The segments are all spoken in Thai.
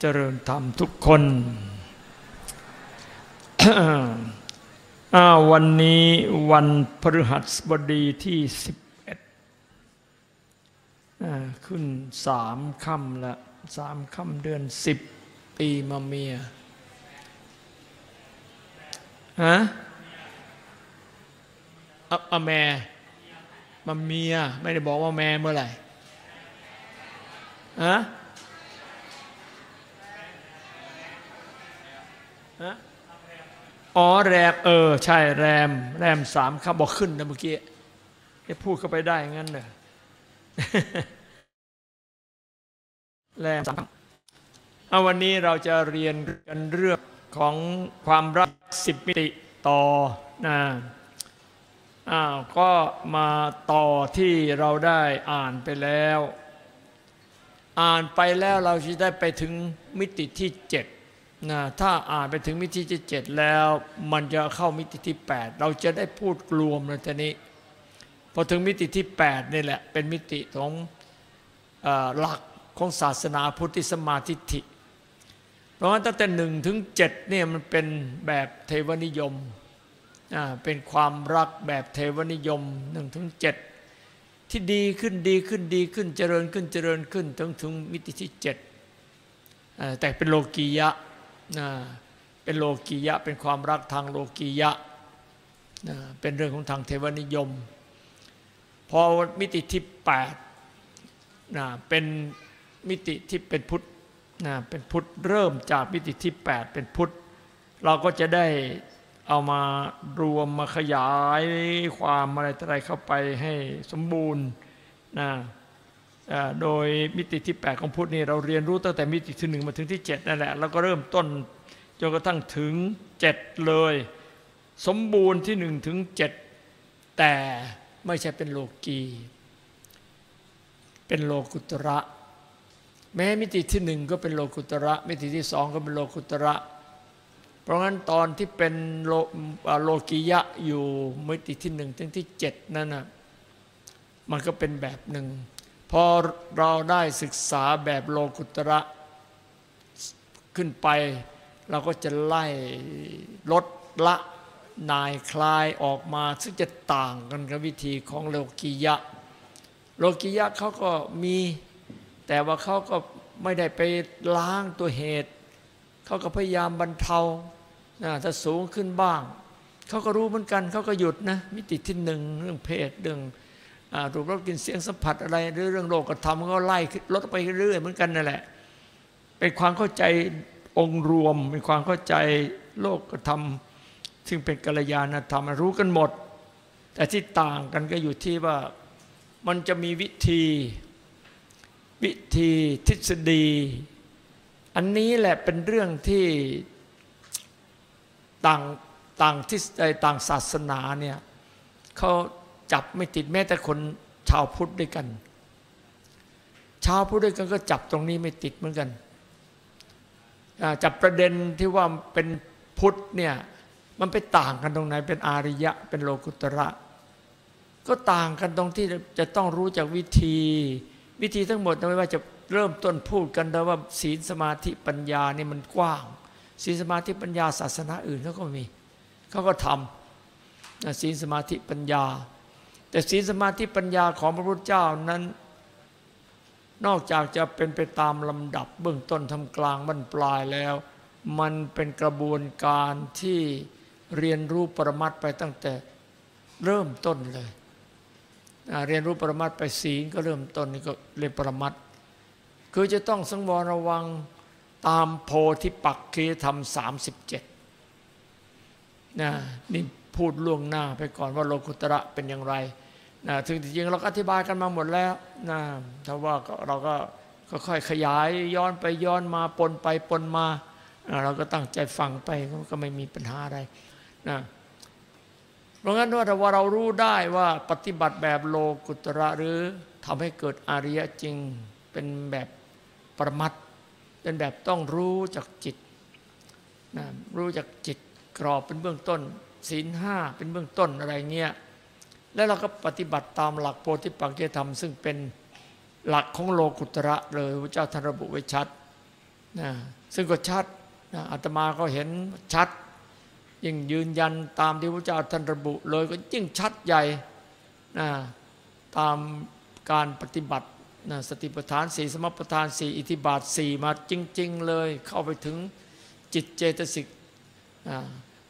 เจริญธรรมทุกคน วันนี้วันพฤหัสบดีที่สิบเอ็ดขึ้นสามค่ำละสามค่ำเดือนสิบปีมาเมียฮะอะอะแม่มาเมีย ไม่ได้บอกว่าแม่เมื่อไหร่ฮะฮะ อ๋อแรมเออ ใช่แรม แรมสามคำบบอกขึ้นนะเมื่อกี้พูดเข้าไปได้งั้นเหรอแรมสามคำเอาวันนี้เราจะเรียนกันเรื่องของความรักสิบมิติต่อนะอ้าวก็มาต่อที่เราได้อ่านไปแล้ว อ่านไปแล้วเราจะได้ไปถึงมิติที่เจ็ด นะถ้าอ่านไปถึงมิติที่เจ็ดแล้ว มันจะเข้ามิติที่แปดเราจะได้พูดรวมเลยทีนี้พอถึงมิติที่แปดนี่แหละเป็นมิติของอหลักของศาสนาพุทธิสมาธิฐิ เพราะฉะนั้นตั้งแต่หนึ่งถึงเจ็ดเนี่ยมันเป็นแบบเทวนิยมเป็นความรักแบบเทวนิยมหนึ่งถึงเจ็ดที่ดีขึ้นดีขึ้นดีขึ้นเจริญขึ้นเจริญขึ้นถึงถึงมิติที่เจ็ดแต่เป็นโลกียะ เป็นโลกียะ เป็นความรักทางโลกียะ เป็นเรื่องของทางเทวนิยม พอมิติที่แปดนะเป็นมิติที่เป็นพุทธนะเป็นพุทธเริ่มจากมิติที่ 8 เป็นพุทธ เราก็จะได้เอามารวมมาขยายความอะไรอะไรเข้าไปให้สมบูรณ์นะ โดยมิติที่ 8 ของพุทธนี่เราเรียนรู้ตั้งแต่มิติที่หนึ่งมาถึงที่ 7 นั่นแหละแล้วก็เริ่มต้นจนกระทั่งถึง 7 เลย สมบูรณ์ที่หนึ่งถึง 7 แต่ไม่ใช่เป็นโลกีเป็นโลกุตระ แม้มิติที่หนึ่งก็เป็นโลกุตระ มิติที่สองก็เป็นโลกุตระ เพราะงั้นตอนที่เป็นโลโลกียะอยู่มิติที่หนึ่งถึงที่เจ็ดนั่นนะมันก็เป็นแบบหนึ่ง พอเราได้ศึกษาแบบโลกุตระขึ้นไป เราก็จะไล่ลดละนายคลายออกมา ซึ่งจะต่างกันกับวิธีของโลกียะ โลกียะเขาก็มี แต่ว่าเขาก็ไม่ได้ไปล้างตัวเหตุ เขาก็พยายามบรรเทาถ้าสูงขึ้นบ้าง เขาก็รู้เหมือนกัน เขาก็หยุดนะ มิติที่หนึ่งเรื่องเพศเรื่อง อ่ารูปรสกินเสียงสัมผัสอะไรหรือเรื่องโลกธรรมก็ไล่ลดไปเรื่อยเหมือนกันนั่นแหละ เป็นความเข้าใจองค์รวม เป็นความเข้าใจโลกธรรม ซึ่งเป็นกัลยาณธรรมรู้กันหมด แต่ที่ต่างกันก็อยู่ที่ว่ามันจะมีวิธี วิธีทฤษฎี อันนี้แหละเป็นเรื่องที่ต่างต่างที่ต่างศาสนาเนี่ยเขา จับไม่ติดแม้แต่คนชาวพุทธด้วยกัน ชาวพุทธด้วยกันก็จับตรงนี้ไม่ติดเหมือนกันจับประเด็นที่ว่าเป็นพุทธเนี่ยมันไปต่างกันตรงไหนเป็นอาริยะ เป็นโลกุตระ ก็ต่างกันตรงที่จะต้องรู้จากวิธี วิธีทั้งหมดไม่ว่าจะเริ่มต้นพูดกันแต่ว่าศีลสมาธิปัญญานี่มันกว้างศีลสมาธิปัญญาศาสนาอื่นเขาก็มีเขาก็ทำศีลสมาธิปัญญา แต่ศีลสมาธิปัญญาของพระพุทธเจ้านั้น นอกจากจะเป็นไปตามลำดับเบื้องต้นทำกลางบรรปลายแล้ว มันเป็นกระบวนการที่เรียนรู้ปรมัตไปตั้งแต่เริ่มต้นเลย เรียนรู้ปรมัตไปศีลก็เริ่มต้นนี่ก็เรียนปรมัตคือจะต้องสังวรระวังตามโพธิปักคีธรรมสามสิบเจ็ดนะนี่ พูดล่วงหน้าไปก่อนว่าโลกุตระเป็นอย่างไรนะถึงจริงเราก็อธิบายกันมาหมดแล้วนะถ้าว่าเราก็ค่อยขยายย้อนไปย้อนมาปนไปปนมานะเราก็ตั้งใจฟังไปก็ไม่มีปัญหาอะไรนะเพราะงั้นว่าถ้าว่าเรารู้ได้ว่าปฏิบัติแบบโลกุตระหรือทำให้เกิดอริยจริง เป็นแบบประมัตถ์เป็นแบบต้องรู้จากจิตนะรู้จากจิตกรอบเป็นเบื้องต้น ศีลห้าเป็นเบื้องต้นอะไรเงี้ยแล้วเราก็ปฏิบัติตามหลักโพธิปักจธรรม ซึ่งเป็นหลักของโลกุตระเลยพระเจ้าท่านระบุไว้ชัดนะซึ่งก็ชัดนะอาตมาก็เห็นชัด ยิ่งยืนยันตามที่พระเจ้าท่านระบุเลยก็ยิ่งชัดใหญ่นะตามการปฏิบัตินะสติปัฏฐานสี่สมปัฏฐานสี่อิทิบาทสี่มาจริง ๆ เลยเข้าไปถึงจิตเจตสิก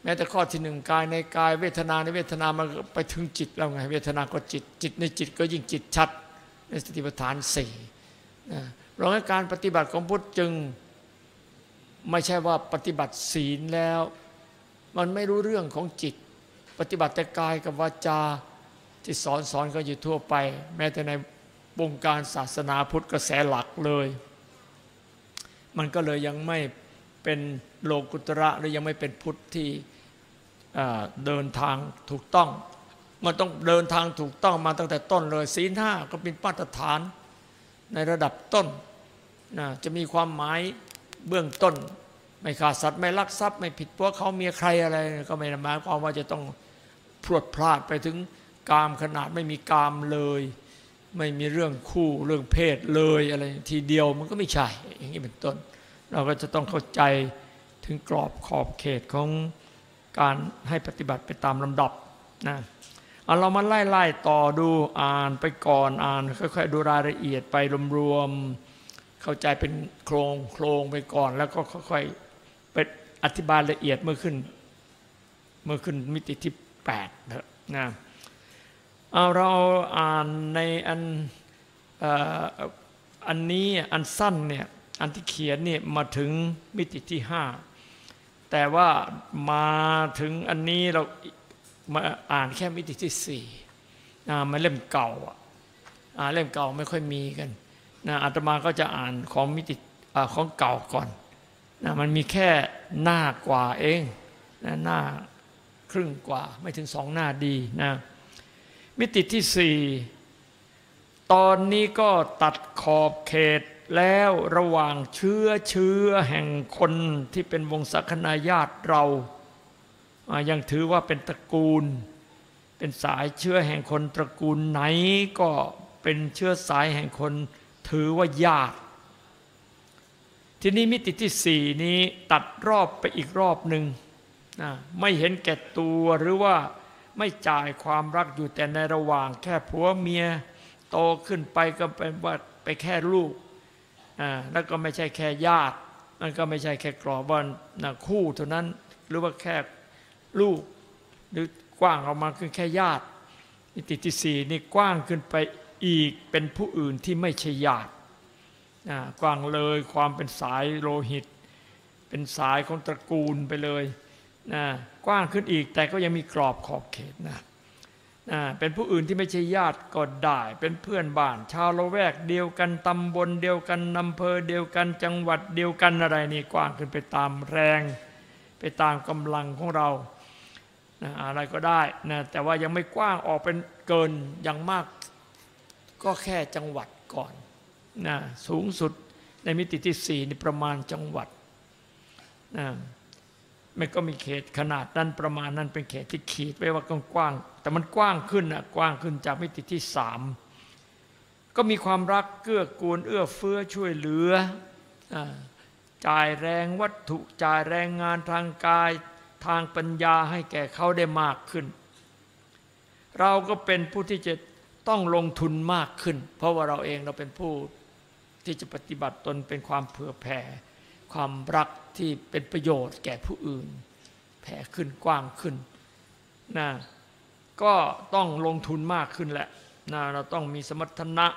แม้แต่ข้อที่หนึ่งกายในกายเวทนาในเวทนามันไปถึงจิตแล้วไง เวทนาก็จิต จิตในจิตก็ยิ่งจิตชัด ในสติปัฏฐานสี่นะเราให้การปฏิบัติของพุทธจึง ไม่ใช่ว่าปฏิบัติศีลแล้ว มันไม่รู้เรื่องของจิต ปฏิบัติแต่กายกับวาจาที่สอนสอนก็อยู่ทั่วไป แม้แต่ในวงการศาสนาพุทธกระแสหลักเลย มันก็เลยยังไม่ เป็นโลกุตระหรือยังไม่เป็นพุทธที่เดินทางถูกต้อง มันต้องเดินทางถูกต้องมาตั้งแต่ต้นเลยศีลห้าก็เป็นมาตรฐานในระดับต้นนะจะมีความหมายเบื้องต้น ไม่ฆ่าสัตว์ไม่ลักทรัพย์ไม่ผิดพวกเขาเมียใครอะไร ก็ไม่หมายความว่าจะต้องพรวดพลาดไปถึงกามขนาดไม่มีกามเลย ไม่มีเรื่องคู่เรื่องเพศเลยอะไรทีเดียวมันก็ไม่ใช่อย่างนี้เป็นต้น เราก็จะต้องเข้าใจถึงกรอบขอบเขตของการให้ปฏิบัติไปตามลำดับนะเอาเรามาไล่ไล่ต่อดูอ่านไปก่อนอ่านค่อยๆดูรายละเอียดไปรวมๆเข้าใจเป็นโครงโครงไปก่อน แล้วก็ค่อยๆไปอธิบายละเอียดเมื่อขึ้น เมื่อขึ้นมิติที่8เถอะนะเอาเราอ่านในอันออันนี้อันสั้นเนี่ย อันที่เขียนเนี่ยมาถึงมิติที่ห้าแต่ว่ามาถึงอันนี้เรามาอ่านแค่มิติที่สี่นะมันเล่มเก่าอ่านเล่มเก่าไม่ค่อยมีกันนะอาตมาก็จะอ่านของมิติอของเก่าก่อนนะมันมีแค่หน้ากว่าเองนะหน้าครึ่งกว่าไม่ถึงสองหน้าดีนะมิติที่สี่ตอนนี้ก็ตัดขอบเขต แล้วระหว่างเชื้อเชื้อแห่งคนที่เป็นวงศคณาญาติเรา ยังถือว่าเป็นตระกูล เป็นสายเชื้อแห่งคนตระกูลไหนก็เป็นเชื้อสายแห่งคนถือว่าญาติ ทีนี้มิติที่สี่นี้ตัดรอบไปอีกรอบหนึ่งไม่เห็นแก่ตัวหรือว่าไม่จ่ายความรักอยู่แต่ในระหว่างแค่ผัวเมีย โตขึ้นไปก็เป็นว่าไปแค่ลูก แล้วก็ไม่ใช่แค่ญาติมันก็ไม่ใช่แค่กรอบว่านะคู่เท่านั้นหรือว่าแค่ลูกหรือกว้างออกมาคือแค่ญาติมิติที่สี่นี่กว้างขึ้นไปอีกเป็นผู้อื่นที่ไม่ใช่ญาติกว้างเลยความเป็นสายโลหิต เป็นสายของตระกูลไปเลยนะกว้างขึ้นอีกแต่ก็ยังมีกรอบขอบเขตนะ เป็นผู้อื่นที่ไม่ใช่ญาติก็ได้ เป็นเพื่อนบ้าน ชาวละแวกเดียวกันตำบลเดียวกันอำเภอเดียวกันจังหวัดเดียวกันอะไรนี่กว้างขึ้นไปตามแรง ไปตามกำลังของเรานะอะไรก็ได้นะแต่ว่ายังไม่กว้างออกเป็นเกินอย่างมาก ก็แค่จังหวัดก่อนนะสูงสุดในมิติที่สี่นี่ประมาณจังหวัดนะ ไม่ก็มีเขตขนาดนั้นประมาณนั้นเป็นเขตที่ขีดไว้ว่ากว้างๆแต่มันกว้างขึ้นนะกว้างขึ้นจากมิติที่สามก็มีความรักเกื้อกูลเอื้อเฟื้อช่วยเหลืออจ่ายแรงวัตถุจ่ายแรงงานทางกายทางปัญญาให้แก่เขาได้มากขึ้น เราก็เป็นผู้ที่จะต้องลงทุนมากขึ้น เพราะว่าเราเองเราเป็นผู้ที่จะปฏิบัติตนเป็นความเผื่อแผ่ ความรัก ที่เป็นประโยชน์แก่ผู้อื่น แผ่ขึ้นกว้างขึ้นนะก็ต้องลงทุนมากขึ้นแหละนะเราต้องมีสมรรถนะ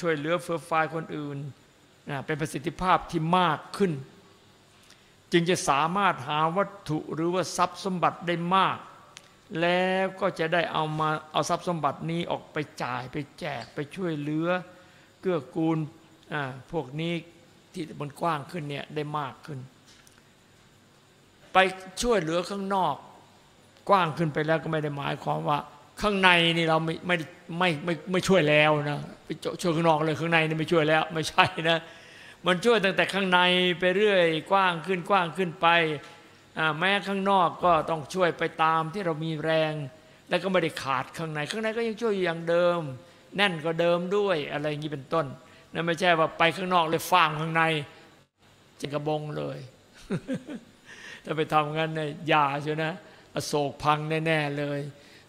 ช่วยเหลือเฟื่อฟายคนอื่นนะเป็นประสิทธิภาพที่มากขึ้น จึงจะสามารถหาวัตถุหรือว่าทรัพย์สมบัติได้มาก แล้วก็จะได้เอามาเอาทรัพย์สมบัตินี้ออกไปจ่ายไปแจกไปช่วยเหลือ เกื้อกูลพวกนี้ ที่มันกว้างขึ้นเนี่ยได้มากขึ้น ไปช่วยเหลือข้างนอก กว้างขึ้นไปแล้วก็ไม่ได้หมายความว่า ข้างในนี่เราไม่ไม่ไม่ไม่ไม่ช่วยแล้วนะไปช่วยข้างนอกเลยข้างในนี่ไม่ช่วยแล้ว ไม่ใช่นะมันช่วยตั้งแต่ข้างในไปเรื่อย กว้างขึ้นกว้างขึ้นไปแม้ข้างนอกก็ต้องช่วยไปตามที่เรามีแรง แล้วก็ไม่ได้ขาดข้างใน ข้างในก็ยังช่วยอยู่อย่างเดิม แน่นก็เดิมด้วยอะไรอย่างนี้เป็นต้น นั่นไม่ใช่ว่าไปข้างนอกเลยฟางข้างในจงกระบงเลย ถ้าไปทำงั้นเนี่ยอยาใช่นะอโศกพังแน่ๆเลย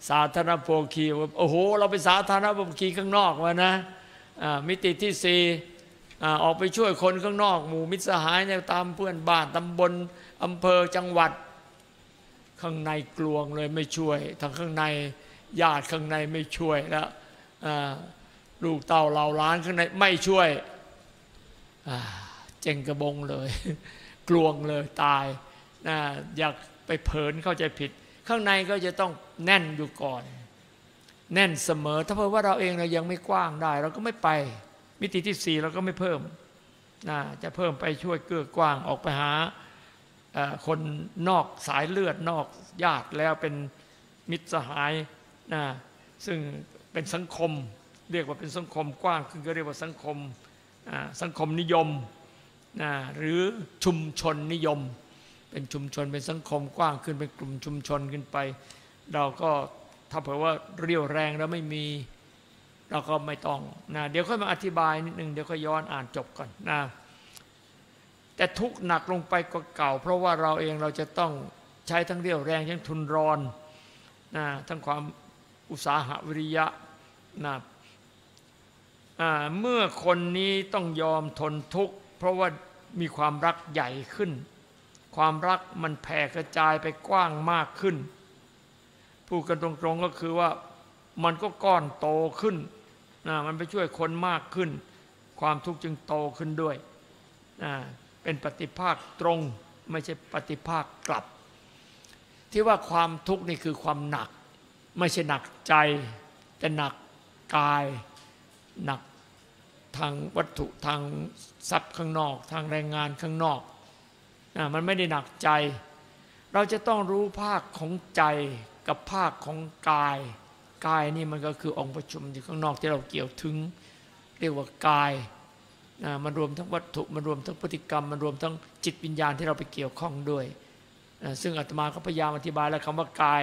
สาธารณโภคีว่าโอ้โห เราไปสาธารณโภคีข้างนอกมานะมิติที่สี่ออกไปช่วยคนข้างนอก หมู่มิตรสหายเนี่ยตามเพื่อนบ้านตำบลอำเภอจังหวัด ข้างในกลวงเลยไม่ช่วยทางข้างในญาติข้างในไม่ช่วยแล้วอ่า ลูกเต่าเหล่าล้านข้างในไม่ช่วยเจงกระบงเลย กลวงเลยตายนะอยากไปเผลนเข้าใจผิด ข้างในก็จะต้องแน่นอยู่ก่อน แน่นเสมอ ถ้าเผื่อว่าเราเองเรายังไม่กว้างได้ เราก็ไม่ไป มิติที่สี่เราก็ไม่เพิ่มนะจะเพิ่มไปช่วยเกื้อกว้างออกไปหาคนนอกสายเลือดนอกญาติแล้วเป็นมิตรสหายนะซึ่งเป็นสังคม เรียกว่าเป็นสังคมกว้างขึ้นก็เรียกว่าสังคมสังคมนิยมนะหรือชุมชนนิยม เป็นชุมชนเป็นสังคมกว้างขึ้นเป็นกลุ่มชุมชนขึ้นไป เราก็ถ้าเผื่อว่าเรียวแรงแล้วไม่มีเราก็ไม่ต้องนะเดี๋ยวค่อยมาอธิบายนิดนึงเดี๋ยวค่อยย้อนอ่านจบก่อนนะแต่ทุกหนักลงไปกว่าเก่า เพราะว่าเราเองเราจะต้องใช้ทั้งเรียวแรงทั้งทุนรอนนะทั้งความอุตสาหะวิริยะนะ เมื่อคนนี้ต้องยอมทนทุกข์ เพราะว่ามีความรักใหญ่ขึ้น ความรักมันแผ่กระจายไปกว้างมากขึ้น พูดกันตรงๆก็คือว่ามันก็ก้อนโตขึ้นนะมันไปช่วยคนมากขึ้น ความทุกข์จึงโตขึ้นด้วยนะเป็นปฏิภาคตรง ไม่ใช่ปฏิภาคกลับ ที่ว่าความทุกข์นี่คือความหนัก ไม่ใช่หนักใจ แต่หนักกาย หนักทางวัตถุทางทรัพย์ข้างนอก ทางแรงงานข้างนอกนะมันไม่ได้หนักใจ เราจะต้องรู้ภาคของใจกับภาคของกาย กายนี่มันก็คือองค์ประชุมอยู่ข้างนอกที่เราเกี่ยวถึง เรียกว่ากายนะมันรวมทั้งวัตถุมันรวมทั้งพฤติกรรม มันรวมทั้งจิตวิญญาณที่เราไปเกี่ยวข้องด้วยนะซึ่งอาตมาก็พยายามอธิบายแล้วคำว่ากาย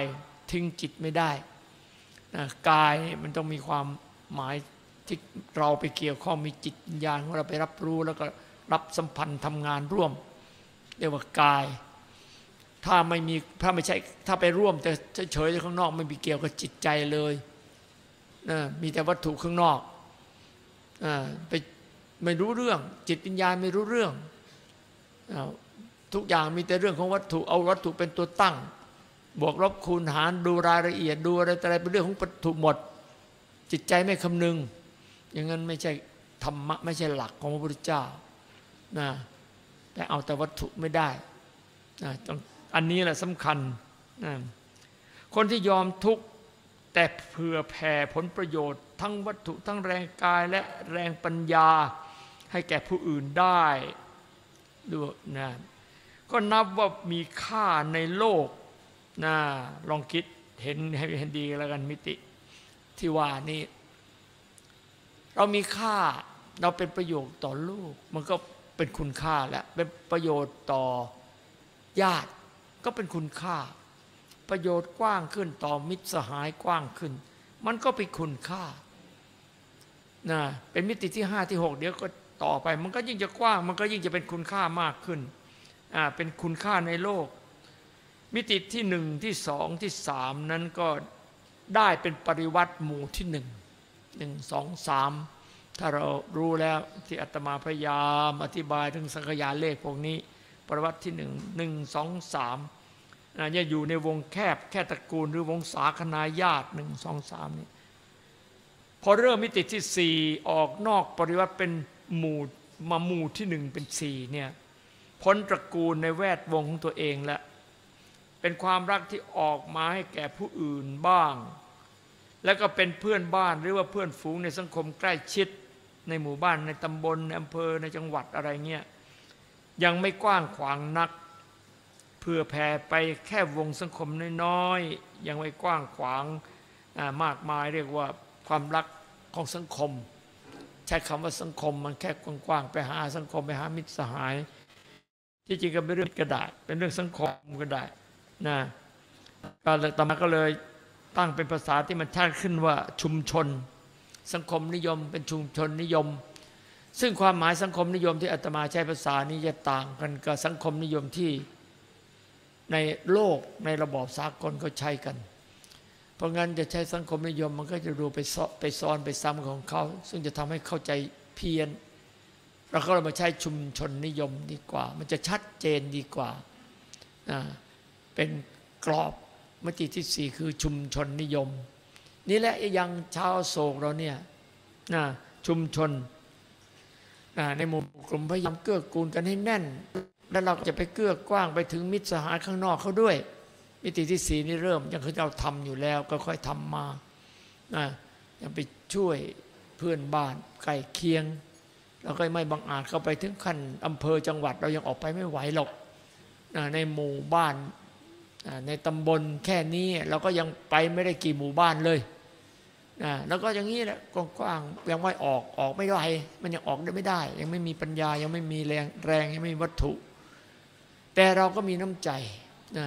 ทิ้งจิตไม่ได้นะกายมันต้องมีความหมาย ที่เราไปเกี่ยวข้องมีจิตวิญญาณของเราไปรับรู้แล้วก็รับสัมพันธ์ทำงานร่วมเรียกว่ากาย ถ้าไม่มีถ้าไม่ใช่ถ้าไปร่วม แต่เฉยๆข้างนอกไม่มีเกี่ยวกับจิตใจเลยนะมีแต่วัตถุข้างนอกอไปไม่รู้เรื่อง จิตวิญญาณไม่รู้เรื่องอทุกอย่างมีแต่เรื่องของวัตถุเอาวัตถุเป็นตัวตั้ง บวกลบคูณหารดูรายละเอียดดูอะไรแต่อะไรเป็นเรื่องของวัตถุหมด จิตใจไม่คำนึง อย่างนั้นไม่ใช่ธรรมะไม่ใช่หลักของพระพุทธเจ้านะแต่เอาแต่วัตถุไม่ได้นะต้องอันนี้แหละสำคัญนะคนที่ยอมทุกข์แต่เพื่อแผ่ผลประโยชน์ ทั้งวัตถุทั้งแรงกายและแรงปัญญาให้แก่ผู้อื่นได้ด้วยนะก็นับว่ามีค่าในโลกนะลองคิดเห็นให้เห็นดีแล้วกันมิติที่ว่านี่ เรามีค่าเราเป็นประโยชน์ต่อลูก มันก็เป็นคุณค่าแล้วเป็นประโยชน์ต่อญาติก็เป็นคุณค่า ประโยชน์กว้างขึ้นต่อมิตรสหายกว้างขึ้น มันก็เป็นคุณค่านะเป็นมิติที่ห้าที่หกเดี๋ยวก็ต่อไป มันก็ยิ่งจะกว้าง มันก็ยิ่งจะเป็นคุณค่ามากขึ้นอ่าเป็นคุณค่าในโลก มิติที่หนึ่งที่สองที่สามนั้นก็ได้เป็นปริวัติหมู่ที่หนึ่ง หนึ่งสองสามถ้าเรารู้แล้วที่อาตมาพยายามอธิบายถึงสังขยาเลขพวกนี้ปริวัติที่หนึ่งหนึ่งสองสามนะจะอยู่ในวงแคบแค่ตระกูลหรือวงสาคนาญาติหนึ่งสองสามนี่พอเริ่มมิติที่สี่ออกนอกปริวัติเป็นหมู่มาหมู่ที่หนึ่งเป็นสี่เนี่ยพ้นตระกูลในแวดวงของตัวเองแล้วเป็นความรักที่ออกมาให้แก่ผู้อื่นบ้าง แล้วก็เป็นเพื่อนบ้านหรือว่าเพื่อนฝูงในสังคมใกล้ชิด ในหมู่บ้านในตำบลในอำเภอในจังหวัดอะไรเงี้ยยังไม่กว้างขวางนัก เพื่อแผ่ไปแค่วงสังคมน้อยๆยังไม่กว้างขวางมากมายเรียกว่าความรักของสังคม ใช้คำว่าสังคมมันแค่กว้างๆไปหาสังคมไปหามิตรสหาย ที่จริงก็เป็นเรื่องกระดาษ เป็นเรื่องสังคมก็ได้นะก็ต่อมาก็เลย ตั้งเป็นภาษาที่มันชัดขึ้นว่าชุมชน สังคมนิยม เป็นชุมชนนิยม ซึ่งความหมายสังคมนิยมที่อาตมาใช้ภาษานี้จะต่างกันกับสังคมนิยมที่ในโลกในระบอบสากลก็ใช้กัน เพราะงั้นจะใช้สังคมนิยมมันก็จะดูไปซ้อนไปซ้อนไปซ้ำของเขา ซึ่งจะทำให้เข้าใจเพี้ยนเราก็เลยมาใช้ชุมชนนิยมดีกว่า มันจะชัดเจนดีกว่าเป็นกรอบ มติที่สี่คือชุมชนนิยม นี่แหละยังชาวโศกเราเนี่ยนะชุมชนนะในหมู่กลุ่มพยายามเกื้อกูลกันให้แน่น แล้วเราก็จะไปเกื้อกว้างไปถึงมิตรสหายข้างนอกเขาด้วย มิติที่สี่นี่เริ่มยังคือเราทำอยู่แล้วก็ค่อยทำมานะยังไปช่วยเพื่อนบ้านใกล้เคียงเราก็ไม่บังอาจเข้าไปถึงขั้นอำเภอจังหวัดเรายังออกไปไม่ไหวหรอกนะในหมู่บ้าน ในตำบลแค่นี้เราก็ยังไปไม่ได้กี่หมู่บ้านเลยนะแล้วก็อย่างนี้แหละกว้างๆยังไม่ออกออกไม่ไหวมันยังออกได้ไม่ได้ ยังไม่มีปัญญายังไม่มีแรงแรงยังไม่มีวัตถุ แต่เราก็มีน้ำใจนะ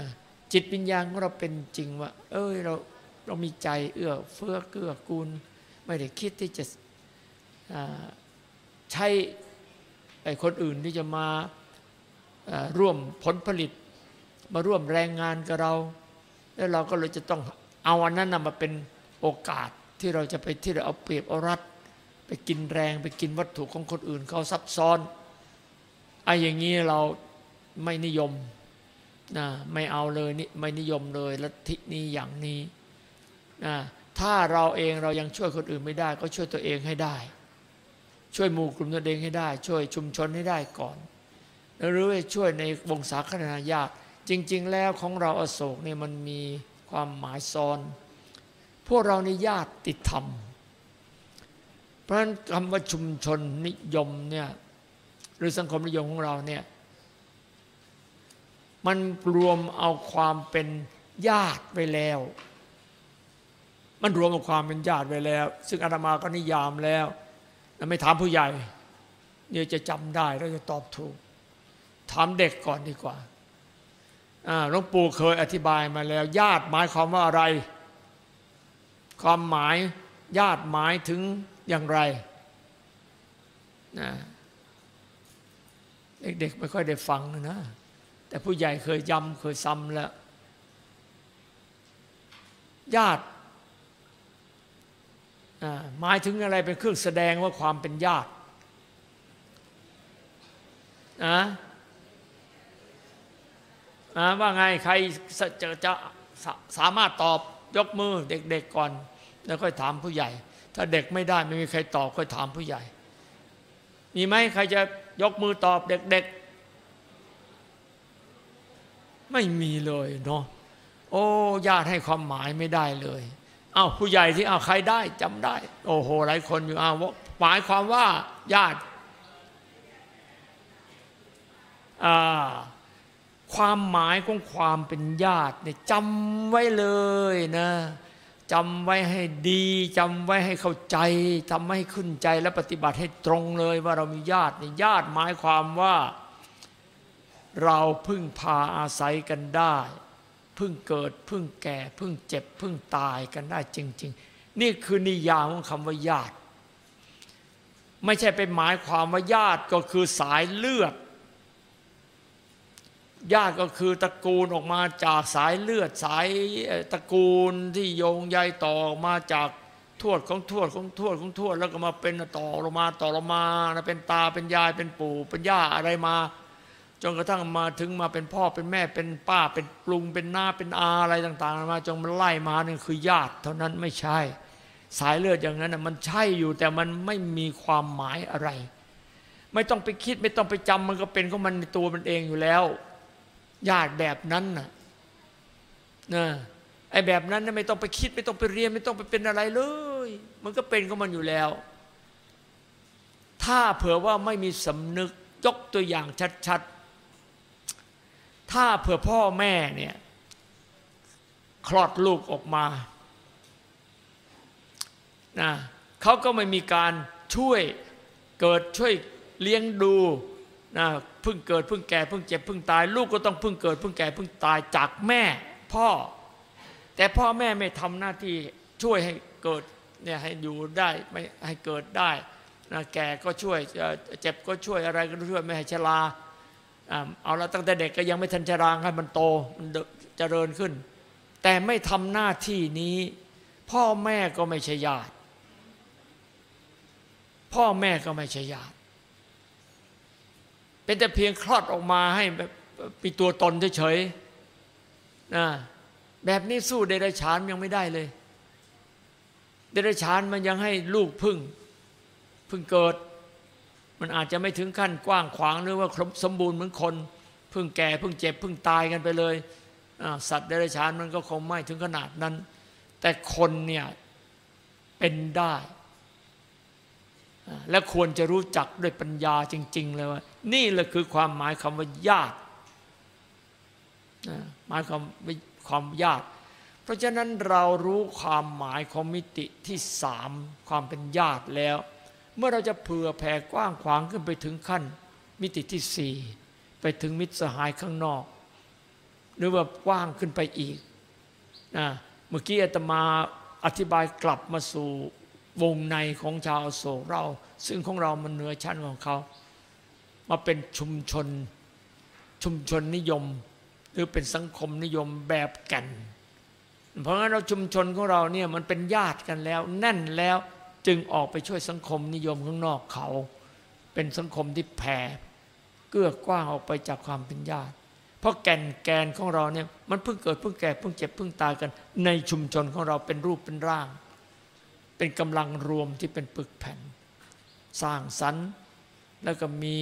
จิตวิญญาณของเราเป็นจริงว่า เอ้ยเราเรามีใจเอื้อเฟื้อเกื้อกูล ไม่ได้คิดที่จะใช้คนอื่นที่จะมาอ่าร่วมผลผลิต มาร่วมแรงงานกับเรา แล้วเราก็เลยจะต้องเอาอันนั้นนะมาเป็นโอกาสที่เราจะไปที่เราเอาเปรียบเอารัดไปกินแรงไปกินวัตถุของคนอื่นเขาซับซ้อนไอ้อย่างนี้เราไม่นิยมนะไม่เอาเลยนี่ไม่นิยมเลยลัทธินี้อย่างนี้นะถ้าเราเองเรายังช่วยคนอื่นไม่ได้ ก็ช่วยตัวเองให้ได้ ช่วยหมู่กลุ่มตัวเองให้ได้ ช่วยชุมชนให้ได้ก่อน หรือช่วยในวงศาคณาญาติ จริง ๆ แล้วของเราอโศกเนี่ยมันมีความหมายซ้อน พวกเราในญาติติดธรรม เพราะฉะนั้นคำว่าชุมชนนิยมเนี่ยหรือสังคมนิยมของเราเนี่ยมันรวมเอาความเป็นญาติไว้แล้ว มันรวมเอาความเป็นญาติไว้แล้ว ซึ่งอาตมาก็นิยามแล้วแล้วไม่ถามผู้ใหญ่ เดี๋ยวจะจำได้แล้วจะตอบถูก ถามเด็กก่อนดีกว่า หลวงปู่เคยอธิบายมาแล้ว ญาติหมายความว่าอะไร ความหมายญาติหมายถึงอย่างไรนะเด็กๆไม่ค่อยได้ฟังนะ แต่ผู้ใหญ่เคยย้ำเคยซ้ำแล้ว ญาติหมายถึงอะไรเป็นเครื่องแสดงว่าความเป็นญาตินะ ว่าไงใครจะจะจะสาสามารถตอบยกมือเด็กๆก่อน แล้วค่อยถามผู้ใหญ่ ถ้าเด็กไม่ได้ไม่มีใครตอบค่อยถามผู้ใหญ่ มีไหมใครจะยกมือตอบเด็กๆ ไม่มีเลยเนาะโอ้ญาติให้ความหมายไม่ได้เลยอ้าวผู้ใหญ่ที่อ้าวใครได้จำได้ โอ้โหหลายคนอยู่อ้าวหมายความว่าญาติอ่า ความหมายของความเป็นญาติเนี่ยจำไว้เลยนะจำไว้ให้ดีจำไว้ให้เข้าใจทำให้ขึ้นใจและปฏิบัติให้ตรงเลยว่าเรามีญาติเนี่ยญาติหมายความว่า เราพึ่งพาอาศัยกันได้ พึ่งเกิดพึ่งแก่พึ่งเจ็บพึ่งตายกันได้จริง ๆ นี่คือนิยามของคำว่าญาติ ไม่ใช่เป็นหมายความว่าญาติก็คือสายเลือด ญาติก็คือตระกูลออกมาจากสายเลือดสายตระกูลที่โยงใยต่อมาจากทวดของทวดของทวดของทวดแล้วก็มาเป็นต่อลงมาต่อลงมาเป็นตาเป็นยายเป็นปู่เป็นย่าอะไรมา จนกระทั่งมาถึงมาเป็นพ่อเป็นแม่เป็นป้าเป็นปรุงเป็นน้าเป็นอาอะไรต่าง ๆ มาจนมันไล่มานี่คือญาติ เท่านั้นไม่ใช่ สายเลือดอย่างนั้นมันใช่อยู่แต่มันไม่มีความหมายอะไร ไม่ต้องไปคิดไม่ต้องไปจำมันก็เป็นของมันในตัวมันเองอยู่แล้ว ญาติแบบนั้นน่ะนะไอ้แบบนั้นไม่ต้องไปคิด ไม่ต้องไปเรียน ไม่ต้องไปเป็นอะไรเลย มันก็เป็นของมันอยู่แล้ว ถ้าเผื่อว่าไม่มีสำนึกยกตัวอย่างชัดๆ ถ้าเผื่อพ่อแม่เนี่ยคลอดลูกออกมานะเขาก็ไม่มีการช่วยเกิดช่วยเลี้ยงดูนะ พิ่งเกิดพิ่งแก่พิ่งเจ็บพิ่งตาย ลูกก็ต้องพิ่งเกิดพิ่งแก่พิ่งตายจากแม่พ่อ แต่พ่อแม่ไม่ทำหน้าที่ช่วยให้เกิดเนี่ยให้อยู่ได้ไม่ให้เกิดได้นะแก่ก็ช่วยเจ็บก็ช่วยอะไรก็ช่วยไม่ให้ชราอ่าเอาละตั้งแต่เด็กก็ยังไม่ทันชราให้มันโตมันเจริญขึ้น แต่ไม่ทำหน้าที่นี้ พ่อแม่ก็ไม่ใช่ญาติ พ่อแม่ก็ไม่ใช่ญาติ เป็นแต่เพียงคลอดออกมาให้แบบมีตัวตนเฉยๆนะแบบนี้สู้เดรัจฉานยังไม่ได้เลย เดรัจฉานมันยังให้ลูกพึ่งพึ่งเกิด มันอาจจะไม่ถึงขั้นกว้างขวางหรือว่าครบสมบูรณ์เหมือนคนพึ่งแก่พึ่งเจ็บพึ่งตายกันไปเลยสัตว์เดรัจฉานมันก็คงไม่ถึงขนาดนั้น แต่คนเนี่ยเป็นได้ และควรจะรู้จักด้วยปัญญาจริง ๆ เลยว่า นี่แหละคือความหมายคำว่าญาติหมายความว่าความญาติ เพราะฉะนั้นเรารู้ความหมายของมิติที่สามความเป็นญาติแล้ว เมื่อเราจะเผื่อแผ่กว้างขวางขึ้นไปถึงขั้น มิติที่สี่ไปถึงมิตรสหายข้างนอก หรือว่ากว้างขึ้นไปอีกนะเมื่อกี้อาตมาอธิบายกลับมาสู่วงในของชาวโศกเรา ซึ่งของเรามันเหนือชั้นของเขา มาเป็นชุมชน ชุมชนนิยม หรือเป็นสังคมนิยมแบบแก่น เพราะงั้นเราชุมชนของเราเนี่ยมันเป็นญาติกันแล้ว แน่นแล้วจึงออกไปช่วยสังคมนิยมข้างนอกเขา เป็นสังคมที่แผ่เกื้อกว้างออกไปจากความเป็นญาติ เพราะแก่นแกนของเราเนี่ยมันเพิ่งเกิดเพิ่งแก่เพิ่งเจ็บเพิ่งตายกัน ในชุมชนของเราเป็นรูปเป็นร่าง เป็นกำลังรวมที่เป็นปึกแผ่น สร้างสรรค์แล้วก็มี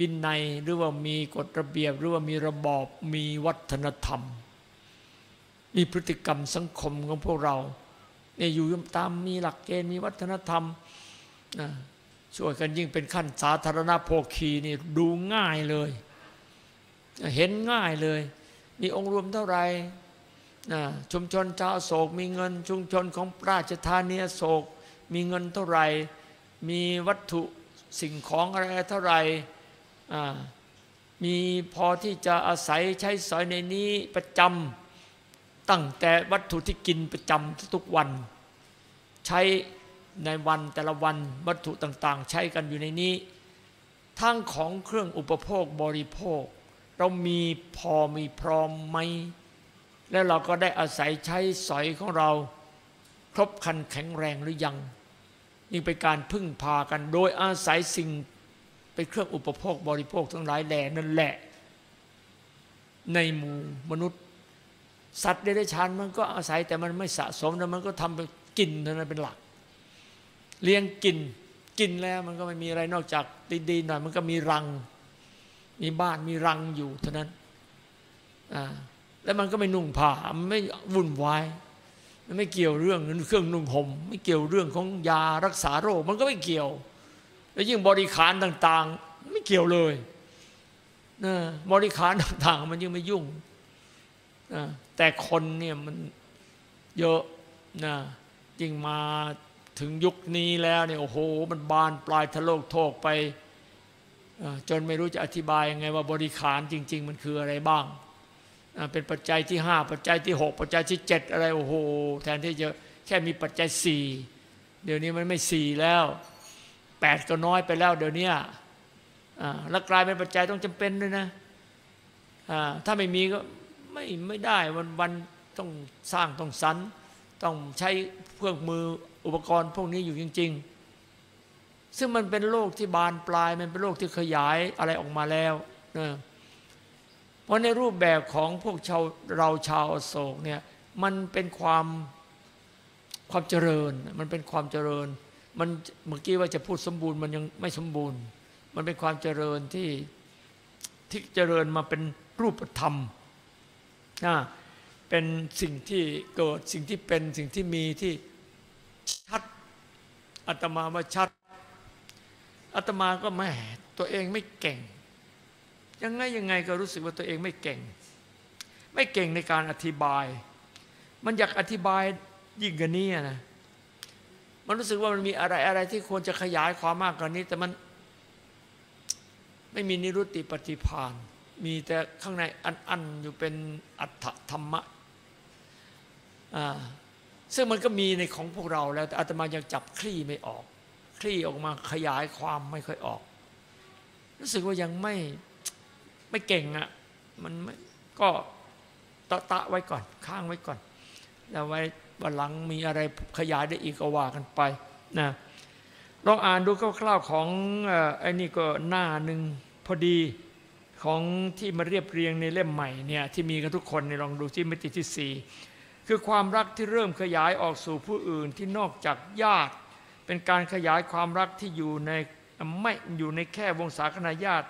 วินัยหรือว่ามีกฎระเบียบหรือว่ามีระบอบมีวัฒนธรรม มีพฤติกรรมสังคมของพวกเราเนี่ยอยู่ตามมีหลักเกณฑ์มีวัฒนธรรมนะช่วยกันยิ่งเป็นขั้นสาธารณโภคีนี่ดูง่ายเลย เห็นง่ายเลย มีองค์รวมเท่าไหร่ชุมชนชาวโศก มีเงินชุมชนของราชธานีโศก มีเงินเท่าไหร่ มีวัตถุสิ่งของอะไรเท่าไหร่ มีพอที่จะอาศัยใช้สอยในนี้ประจำตั้งแต่วัตถุที่กินประจำทุกวัน ใช้ในวันแต่ละวันวัตถุต่างๆ ใช้กันอยู่ในนี้ ทั้งของเครื่องอุปโภคบริโภค เรามีพอมีพร้อมไหม แล้วเราก็ได้อาศัยใช้สอยของเรา ครบครันแข็งแรงหรือยัง นี่เป็นการพึ่งพากันโดยอาศัยสิ่ง เป็นเครื่องอุปโภคบริโภคทั้งหลายแหล่นั่นแหละ ในหมู่มนุษย์ สัตว์เดรัจฉานมันก็อาศัยแต่มันไม่สะสมแล้วมันก็ทำไปกินเท่านั้นเป็นหลัก เลี้ยงกินกินแล้วมันก็ไม่มีอะไรนอกจากดีๆหน่อยมันก็มีรัง มีบ้านมีรังอยู่เท่านั้นอ่าแล้วมันก็ไม่นุ่งผ้ามันไม่วุ่นวายมันไม่เกี่ยวเรื่องเครื่องนุ่งห่มไม่เกี่ยวเรื่องของยารักษาโรค มันก็ไม่เกี่ยว แล้วยิ่งบริขารต่าง ๆ ไม่เกี่ยวเลยนะบริขารต่าง ๆ มันยิ่งไม่ยุ่งนะแต่คนเนี่ยมันเยอะนะยิ่งมาถึงยุคนี้แล้วเนี่ยโอ้โห มันบานปลายทะโลกโทกไปจนไม่รู้จะอธิบายยังไงว่าบริขารจริง ๆ มันคืออะไรบ้าง เป็นปัจจัยที่ห้าปัจจัยที่หกปัจจัยที่เจ็ดอะไรโอ้โห แทนที่จะแค่มีปัจจัยสี่เดี๋ยวนี้มันไม่สี่แล้ว แปดก็น้อยไปแล้วเดี๋ยวนี้อ่าแล้วกลายเป็นปัจจัยต้องจำเป็นด้วยนะอ่าถ้าไม่มีก็ไม่ไม่ได้วันวันต้องสร้างต้องสรรต้องใช้เครื่องมืออุปกรณ์พวกนี้อยู่จริง ๆ ซึ่งมันเป็นโลกที่บานปลาย มันเป็นโลกที่ขยายอะไรออกมาแล้วนะเพราะในรูปแบบของพวกชาวเราชาวโศกเนี่ยมันเป็นความความเจริญ มันเป็นความเจริญ มันเมื่อกี้ว่าจะพูดสมบูรณ์มันยังไม่สมบูรณ์ มันเป็นความเจริญที่ที่เจริญมาเป็นรูปธรรมนะเป็นสิ่งที่เกิดสิ่งที่เป็นสิ่งที่มีที่ชัดอาตมาว่าชัดอาตมาก็ไม่ตัวเองไม่เก่ง ยังไงยังไงก็รู้สึกว่าตัวเองไม่เก่ง ไม่เก่งในการอธิบาย มันอยากอธิบายยิ่งกว่านี้นะ มันรู้สึกว่ามันมีอะไรอะไรที่ควรจะขยายความมากกว่านี้ แต่มันไม่มีนิรุตติปฏิพานมีแต่ข้างในอันๆอยู่เป็นอัตถธรรมะซึ่งมันก็มีในของพวกเราแล้วแต่อาตมายังจับคลี่ไม่ออก คลี่ออกมาขยายความไม่ค่อยออก รู้สึกว่ายังไม่ไม่เก่งอะ่ะมันมก็ตะตะไว้ก่อน ข้างไว้ก่อน แล้วไว้ วันหลังมีอะไรขยายได้อีกก็ว่ากันไปนะลองอ่านดูคร่าวๆของไอ้นี่ก็หน้าหนึ่งพอดีของที่มาเรียบเรียงในเล่มใหม่เนี่ยที่มีกันทุกคนเนี่ยลองดูที่มิติที่สี่คือความรักที่เริ่มขยายออกสู่ผู้อื่นที่นอกจากญาติ เป็นการขยายความรักที่อยู่ในไม่อยู่ในแค่วงศาคณาญาติ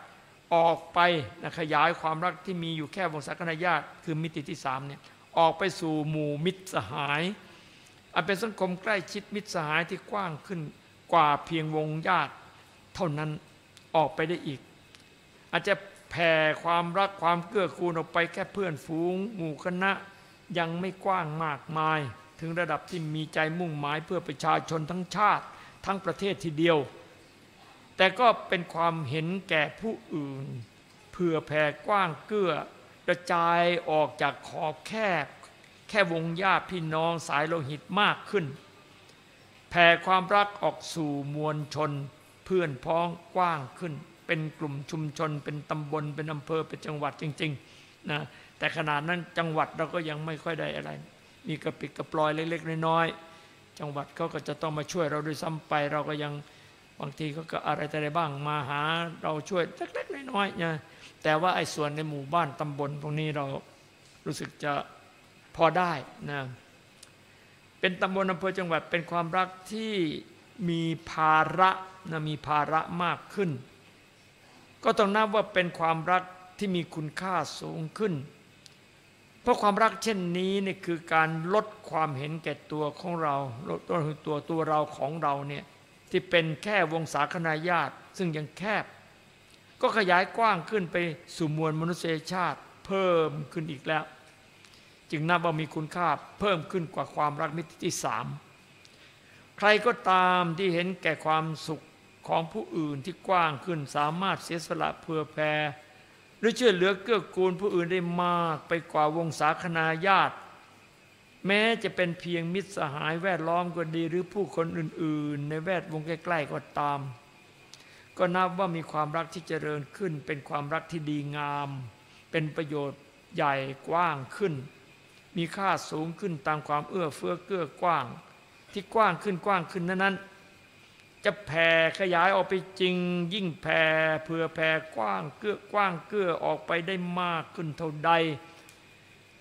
ออกไปนะขยายความรักที่มีอยู่แค่วงศาคณาญาติ คือมิติที่สามเนี่ย ออกไปสู่หมู่มิตรสหาย อันเป็นสังคมใกล้ชิดมิตรสหายที่กว้างขึ้นกว่าเพียงวงญาติ เท่านั้นออกไปได้อีก อาจจะแผ่ความรักความเกื้อกูลออกไปแค่เพื่อนฝูง หมู่คณะยังไม่กว้างมากมาย ถึงระดับที่มีใจมุ่งหมายเพื่อประชาชนทั้งชาติ ทั้งประเทศทีเดียว แต่ก็เป็นความเห็นแก่ผู้อื่นเพื่อแผ่กว้างเกื้อ กระจายออกจากขอบแคบ แค่วงญาติพี่น้องสายโลหิตมากขึ้น แผ่ความรักออกสู่มวลชน เพื่อนพ้องกว้างขึ้น เป็นกลุ่มชุมชน เป็นตำบล เป็นอำเภอ เป็นจังหวัดจริงๆนะแต่ขนาดนั้นจังหวัดเราก็ยังไม่ค่อยได้อะไร มีกระปิดกระปลอยเล็กๆน้อยๆจังหวัดเขาก็จะต้องมาช่วยเราด้วยซ้ำไปเราก็ยัง บางทีเขาก็อะไรแต่ไรบ้างมาหาเราช่วยเล็กๆน้อยๆนะแต่ว่าไอ้ส่วนในหมู่บ้านตำบลพวกนี้เรารู้สึกจะพอได้นะเป็นตำบลอำเภอจังหวัดเป็นความรักที่มีภาระนะมีภาระมากขึ้น ก็ต้องนับว่าเป็นความรักที่มีคุณค่าสูงขึ้น เพราะความรักเช่นนี้นี่คือการลดความเห็นแก่ตัวของเราลดตัวตัวตัวเราของเราเนี่ย ที่เป็นแค่วงศาคณาญาติซึ่งยังแคบ ก็ขยายกว้างขึ้นไปสู่มวลมนุษยชาติเพิ่มขึ้นอีกแล้ว จึงนับว่ามีคุณค่าเพิ่มขึ้นกว่าความรักมิติที่สามใครก็ตามที่เห็นแก่ความสุขของผู้อื่นที่กว้างขึ้นสามารถเสียสละเพื่อแผ่หรือช่วยเหลือเกื้อกูลผู้อื่นได้มากไปกว่าวงศาคณาญาติ แม้จะเป็นเพียงมิตรสหายแวดล้อมก็ดีหรือผู้คนอื่น ๆ ในแวดวงใกล้ ๆ ก็ตาม ก็นับว่ามีความรักที่เจริญขึ้น เป็นความรักที่ดีงาม เป็นประโยชน์ใหญ่กว้างขึ้น มีค่าสูงขึ้นตามความเอื้อเฟื้อเกื้อกว้าง ที่กว้างขึ้นกว้างขึ้นนั้นๆจะแผ่ขยายออกไปจริง ยิ่งแผ่เพื่อแผ่กว้างเกื้อกว้างเกื้อออกไปได้มากขึ้นเท่าใด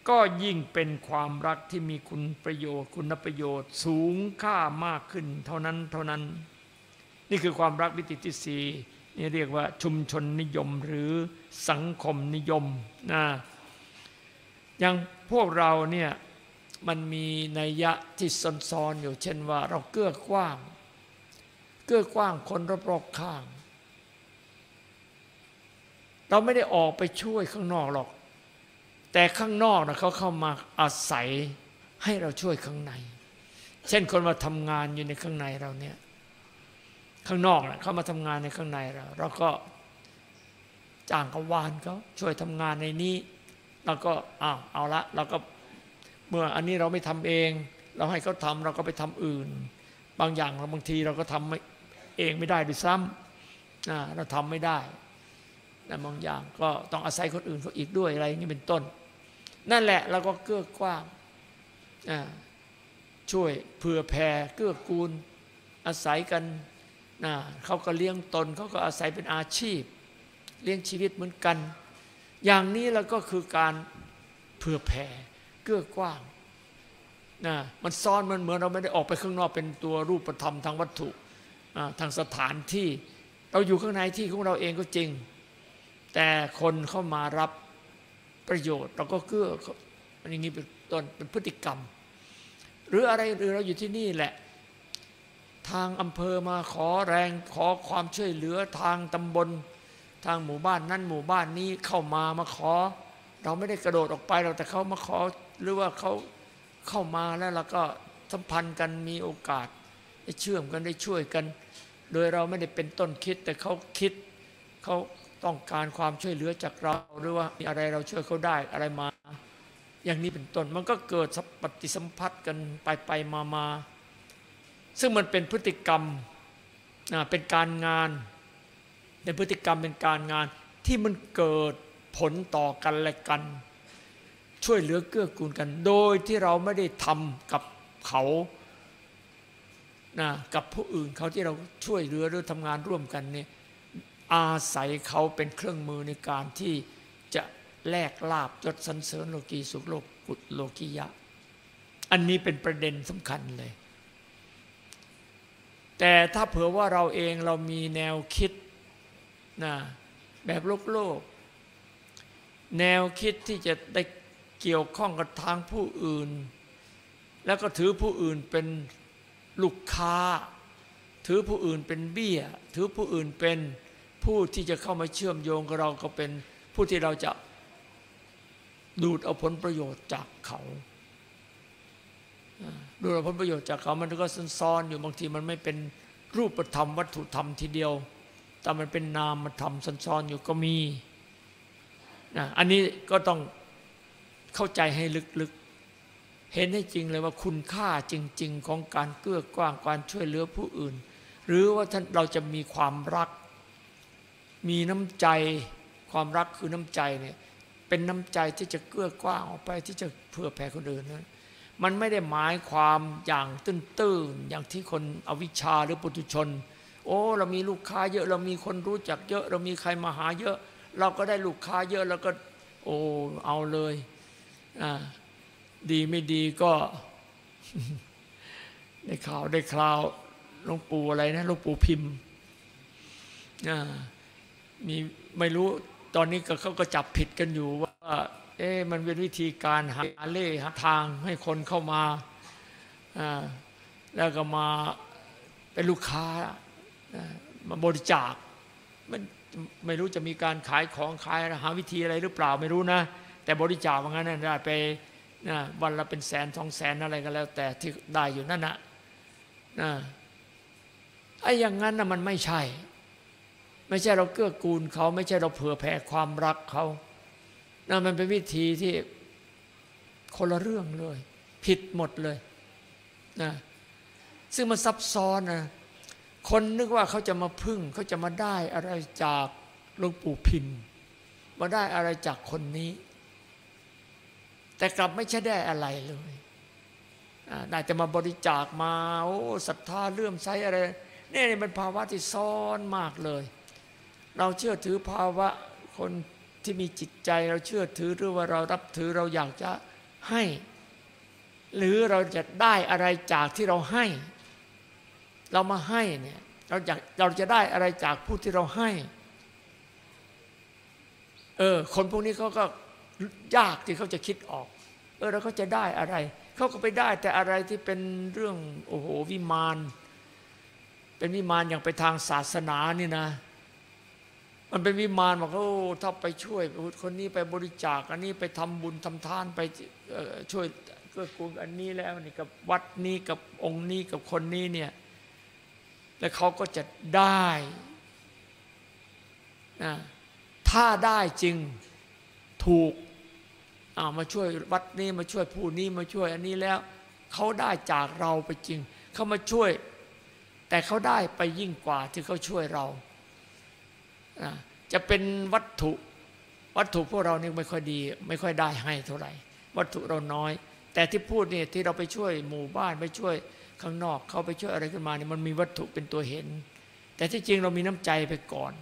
ก็ยิ่งเป็นความรักที่มีคุณประโยชน์ คุณประโยชน์ สูงค่ามากขึ้น เท่านั้นเท่านั้น นี่คือความรักวิติที่สี่นี่เรียกว่าชุมชนนิยมหรือสังคมนิยมนะอย่างพวกเราเนี่ยมันมีนัยยะที่ซ้อนๆอยู่เช่นว่า เราเกื้อกว้าง เกื้อกว้างคนรอบๆข้าง เราไม่ได้ออกไปช่วยข้างนอกหรอก แต่ข้างนอกนะเขาเข้ามาอาศัยให้เราช่วยข้างใน เช่นคนมาทำงานอยู่ในข้างในเราเนี่ยข้างนอกนะเขามาทำงานในข้างในเราเราก็จ้างกวานเขาช่วยทำงานในนี้เราก็อ้าวเอาละเราก็เมื่ออันนี้เราไม่ทำเอง เราให้เขาทำเราก็ไปทำอื่น บางอย่างเราบางทีเราก็ทำเองไม่ได้ด้วยซ้ำเราทำไม่ได้แต่บางอย่างก็ต้องอาศัยคนอื่นเขาอีกด้วยอะไรอย่างนี้เป็นต้น นั่นแหละเราก็เกื้อกว้างช่วยเผื่อแผ่เกื้อกูล อาศัยกันนะเขาก็เลี้ยงตนเขาก็อาศัยเป็นอาชีพ เลี้ยงชีวิตเหมือนกัน อย่างนี้แล้วก็คือการเผื่อแผ่เกื้อกว้างนะมันซ้อนมันเหมือนเราไม่ได้ออกไปข้างนอกเป็นตัวรูปธรรมทางวัตถุทางสถานที่ เราอยู่ข้างในที่ของเราเองก็จริง แต่คนเข้ามารับ ประโยชน์ เราก็เกื้อมันอย่างนี้เป็นต้นเป็นพฤติกรรม หรืออะไรหรือเราอยู่ที่นี่แหละ ทางอำเภอมาขอแรงขอความช่วยเหลือทางตำบล ทางหมู่บ้านนั้นหมู่บ้านนี้เข้ามามาขอ เราไม่ได้กระโดดออกไปเราแต่เขามาขอหรือว่าเขาเข้ามาแล้วเราก็สัมพันธ์กันมีโอกาสได้เชื่อมกันได้ช่วยกัน โดยเราไม่ได้เป็นต้นคิดแต่เขาคิดเขา ต้องการความช่วยเหลือจากเราหรือว่ามีอะไรเราช่วยเขาได้อะไรมา อย่างนี้เป็นต้นมันก็เกิดปฏิสัมพัทธ์กันไปไปมามาซึ่งมันเป็นพฤติกรรมเป็นการงานในพฤติกรรมเป็นการงานที่มันเกิดผลต่อกันและกัน ช่วยเหลือเกื้อกูลกัน โดยที่เราไม่ได้ทำกับเขานะกับผู้อื่นเขาที่เราช่วยเหลือหรือทำงานร่วมกันเนี่ย อาศัยเขาเป็นเครื่องมือในการที่จะแลกลาบยศสันเสริญโลกีสุขโลกกุตโลกิยะ อันนี้เป็นประเด็นสำคัญเลย แต่ถ้าเผื่อว่าเราเองเรามีแนวคิดนะแบบโลกโลก แนวคิดที่จะได้เกี่ยวข้องกับทางผู้อื่น แล้วก็ถือผู้อื่นเป็นลูกค้า ถือผู้อื่นเป็นเบี้ย ถือผู้อื่นเป็น ผู้ที่จะเข้ามาเชื่อมโยงกับเราก็เป็นผู้ที่เราจะดูดเอาผลประโยชน์จากเขาดูดเอาผลประโยชน์จากเขามันก็ซ้อนๆอยู่บางทีมันไม่เป็นรูปธรรมวัตถุธรรมทีเดียว แต่มันเป็นนามธรรมซ้อนๆอยู่ก็มีนะอันนี้ก็ต้องเข้าใจให้ลึกๆ เห็นให้จริงเลยว่าคุณค่าจริง ๆ ของการเกื้อกว้างการช่วยเหลือผู้อื่น หรือว่าท่านเราจะมีความรัก มีน้ำใจความรักคือน้ำใจเนี่ยเป็นน้ำใจที่จะเกื้อกว้างออกไปที่จะเพื่อแผ่คนอื่นนั้นมันไม่ได้หมายความอย่างตื้นๆอย่างที่คนอวิชชาหรือปุถุชน โอ้เรามีลูกค้าเยอะเรามีคนรู้จักเยอะ เรามีใครมาหาเยอะ เราก็ได้ลูกค้าเยอะแล้วก็ โอ้เอาเลยอ่าดีไม่ดีก็ได้ข่าวได้คราวหลวงปู่อะไรนะหลวงปู่พิมพ์อ่า มีไม่รู้ตอนนี้ก็เขาก็จับผิดกันอยู่ว่า เอ๊ะมันเป็นวิธีการหาเล่หาทางให้คนเข้ามาแล้วก็มาเป็นลูกค้ามาบริจาคมันไม่รู้จะมีการขายของขายหาวิธีอะไรหรือเปล่าไม่รู้นะ แต่บริจาคว่างั้นได้ไปนะวันละเป็นแสนสองแสนอะไรก็แล้ว แต่ที่ได้อยู่นั่นนะนะไอ้อย่างนั้นนะมันไม่ใช่ ไม่ใช่เราเกื้อกูลเขาไม่ใช่เราเผื่อแผ่ความรักเขานั่นมันเป็นวิธีที่คนละเรื่องเลย ผิดหมดเลยนะซึ่งมันซับซ้อนนะคนนึกว่าเขาจะมาพึ่งเขาจะมาได้อะไรจากหลวงปู่พิมพ์ มาได้อะไรจากคนนี้ แต่กลับไม่ใช่ได้อะไรเลยได้แต่มาบริจาคมาโอ้ศรัทธาเลื่อมใสอะไรนี่นี่เป็นภาวะที่ซ้อนมากเลย เราเชื่อถือภาวะคนที่มีจิตใจเราเชื่อถือหรือว่าเรารับถือเราอยากจะให้ หรือเราจะได้อะไรจากที่เราให้ เรามาให้เนี่ยเราอยากเราจะได้อะไรจากผู้ที่เราให้เออคนพวกนี้เขาก็ยากที่เขาจะคิดออก เออแล้วเขาจะได้อะไรเขาก็ไปได้แต่อะไรที่เป็นเรื่องโอ้โหวิมาน เป็นวิมานอย่างไปทางศาสนานี่นะ มันเป็นวิมานบอกโอ้ถ้าไปช่วยคนนี้ไปบริจาค อันนี้ไปทำบุญทำทานไปช่วยเกื้อกูลอันนี้แล้วนี่กับวัดนี้กับองค์นี้กับคนนี้เนี่ยแล้วเขาก็จะได้นะถ้าได้จริงถูกามาช่วยวัดนี้มาช่วยผู้นี้มาช่วยอันนี้แล้ว เขาได้จากเราไปจริง เขามาช่วย แต่เขาได้ไปยิ่งกว่าที่เขาช่วยเรา จะเป็นวัตถุวัตถุพวกเรานี่ไม่ค่อยดี ไม่ค่อยได้ให้เท่าไหร่ วัตถุเราน้อย แต่ที่พูดนี่ที่เราไปช่วยหมู่บ้านไปช่วยข้างนอกเขาไปช่วยอะไรขึ้นมาเนี่ยมันมีวัตถุเป็นตัวเห็น แต่ที่จริงเรามีน้ำใจไปก่อน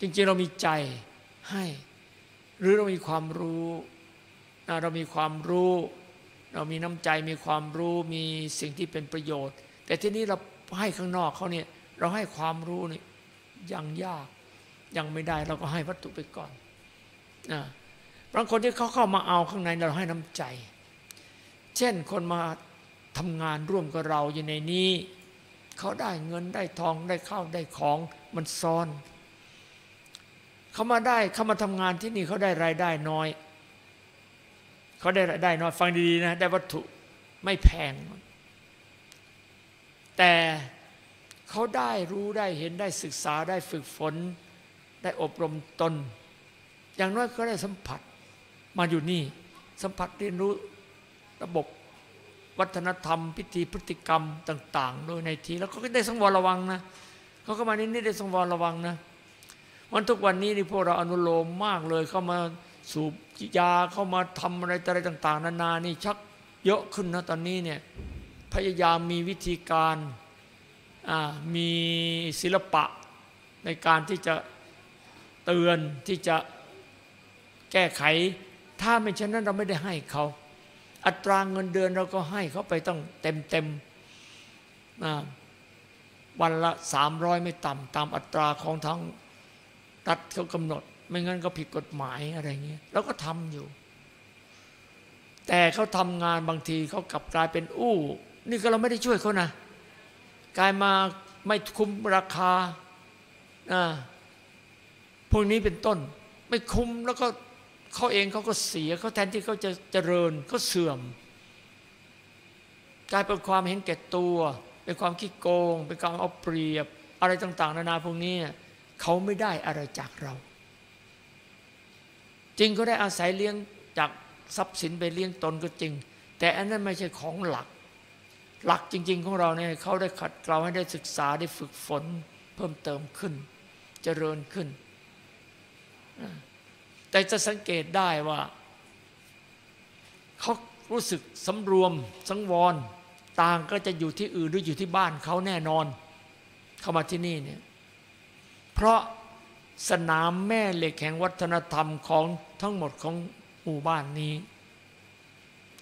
จริงๆเรามีใจให้ หรือเรามีความรู้เรามีความรู้ เรามีน้ำใจมีความรู้มีสิ่งที่เป็นประโยชน์ แต่ที่นี้เราให้ข้างนอกเขาเนี่ยเราให้ความรู้นี่ ยังยากยังไม่ได้เราก็ให้วัตถุไปก่อนนะบางคนที่เขาเข้ามาเอาข้างในเราให้น้ำใจ เช่นคนมาทำงานร่วมกับเราอยู่ในนี้เขาได้เงินได้ทองได้ข้าวได้ของมันซ้อน เขามาได้เขามาทำงานที่นี่เขาได้รายได้น้อยเขาได้รายได้น้อยฟังดีๆนะได้วัตถุไม่แพง แต่ เขาได้รู้ได้เห็นได้ศึกษาได้ฝึกฝน ได้อบรมตน อย่างน้อยก็ได้สัมผัสมาอยู่นี่ สัมผัสเรียนรู้ระบบวัฒนธรรม พิธีพฤติกรรมต่าง ๆ โดยในทีแล้วก็ได้สังวรระวังนะเขาก็มานี่นี่ได้สังวรระวังนะวันทุกวันนี้นี่พวกเราอนุโลมมากเลยเข้ามาสูบยาเข้ามาทำอะไรอะไรต่าง ๆ นานานี่ชักเยอะขึ้นนะตอนนี้เนี่ยพยายามมีวิธีการ มีศิลปะในการที่จะเตือนที่จะแก้ไข ถ้าไม่เช่นนั้นเราไม่ได้ให้เขา อัตราเงินเดือนเราก็ให้เขาไปต้องเต็มเต็มวันละสามร้อยไม่ต่ำตามอัตราของทางรัฐเขากำหนด ไม่งั้นก็ผิดกฎหมายอะไรเงี้ยเราก็ทำอยู่ แต่เขาทำงานบางทีเขากลับกลายเป็นอู้ นี่ก็เราไม่ได้ช่วยเขานะ กลายมาไม่คุ้มราคาพวกนี้เป็นต้น ไม่คุ้มแล้วก็เขาเองเขาก็เสียเขาแทนที่เขาจะเจริญเขาเสื่อม กลายเป็นความเห็นแก่ตัว เป็นความขี้โกง เป็นการเอาเปรียบ อะไรต่าง ๆ นานาพวกนี้เขาไม่ได้อะไรจากเรา จริงก็ได้อาศัยเลี้ยงจากทรัพย์สินไปเลี้ยงตนก็จริง แต่อันนั้นไม่ใช่ของหลัก หลักจริง ๆ ของเราเนี่ยเขาได้ขัดเกลาให้ได้ศึกษาได้ฝึกฝนเพิ่มเติมขึ้นเจริญขึ้น แต่จะสังเกตได้ว่าเขารู้สึกสำรวมสังวรต่างก็จะอยู่ที่อื่นหรืออยู่ที่บ้านเขาแน่นอน เข้ามาที่นี่เนี่ยเพราะสนามแม่เหล็กแห่งวัฒนธรรมของทั้งหมดของหมู่บ้านนี้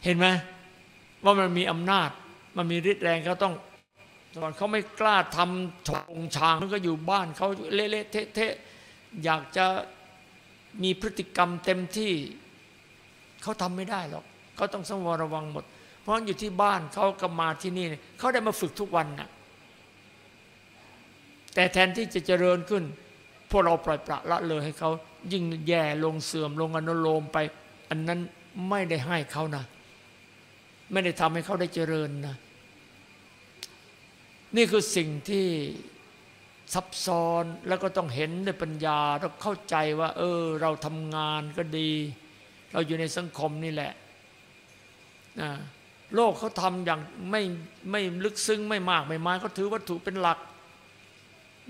เห็นไหมว่ามันมีอำนาจ มันมีฤทธิ์แรงเขาต้องตอนเขาไม่กล้าทำชงชางมันก็อยู่บ้านเขาเละเทะๆอยากจะมีพฤติกรรมเต็มที่เขาทำไม่ได้หรอกเขาต้องสังวรระวังหมด เพราะอยู่ที่บ้านเขาก็มาที่นี่เขาได้มาฝึกทุกวันนะแต่แทนที่จะเจริญขึ้น พวกเราปล่อยปละละเลยให้เขายิ่งแย่ลงเสื่อมลงอนุโลมไป อันนั้นไม่ได้ให้เขานะ ไม่ได้ทำให้เขาได้เจริญนะนี่คือสิ่งที่ซับซ้อนแล้วก็ต้องเห็นด้วยปัญญาต้องเข้าใจว่า เออ เราทำงานก็ดี เราอยู่ในสังคมนี่แหละนะโลกเขาทำอย่างไม่ไม่ลึกซึ้งไม่มากไม่มายเขาถือวัตถุเป็นหลัก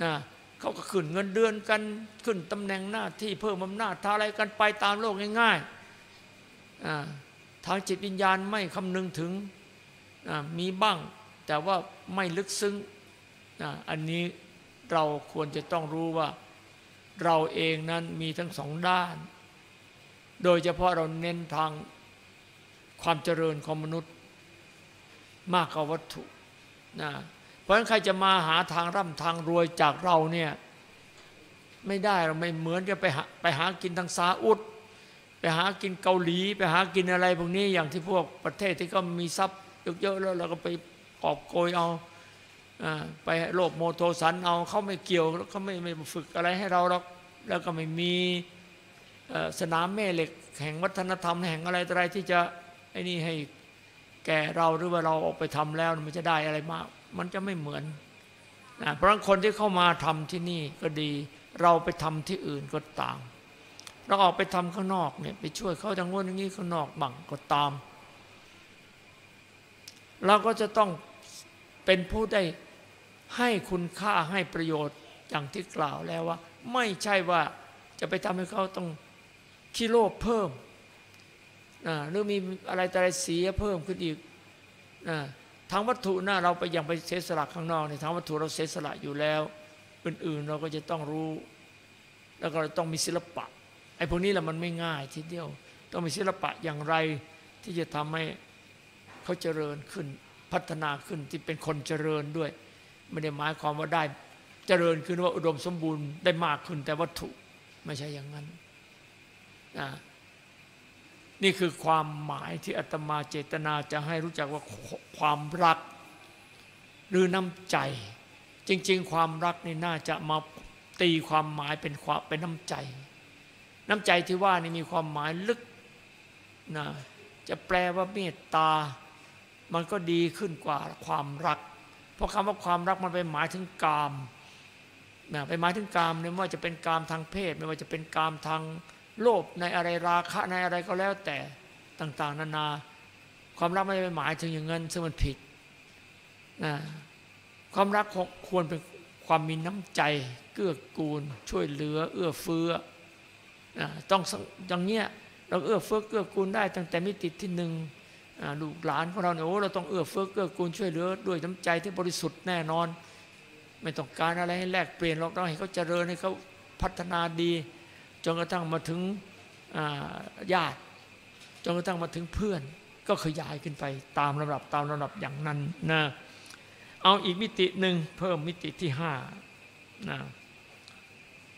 นะเขาก็ขึ้นเงินเดือนกันขึ้นตำแหน่งหน้าที่เพิ่มอำนาจทาอะไรกันไปตามโลกง่ายๆ ทางจิตวิญญาณไม่คำนึงถึงมีบ้าง แต่ว่าไม่ลึกซึ้งอันนี้เราควรจะต้องรู้ว่าเราเองนั้นมีทั้งสองด้าน โดยเฉพาะเราเน้นทางความเจริญของมนุษย์มากกว่าวัตถุนะเพราะฉะนั้นใครจะมาหาทางร่ำทางรวยจากเราเนี่ยไม่ได้เราไม่เหมือนจะไปหาไปหากินทางซาอุด ไปหากินเกาหลี ไปหากินอะไรพวกนี้อย่างที่พวกประเทศที่ก็มีทรัพย์เยอะๆแล้วเราก็ไปกอบโกยเอาไปโลภโมโทสันเอาเขาไม่เกี่ยวแล้วเขาไม่ไม่ฝึกอะไรให้เราหรอกแล้วก็ไม่มีสนามแม่เหล็กแห่งวัฒนธรรมแห่งอะไรอะไรที่จะไอ้นี่ให้แก่เราหรือว่าเราออกไปทำแล้วมันจะได้อะไรมากมันจะไม่เหมือนนะเพราะคนที่เข้ามาทำที่นี่ก็ดี เราไปทำที่อื่นก็ต่าม เราออกไปทำข้างนอกเนี่ยไปช่วยเขาจังวนอย่างนี้ข้างนอกบังก็ตาม เราก็จะต้องเป็นผู้ได้ให้คุณค่าให้ประโยชน์อย่างที่กล่าวแล้วว่า ไม่ใช่ว่าจะไปทำให้เขาต้องขี้โลภเพิ่มหรือมีอะไรแต่อะไรเสียเพิ่มขึ้นอีกทางวัตถุนะเราไปยังไปเสียสละข้างนอกในทางวัตถุเราเสียสละอยู่แล้ว อื่นๆเราก็จะต้องรู้ แล้วก็ต้องมีศิลปะ ไอ้พวกนี้แหละมันไม่ง่ายทีเดียว ต้องมีศิลปะอย่างไรที่จะทำให้เขาเจริญขึ้นพัฒนาขึ้นที่เป็นคนเจริญด้วย ไม่ได้หมายความว่าได้เจริญขึ้นว่าอุดมสมบูรณ์ได้มากขึ้นแต่วัตถุไม่ใช่อย่างนั้นนะนี่คือความหมายที่อาตมาเจตนาจะให้รู้จักว่าความรัก หรือน้ำใจ จริง ๆ ความรักนี่น่าจะมาตีความหมายเป็นความเป็นน้ำใจ น้ำใจที่ว่านี่มีความหมายลึกนะจะแปลว่าเมตตา มันก็ดีขึ้นกว่าความรัก เพราะคำว่าความรักมันไปหมายถึงกามนะไปหมายถึงกามไม่ว่าจะเป็นกามทางเพศ ไม่ว่าจะเป็นกามทางโลภในอะไรราคะในอะไรก็แล้วแต่ต่าง ๆ นานา ความรักไม่ได้หมายถึงอย่างนั้นซึ่งมันผิดนะความรักควรเป็นความมีน้ำใจ เกื้อกูล ช่วยเหลือ เอื้อเฟื้อ ต้องอย่างเงี้ยเราเอื้อเฟื้อเกื้อกูลได้ตั้งแต่มิติที่หนึ่งลูกหลานของเราเนี่ยโอ้เราต้องเอื้อเฟื้อเกื้อกูลช่วยเหลือด้วยน้ำใจที่บริสุทธิ์แน่นอน ไม่ต้องการอะไรให้แลกเปลี่ยนเราต้องให้เขาเจริญให้เขาพัฒนาดี จนกระทั่งมาถึงญาติจนกระทั่งมาถึงเพื่อน ก็ขยายขึ้นไปตามระดับตามระดับอย่างนั้นนะเอาอีกมิติหนึ่งเพิ่มมิติที่ห้านะ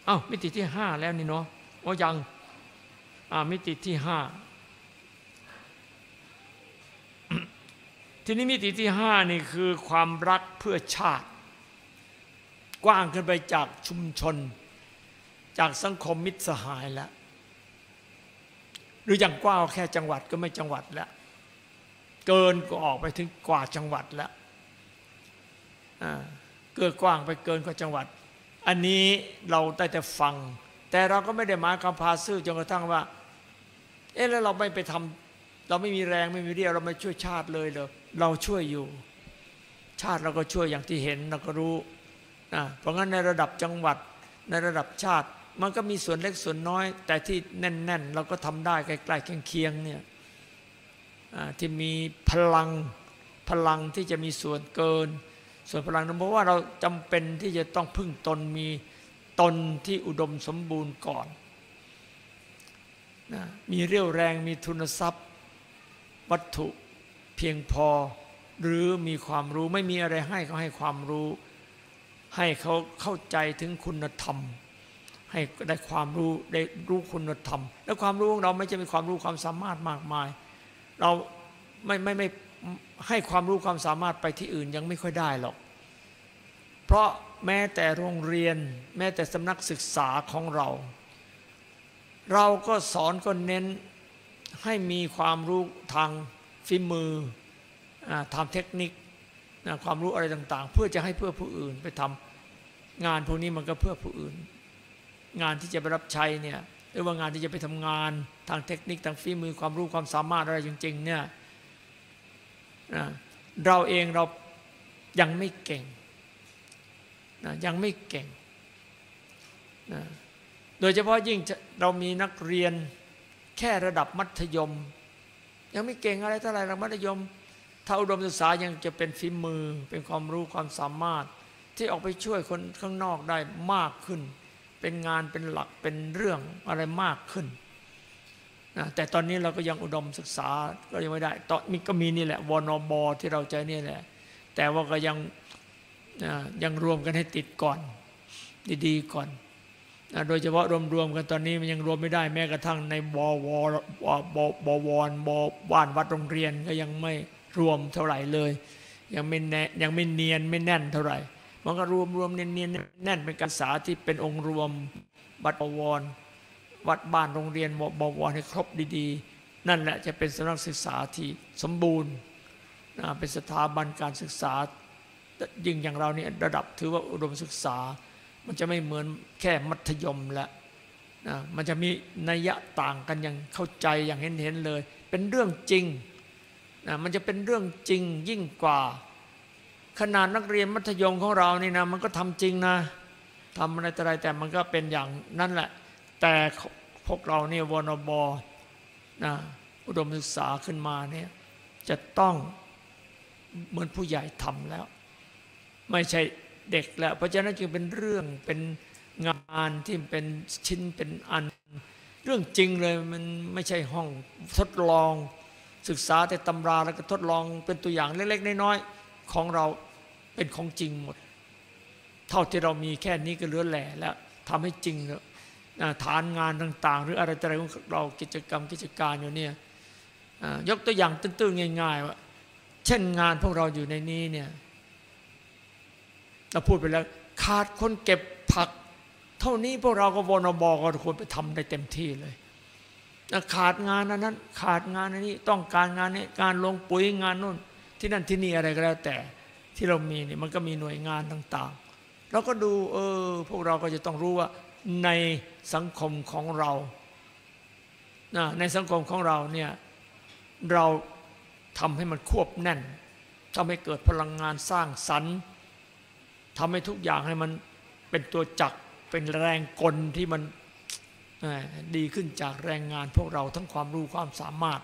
เอามิติที่ห้าแล้วนี่เนาะ ว่ายังมิติที่ห้าทีนี้มิติที่ห้านี่คือความรักเพื่อชาติ กว้างขึ้นไปจากชุมชน จากสังคมมิตรสหายแล้ว หรืออย่างกว้างแค่จังหวัดก็ไม่จังหวัดแล้ว เกินก็ออกไปถึงกว่าจังหวัดแล้วเกิดกว้างไปเกินกว่าจังหวัด อันนี้เราได้แต่ฟัง แต่เราก็ไม่ได้มาคำพาซื่อจนกระทั่งว่า เอ๊ะแล้วเราไม่ไปทำเราไม่มีแรงไม่มีเรี่ยวเราไม่ช่วยชาติเลยเลยเราช่วยอยู่ ชาติเราก็ช่วยอย่างที่เห็นเราก็รู้นะเพราะงั้นในระดับจังหวัดในระดับชาติ มันก็มีส่วนเล็กส่วนน้อย แต่ที่แน่น ๆ เราก็ทำได้ใกล้ๆเคียงๆเนี่ยที่มีพลังพลังที่จะมีส่วนเกิน ส่วนพลังนั้นเพราะว่าเราจำเป็นที่จะต้องพึ่งตนมี ตนที่อุดมสมบูรณ์ก่อนนะมีเรี่ยวแรงมีทุนทรัพย์ วัตถุเพียงพอ หรือมีความรู้ไม่มีอะไรให้เขาให้ความรู้ ให้เขาเข้าใจถึงคุณธรรม ให้ได้ความรู้ได้รู้คุณธรรม และความรู้ของเราไม่จะมีความรู้ความสามารถมากมาย เราไม่ไม่ไม่ให้ความรู้ความสามารถไปที่อื่นยังไม่ค่อยได้หรอก เพราะ แม้แต่โรงเรียน แม้แต่สำนักศึกษาของเรา เราก็สอนก็เน้นให้มีความรู้ทางฝีมือทำเทคนิคความรู้อะไรต่างๆ เพื่อจะให้เพื่อผู้อื่นไปทำงานพวกนี้มันก็เพื่อผู้อื่น งานที่จะไปรับใช้เนี่ยหรือว่างานที่จะไปทำงานทางเทคนิคทางฝีมือความรู้ความสามารถอะไรจริงๆเนี่ยเราเองเรายังไม่เก่ง ยังไม่เก่งโดยเฉพาะยิ่งเรามีนักเรียนแค่ระดับมัธยม ยังไม่เก่งอะไรเท่าไหร่รามัธยมถ้าอุดมศึกษายังจะเป็นฝีมือเป็นความรู้ความสามารถ ที่ออกไปช่วยคนข้างนอกได้มากขึ้น เป็นงานเป็นหลักเป็นเรื่องอะไรมากขึ้นนะแต่ตอนนี้เราก็ยังอุดมศึกษาก็ยังไม่ได้ตอนนี้ก็มีนี่แหละวนบที่เราใจนี่แหละ แต่ว่าก็ยัง ยังรวมกันให้ติดก่อน ดีๆก่อน โดยเฉพาะรวมๆกันตอนนี้มันยังรวมไม่ได้แม้กระทั่งในบวบวอนบบ้านวัดโรงเรียนก็ยังไม่รวมเท่าไหร่เลย ยังไม่แน่ยังไม่เนียนไม่แน่นเท่าไหร่ มันก็รวมรวมเนียนเนียนแน่นเป็นการศึกษาที่เป็นองค์รวมวัดบวรวัดบ้านโรงเรียนบวรให้ครบดีๆ นั่นแหละจะเป็นสำนักศึกษาที่สมบูรณ์เป็นสถาบันการศึกษา ยิ่งอย่างเราเนี่ยระดับถือว่าอุดมศึกษา มันจะไม่เหมือนแค่มัธยมแล้วนะมันจะมีนัยยะต่างกันอย่างเข้าใจอย่างเห็นเห็นเลย เป็นเรื่องจริงนะมันจะเป็นเรื่องจริงยิ่งกว่า ขนาดนักเรียนมัธยมของเรานี่นะมันก็ทำจริงนะทำอะไรแต่อะไรแต่มันก็เป็นอย่างนั่นแหละ แต่พวกเราเนี่ยวนบนะอุดมศึกษาขึ้นมาเนี่ยจะต้องเหมือนผู้ใหญ่ทำแล้ว ไม่ใช่เด็กแล้ว เพราะฉะนั้นจึงเป็นเรื่องเป็นงานที่เป็นชิ้นเป็นอัน เรื่องจริงเลยมันไม่ใช่ห้องทดลอง ศึกษาแต่ตำราแล้วก็ทดลองเป็นตัวอย่างเล็กๆน้อยๆของเราเป็นของจริงหมด เท่าที่เรามีแค่นี้ก็เหลือแหล่แล้วทำให้จริงแล้วฐานงานต่าง ๆ หรืออะไรอะไรของเรากิจกรรมกิจการอยู่เนี่ยยกตัวอย่างตื้นๆง่าย ๆ ว่า เช่นงานพวกเราอยู่ในนี้เนี่ย เราพูดไปแล้ว ขาดคนเก็บผัก เท่านี้พวกเราก็วนบอก็ควรไปทำได้เต็มที่เลยขาดงานนั้น ขาดงานนี้ต้องการงานนี้การลงปุ๋ยงานนู่น ที่นั่นที่นี่อะไรก็แล้วแต่ที่เรามีนี่มันก็มีหน่วยงานต่างๆ เราก็ดูเออพวกเราก็จะต้องรู้ว่าในสังคมของเราในสังคมของเราเนี่ยเราทำให้มันควบแน่นทำให้เกิดพลังงานสร้างสรรค์ ทำให้ทุกอย่างให้มันเป็นตัวจักรเป็นแรงกลที่มันดีขึ้นจากแรงงานพวกเราทั้งความรู้ความสามารถ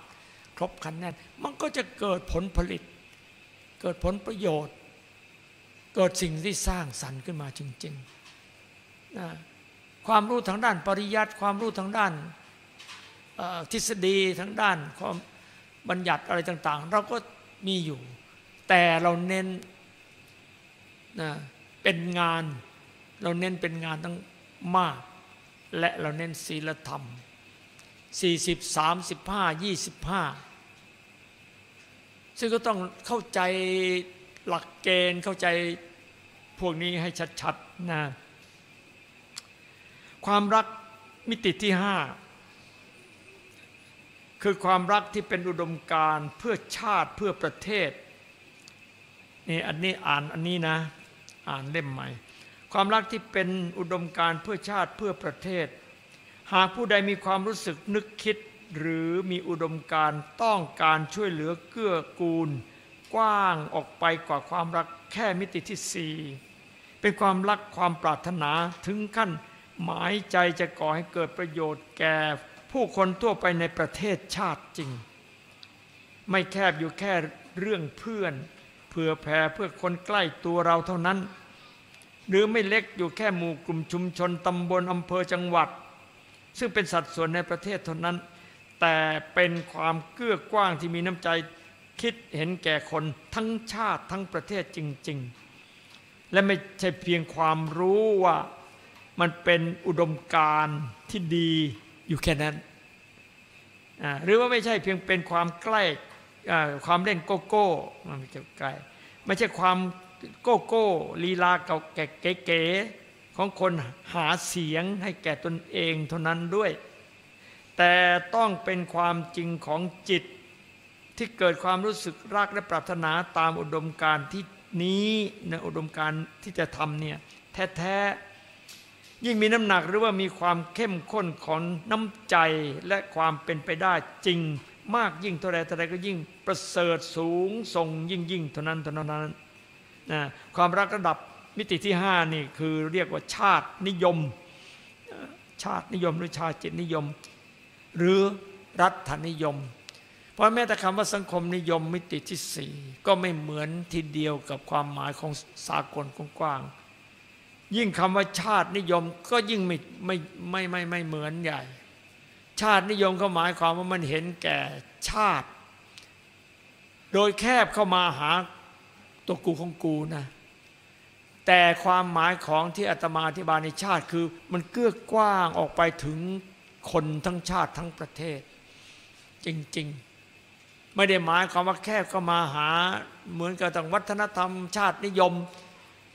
ครบคันแน่น มันก็จะเกิดผลผลิต เกิดผลประโยชน์ เกิดสิ่งที่สร้างสรรค์ขึ้นมาจริงๆนะความรู้ทางด้านปริยัติความรู้ทางด้านทฤษฎีทางด้านความบัญญัติอะไรต่าง ๆ เราก็มีอยู่ แต่เราเน้นนะ เป็นงาน เราเน้นเป็นงานตั้งมาก และเราเน้นศีลธรรม 40 35 25 ซึ่งก็ต้องเข้าใจหลักเกณฑ์เข้าใจพวกนี้ให้ชัดๆนะความรักมิติที่ห้าคือความรักที่เป็นอุดมการเพื่อชาติเพื่อประเทศนี่อันนี้อ่านอันนี้นะ อ่านเล่มใหม่ ความรักที่เป็นอุดมการเพื่อชาติเพื่อประเทศ หากผู้ใดมีความรู้สึกนึกคิด หรือมีอุดมการต้องการช่วยเหลือเกื้อกูล กว้างออกไปกว่าความรักแค่มิติที่สี่เป็นความรักความปรารถนาถึงขั้นหมายใจจะก่อให้เกิดประโยชน์แก่ ผู้คนทั่วไปในประเทศชาติจริง ไม่แคบอยู่แค่เรื่องเพื่อน เผื่อแผ่เพื่อคนใกล้ตัวเราเท่านั้น หรือไม่เล็กอยู่แค่หมู่กลุ่มชุมชนตำบลอำเภอจังหวัด ซึ่งเป็นสัดส่วนในประเทศเท่านั้น แต่เป็นความเกื้อกว้างที่มีน้ำใจคิดเห็นแก่คนทั้งชาติทั้งประเทศจริง ๆ และไม่ใช่เพียงความรู้ว่ามันเป็นอุดมการที่ดีอยู่แค่นั้น หรือว่าไม่ใช่เพียงเป็นความใกล้ ความเล่นโกโก้มันไม่ใช่ใกล้ไม่ใช่ความโกโก้ลีลาเก่าแก่เก๋ๆของคนหาเสียงให้แก่ตนเองเท่านั้นด้วย แต่ต้องเป็นความจริงของจิตที่เกิดความรู้สึกรักและปรารถนาตามอุดมการณ์ที่นี้ในอุดมการณ์ที่จะทำเนี่ยแท้ๆยิ่งมีน้ำหนักหรือว่ามีความเข้มข้นของน้ำใจและความเป็นไปได้จริง มากยิ่งเท่าไรเท่าไรก็ยิ่งประเสริฐสูงส่งยิ่งยิ่งเท่านั้นเท่านั้นนะความรักระดับมิติที่ห้านี่คือเรียกว่าชาตินิยม ชาตินิยมหรือชาติจิตนิยม หรือรัฐนิยม เพราะแม้แต่คำว่าสังคมนิยมมิติที่สี่ก็ไม่เหมือนทีเดียวกับความหมายของสากลกว้างยิ่งคำว่าชาตินิยมก็ยิ่งไม่ไม่ไม่ไม่ไม่เหมือนใหญ่ ชาตินิยมก็หมายความว่ามันเห็นแก่ชาติ โดยแคบเข้ามาหาตัวกูของกูนะแต่ความหมายของที่อาตมาอธิบายในชาติคือ มันเกื้อกว้างออกไปถึงคนทั้งชาติทั้งประเทศ จริง ๆ ไม่ได้หมายความว่าแคบเข้ามาหา เหมือนกับทางวัฒนธรรม ชาตินิยม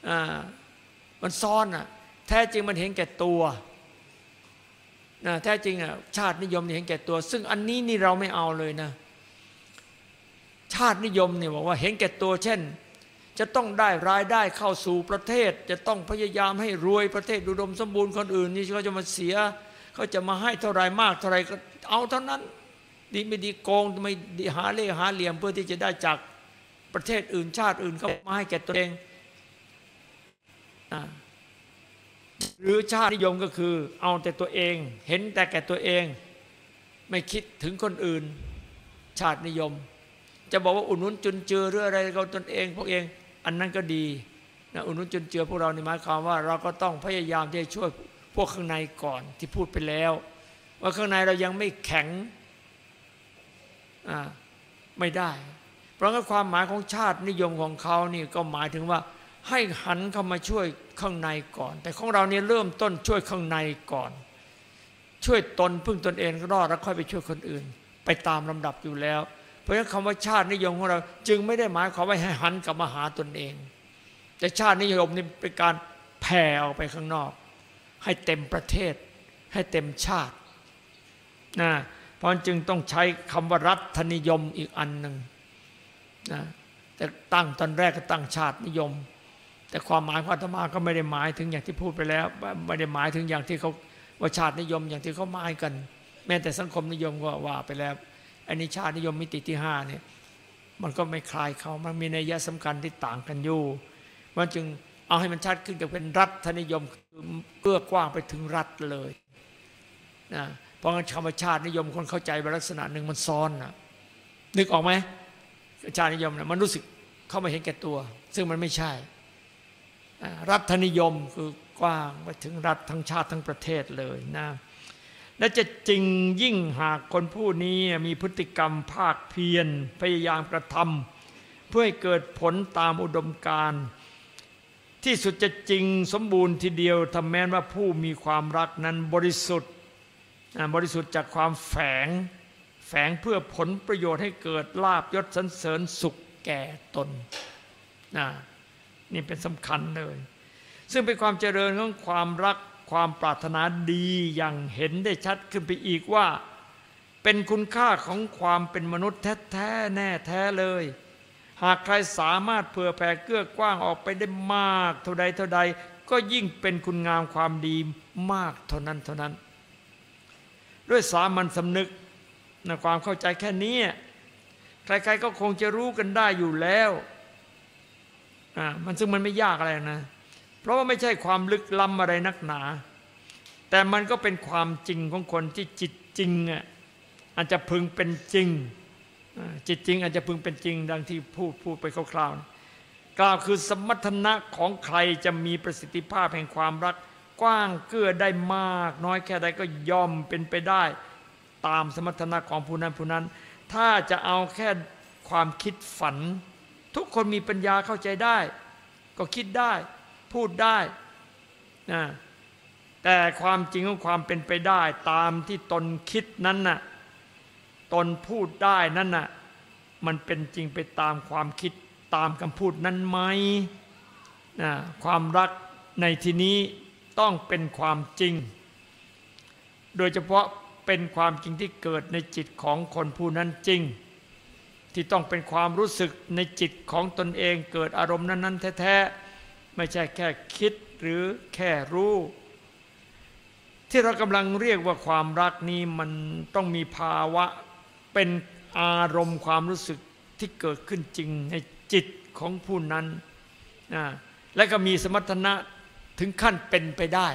อ่ามันซ่อนอะแท้จริงมันเห็นแก่ตัว นะแท้จริงอะชาตินิยมเห็นแก่ตัว ซึ่งอันนี้นี่เราไม่เอาเลยนะ ชาตินิยมเนี่ยบอกว่าเห็นแก่ตัว เช่น จะต้องได้รายได้เข้าสู่ประเทศ จะต้องพยายามให้รวยประเทศอุดมสมบูรณ์คนอื่น นี่เขาจะมาเสียเขาจะมาให้เท่าไรมากเท่าไรก็เอาเท่านั้น ดีไม่ดีโกงไม่ดีหาเล่ห์หาเหลี่ยมเพื่อที่จะได้จากประเทศอื่นชาติอื่นเขามาให้แก่ตัวเองอ่า หรือชาตินิยมก็คือ เอาแต่ตัวเอง เห็นแต่แก่ตัวเอง ไม่คิดถึงคนอื่น ชาตินิยม จะบอกว่าอุดหนุนจุนเจือหรืออะไรก็ตนเอง พวกเอง อันนั้นก็ดีนะอุดหนุนจุนเจือพวกเราในหมายความว่า เราก็ต้องพยายามที่จะช่วยพวกข้างในก่อนที่พูดไปแล้ว ว่าข้างในเรายังไม่แข็งอ่าไม่ได้ เพราะงั้นความหมายของชาตินิยมของเขานี่ก็หมายถึงว่า ให้หันเข้ามาช่วยข้างในก่อน แต่ของเราเนี่ยเริ่มต้นช่วยข้างในก่อน ช่วยตนพึ่งตนเองรอดแล้วค่อยไปช่วยคนอื่น ไปตามลำดับอยู่แล้ว เพราะฉะนั้นคำว่าชาตินิยมของเราจึงไม่ได้หมายความว่าให้หันกลับมาหาตนเอง แต่ชาตินิยมนี่เป็นการแผ่ออกไปข้างนอก ให้เต็มประเทศ ให้เต็มชาตินะเพราะจึงต้องใช้คำว่ารัฐนิยมอีกอันหนึ่งนะแต่ตั้งตอนแรกก็ตั้งชาตินิยม แต่ความหมายของอาตมาก็ไม่ได้หมายถึงอย่างที่พูดไปแล้ว ไม่ได้หมายถึงอย่างที่เขาว่าชาตินิยมอย่างที่เขาหมายกัน แม้แต่สังคมนิยมก็ว่าไปแล้วอันนี้ชาตินิยมมิติที่ห้าเนี่ยมันก็ไม่คลายเขามันมีนัยยะสำคัญที่ต่างกันอยู่มันจึงเอาให้มันชัดขึ้นกับเป็นรัฐนิยมคือเกื้อกว้างไปถึงรัฐเลยนะเพราะงั้นธรรมชาตินิยมคนเข้าใจไปลักษณะหนึ่งมันซ้อนนะนึกออกไหมชาตินิยมนะมันรู้สึกเข้ามาเห็นแก่ตัว ซึ่งมันไม่ใช่ รัฐนิยมคือกว้างไปถึงรัฐทั้งชาติทั้งประเทศเลยนะและจะจริงยิ่งหากคนผู้นี้มีพฤติกรรมภาคเพียรพยายามกระทำเพื่อให้เกิดผลตามอุดมการณ์ที่สุดจะจริงสมบูรณ์ทีเดียวทำแม้นว่าผู้มีความรักนั้นบริสุทธิ์บริสุทธิ์จากความแฝง แฝงเพื่อผลประโยชน์ให้เกิดลาบยศสรรเสริญสุขแก่ตนนะ นี่เป็นสำคัญเลย ซึ่งเป็นความเจริญของความรักความปรารถนาดีอย่างเห็นได้ชัดขึ้นไปอีกว่า เป็นคุณค่าของความเป็นมนุษย์แท้ๆแน่แท้เลย หากใครสามารถเผื่อแผ่เกื้อกว้างออกไปได้มากเท่าใดเท่าใด ก็ยิ่งเป็นคุณงามความดีมากเท่านั้นเท่านั้น ด้วยสามัญสำนึกนะความเข้าใจแค่นี้ใครๆก็คงจะรู้กันได้อยู่แล้ว อ่ามันซึ่งมันไม่ยากอะไรนะ เพราะว่าไม่ใช่ความลึกล้ำอะไรนักหนา แต่มันก็เป็นความจริงของคนที่จิตจริงอะอาจจะพึงเป็นจริง จิตจริงอาจจะพึงเป็นจริง ดังที่พูดพูดไปคร่าวๆกล่าวคือสมรรถนะของใครจะมีประสิทธิภาพแห่งความรัก กว้างเกื้อได้มาก น้อยแค่ใดก็ย่อมเป็นไปได้ ตามสมรรถนะของผู้นั้นผู้นั้น ถ้าจะเอาแค่ความคิดฝัน ทุกคนมีปัญญาเข้าใจได้ ก็คิดได้พูดได้นะแต่ความจริงของความเป็นไปได้ ตามที่ตนคิดนั้นน่ะตนพูดได้นั่นน่ะมันเป็นจริงไปตามความคิดตามคำพูดนั้นไหมนะความรักในที่นี้ต้องเป็นความจริง โดยเฉพาะเป็นความจริงที่เกิดในจิตของคนผู้นั้นจริง ที่ต้องเป็นความรู้สึกในจิตของตนเองเกิดอารมณ์นั้น ๆ แท้ๆไม่ใช่แค่คิดหรือแค่รู้ ที่เรากำลังเรียกว่าความรักนี้มันต้องมีภาวะเป็นอารมณ์ความรู้สึกที่เกิดขึ้นจริงในจิตของผู้นั้นนะและก็มีสมรรถนะถึงขั้นเป็นไปได้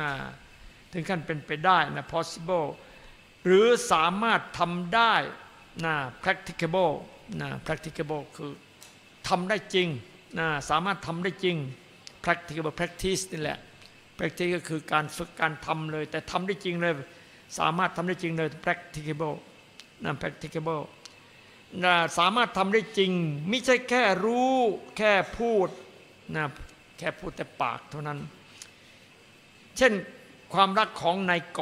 นะถึงขั้นเป็นไปได้นะ possible หรือสามารถทำได้ นะ practicable นะ practicable คือทำได้จริงนะสามารถทำได้จริง practicable practice นี่แหละ practice ก็คือการฝึกการทำเลย แต่ทำได้จริงเลย สามารถทำได้จริงเลย practicable นะ practicable นะสามารถทำได้จริง ไม่ใช่แค่รู้แค่พูดนะแค่พูดแต่ปากเท่านั้น เช่นความรักของนายก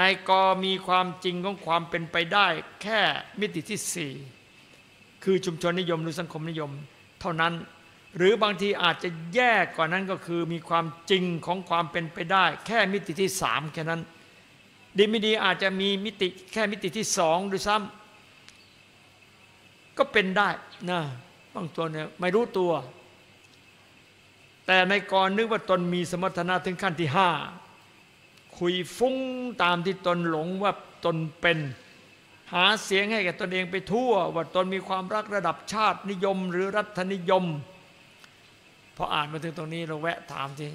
นายกมีความจริงของความเป็นไปได้ แค่มิติที่สี่คือชุมชนนิยมหรือสังคมนิยม เท่านั้น หรือบางทีอาจจะแย่กว่านั้นก็คือมีความจริงของความเป็นไปได้ แค่มิติที่สามแค่นั้น ดีไม่ดีอาจจะมีมิติแค่มิติที่สองด้วยซ้ำก็เป็นได้นะบางตัวเนี่ยไม่รู้ตัว แต่ในกรนึกว่าตนมีสมรรถนะถึงขั้นที่ห้า คุยฟุ้งตามที่ตนหลงว่าตนเป็น หาเสียงให้แก่ตนเองไปทั่ว ว่าตนมีความรักระดับชาตินิยม หรือรัฐนิยมพออ่านมาถึงตรงนี้เราแวะถามที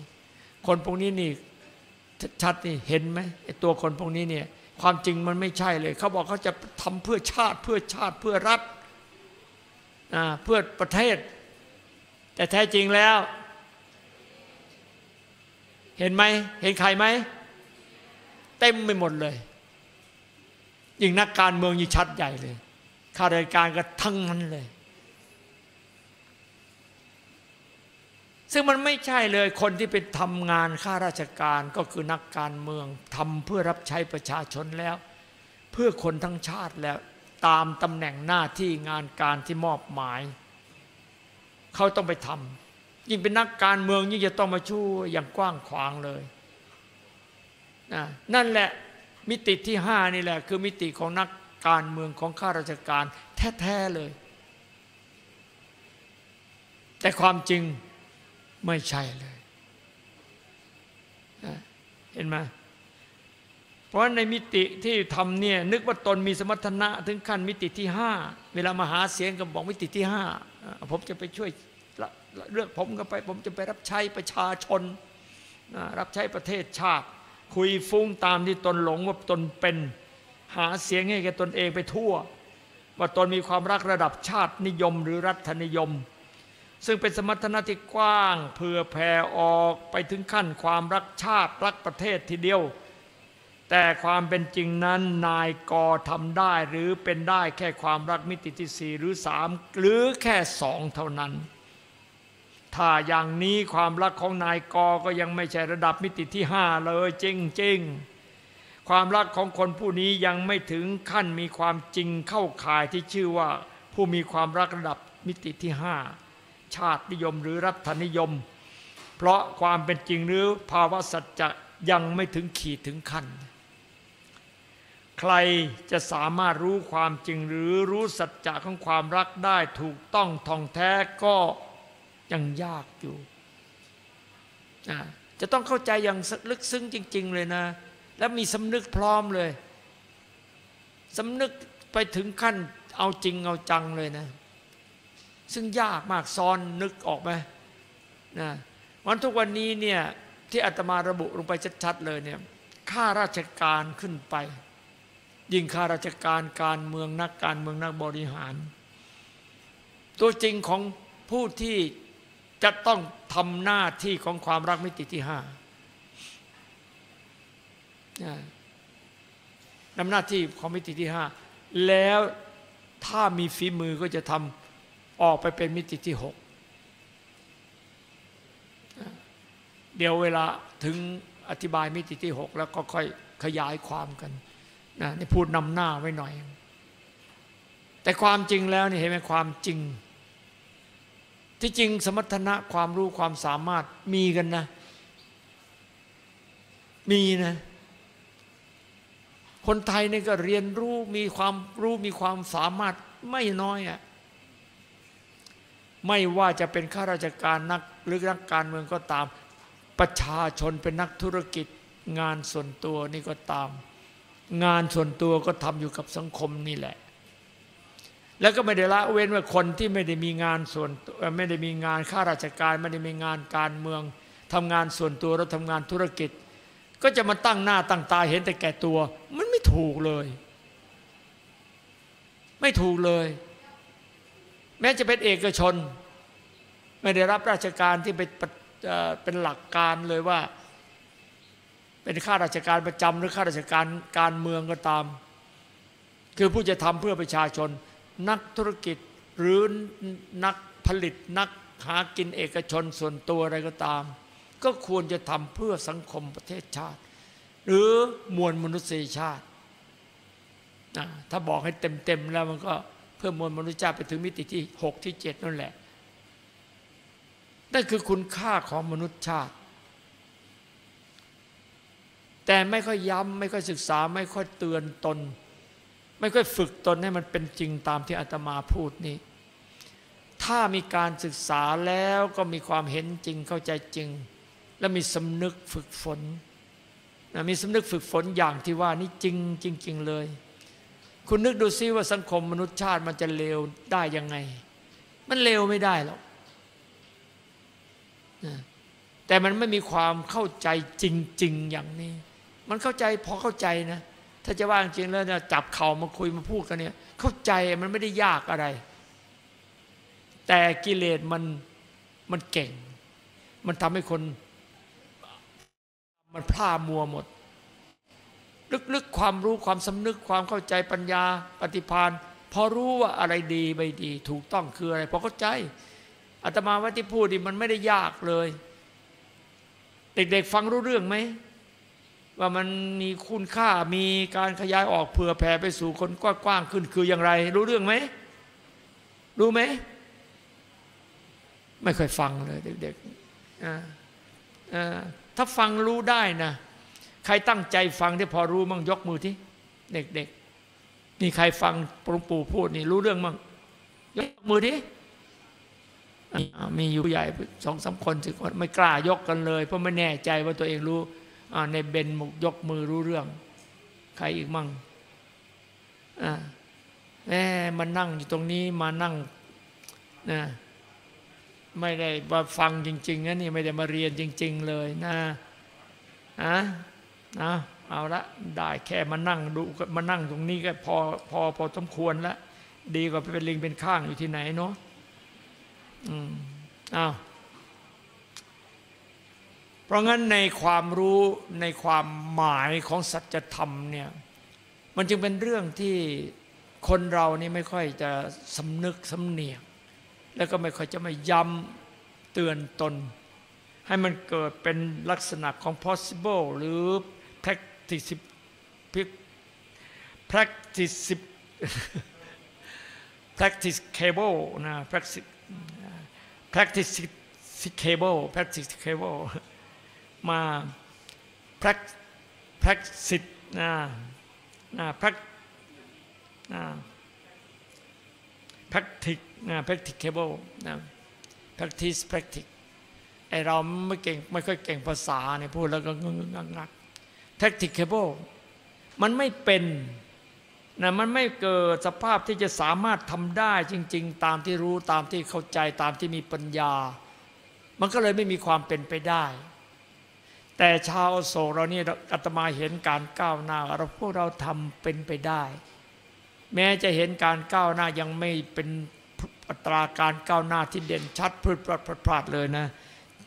คนพวกนี้นี่ชัดนี่เห็นไหมไอ้ตัวคนพวกนี้เนี่ยความจริงมันไม่ใช่เลย เขาบอกเขาจะทำเพื่อชาติเพื่อชาติเพื่อรัฐเพื่อประเทศ แต่แท้จริงแล้ว เห็นไหมเห็นใครไหม ต็มไปหมดเลยยิ่งนักการเมืองยิ่งชัดใหญ่เลยข้าราชการก็ทั้งนั้นเลย ซึ่งมันไม่ใช่เลยคนที่ไปทำงานข้าราชการก็คือนักการเมืองทำเพื่อรับใช้ประชาชนแล้ว เพื่อคนทั้งชาติแล้ว ตามตำแหน่งหน้าที่งานการที่มอบหมาย เขาต้องไปทำยิ่งเป็นนักการเมืองยิ่งจะต้องมาช่วยอย่างกว้างขวางเลย นั่นแหละมิติที่ห้านี่แหละ คือมิติของนักการเมืองของข้าราชการ แท้ ๆ เลย แต่ความจริงไม่ใช่เลยเห็นไหมผราะในมิติที่ทำเนี่ยนึกว่าตนมีสมรรถนะถึงขั้นมิติที่ห้าเวลามาหาเสียงก็บอกมิติที่ห้าผมจะไปช่วยเลือกผมก็ไป ผมจะไปรับใช้ประชาชน รับใช้ประเทศชาติ คุยฟุ้งตามที่ตนหลงว่าตนเป็น หาเสียงให้แก่ตนเองไปทั่ว ว่าตนมีความรักระดับชาตินิยมหรือรัฐนิยม ซึ่งเป็นสมรรถนะที่กว้างเพื่อแผ่ออกไปถึงขั้นความรักชาติรักประเทศทีเดียว แต่ความเป็นจริงนั้นนายกอทำได้หรือเป็นได้แค่ความรักมิติที่สี่หรือสามหรือแค่สองเท่านั้น ถ้าอย่างนี้ความรักของนายกอก็ยังไม่ใช่ระดับมิติที่ห้าเลยจริงๆ ความรักของคนผู้นี้ยังไม่ถึงขั้นมีความจริงเข้าข่ายที่ชื่อว่า ผู้มีความรักระดับมิติที่ห้าชาตินิยมหรือรัฐนิยม เพราะความเป็นจริงหรือภาวะสัจจะยังไม่ถึงขีดถึงขั้น ใครจะสามารถรู้ความจริงหรือรู้สัจจะของความรักได้ถูกต้องท่องแท้ก็ ยังยากอยู่นะจะต้องเข้าใจอย่างลึกซึ้งจริง ๆ เลยนะ แล้วมีสำนึกพร้อมเลยสำนึกไปถึงขั้นเอาจริงเอาจังเลยนะ ซึ่งยากมากซ้อนนึกออกไหมนะวันทุกวันนี้เนี่ยที่อาตมาระบุลงไปชัดๆเลยเนี่ยข้าราชการขึ้นไป ยิ่งข้าราชการการเมืองนักการเมืองนักบริหาร ตัวจริงของผู้ที่ จะต้องทำหน้าที่ของความรักมิติที่ห้านำหน้าที่ของมิติที่ห้าแล้วถ้ามีฝีมือก็จะทำออกไปเป็นมิติที่หกเดี๋ยวเวลาถึงอธิบายมิติที่หกแล้วก็ค่อยขยายความกันนะนี่พูดนำหน้าไว้หน่อย แต่ความจริงแล้วนี่เห็นไหมความจริง ที่จริงสมรรถนะความรู้ความสามารถมีกันนะ มีนะ คนไทยนี่ก็เรียนรู้มีความรู้มีความสามารถไม่น้อยอะ่ะไม่ว่าจะเป็นข้าราชการนักหรือนักการเมืองก็ตาม ประชาชนเป็นนักธุรกิจงานส่วนตัวนี่ก็ตาม งานส่วนตัวก็ทำอยู่กับสังคมนี่แหละ แล้วก็ไม่ได้ละเว้นว่าคนที่ไม่ได้มีงานส่วนไม่ได้มีงานข้าราชการ ไม่ได้มีงานการเมืองทำงานส่วนตัวแล้วทำงานธุรกิจ ก็จะมาตั้งหน้าตั้งตาเห็นแต่แก่ตัว มันไม่ถูกเลย ไม่ถูกเลย แม้จะเป็นเอกชน ไม่ได้รับราชการที่เป็นเป็นหลักการเลยว่า เป็นข้าราชการประจำหรือข้าราชการการเมืองก็ตาม คือผู้จะทำเพื่อประชาชน นักธุรกิจหรือนักผลิตนักหากินเอกชนส่วนตัวอะไรก็ตาม ก็ควรจะทำเพื่อสังคมประเทศชาติ หรือมวลมนุษยชาติถ้าบอกให้เต็มๆแล้วมันก็เพื่อมวลมนุษยชาติไปถึงมิติที่ 6 ที่ 7 นั่นแหละนั่นคือคุณค่าของมนุษยชาติ แต่ไม่ค่อยย้ำไม่ค่อยศึกษาไม่ค่อยเตือนตน ไม่ค่อยฝึกตนให้มันเป็นจริงตามที่อาตมาพูดนี้ ถ้ามีการศึกษาแล้วก็มีความเห็นจริงเข้าใจจริง และมีสำนึกฝึกฝนมีสำนึกฝึกฝนอย่างที่ว่านี่จริงจริง ๆ เลย คุณนึกดูซิว่าสังคมมนุษยชาติมันจะเลวได้ยังไง มันเลวไม่ได้หรอกแต่มันไม่มีความเข้าใจจริง ๆ อย่างนี้ มันเข้าใจพอเข้าใจนะ ถ้าจะว่าจริงแล้วจับเข่ามาคุยมาพูดกันเนี่ย เข้าใจมันไม่ได้ยากอะไร แต่กิเลสมันมันเก่ง มันทำให้คน มันพลามัวหมด ลึกๆความรู้ความสำนึกความเข้าใจปัญญาปฏิพานพอรู้ว่าอะไรดีไม่ดี ถูกต้องคืออะไรพอเข้าใจอาตมาว่าที่พูดนี่มันไม่ได้ยากเลย เด็กๆ ฟังรู้เรื่องไหม ว่ามันมีคุณค่ามีการขยายออกเผื่อแผ่ไปสู่คนกว้างขึ้นคืออย่างไร รู้เรื่องไหม รู้ไหม ไม่เคยฟังเลยเด็กๆถ้าฟังรู้ได้นะ ใครตั้งใจฟังที่พอรู้มั่งยกมือที่เด็กๆมีใครฟังหลวงปู่พูดนี่รู้เรื่องมั่งยกมือที่มีอยู่ใหญ่สองสาคนสิคนไม่กล้ายกกันเลย เพราะไม่แน่ใจว่าตัวเองรู้ ในเบนมุกยกมือรู้เรื่อง ใครอีกมั่งแหมมานั่งอยู่ตรงนี้มานั่งนะไม่ได้มาฟังจริง ๆนะนี่ไม่ได้มาเรียนจริง ๆ เลยนะอะนะเอาละได้แค่มานั่งดูมานั่งตรงนี้ก็พอพอพอสมควรแล้วดีกว่าไปเป็นลิงเป็นข้างอยู่ที่ไหนเนาะอืมอ้าว เพราะงั้นในความรู้ในความหมายของสัจธรรมเนี่ยมันจึงเป็นเรื่องที่คนเรานี่ไม่ค่อยจะสำนึกสำเนียก แล้วก็ไม่ค่อยจะมาย้ำเตือนตน ให้มันเกิดเป็นลักษณะของ possible หรือ practice practice practice cable นะ practice practice cable practice cable มา practice นะนะ practice นะ practice นะ practicable นะ practice practice ไอเราไม่เก่งไม่ค่อยเก่งภาษาเนี่ยพูดแล้วก็งงงักงัก practicable มันไม่เป็นนะมันไม่เกิดสภาพที่จะสามารถทำได้จริง ๆ ตามที่รู้ตามที่เข้าใจตามที่มีปัญญา มันก็เลยไม่มีความเป็นไปได้ แต่ชาวโศกเรานี่อาตมาเห็นการก้าวหน้าเราพวกเราทำเป็นไปได้ แม้จะเห็นการก้าวหน้ายังไม่เป็นอัตราการก้าวหน้าที่เด่นชัดพืดพลัดพลาดเลยนะ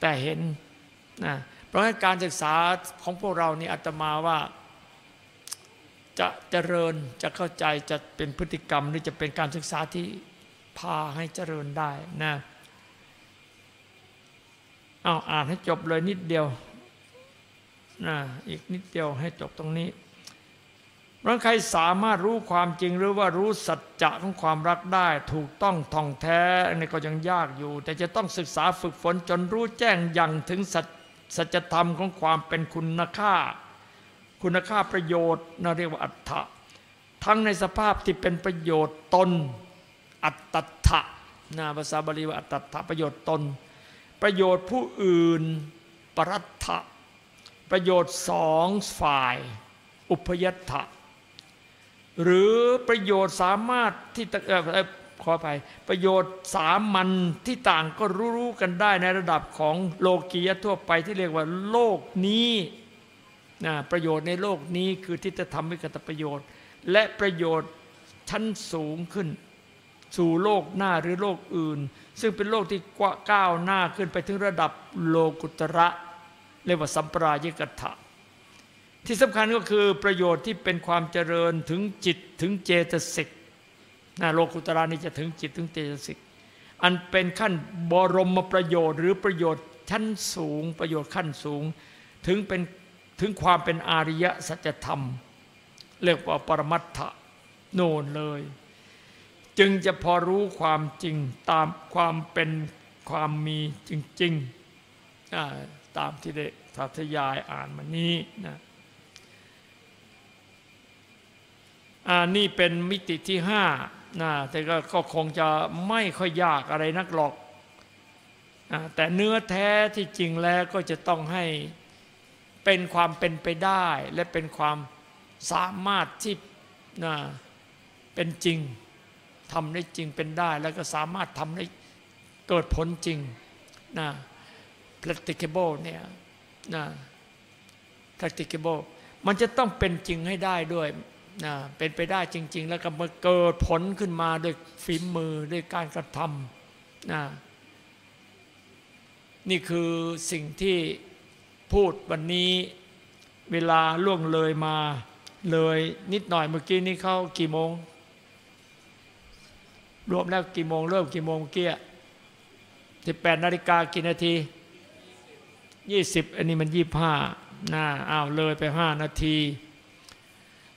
แต่เห็นนะเพราะฉะนั้นการศึกษาของพวกเรานี่อาตมาว่าจะเจริญจะเข้าใจจะเป็นพฤติกรรมหรือจะเป็นการศึกษาที่พาให้เจริญได้นะเอาอ่านให้จบเลยนิดเดียว นะอีกนิดเดียวให้จบตรงนี้ราะใครสามารถรู้ความจริงหรือว่ารู้สัจจะของความรักได้ ถูกต้องท่องแท้อันนี้ก็ยังยากอยู่ แต่จะต้องศึกษาฝึกฝนจนรู้แจ้งอย่างถึงสัจสัจธรรมของความเป็นคุณค่า คุณค่าประโยชน์น่าเรียกว่าอัตถะทั้งในสภาพที่เป็นประโยชน์ตน อัตถะนะภาษาบาลีว่าอัตถะประโยชน์ตน ประโยชน์ผู้อื่นปรัตถะ ประโยชน์สองฝ่าย อุพยัตถะ หรือประโยชน์สามารถที่เออขอไปประโยชน์สามัญที่ต่างก็รู้กันได้ในระดับของโลกียะทั่วไปที่เรียกว่าโลกนี้นะประโยชน์ในโลกนี้คือที่จะทำให้กิดประโยชน์ และประโยชน์ชั้นสูงขึ้น สู่โลกหน้าหรือโลกอื่น ซึ่งเป็นโลกที่ก้าวหน้าขึ้นไปถึงระดับโลกุตระ เรียกว่าสัมปรายกถะที่สำคัญก็คือประโยชน์ที่เป็นความเจริญถึงจิตถึงเจตสิกนะโลกุตระนี่จะถึงจิตถึงเจตสิกอันเป็นขั้นบรมประโยชน์ หรือประโยชน์ชั้นสูง ประโยชน์ขั้นสูง ถึงเป็นถึงความเป็นอาริยสัจธรรม เรียกว่าปรมัตถะโน่นเลย จึงจะพอรู้ความจริงตามความเป็นความมีจริงๆ ตามที่ได้ทัทยายอ่านมานี้นะอ่านี่เป็นมิติที่ห้านะแต่ก็ก็คงจะไม่ค่อยยากอะไรนักหรอกนะแต่เนื้อแท้ที่จริงแล้วก็จะต้องให้เป็นความเป็นไปได้และเป็นความสามารถที่นะเป็นจริงทำได้จริงเป็นได้ แล้วก็สามารถทำได้เกิดผลจริงนะ practicable เนี่ยนะ practicable มันจะต้องเป็นจริงให้ได้ด้วยนะเป็นไปได้จริง ๆ แล้วก็มาเกิดผลขึ้นมาด้วยฝีมือด้วยการกระทำนะนี่คือสิ่งที่พูดวันนี้เวลาล่วงเลยมาเลยนิดหน่อยเมื่อกี้นี้เข้ากี่โมง รวมแล้วกี่โมง เริ่มกี่โมงเกี้ยสิบแปดนาฬิกากี่นาที ยี่สิบอันนี้มันยี่ห้านะอ้าวเลยไปห้านาที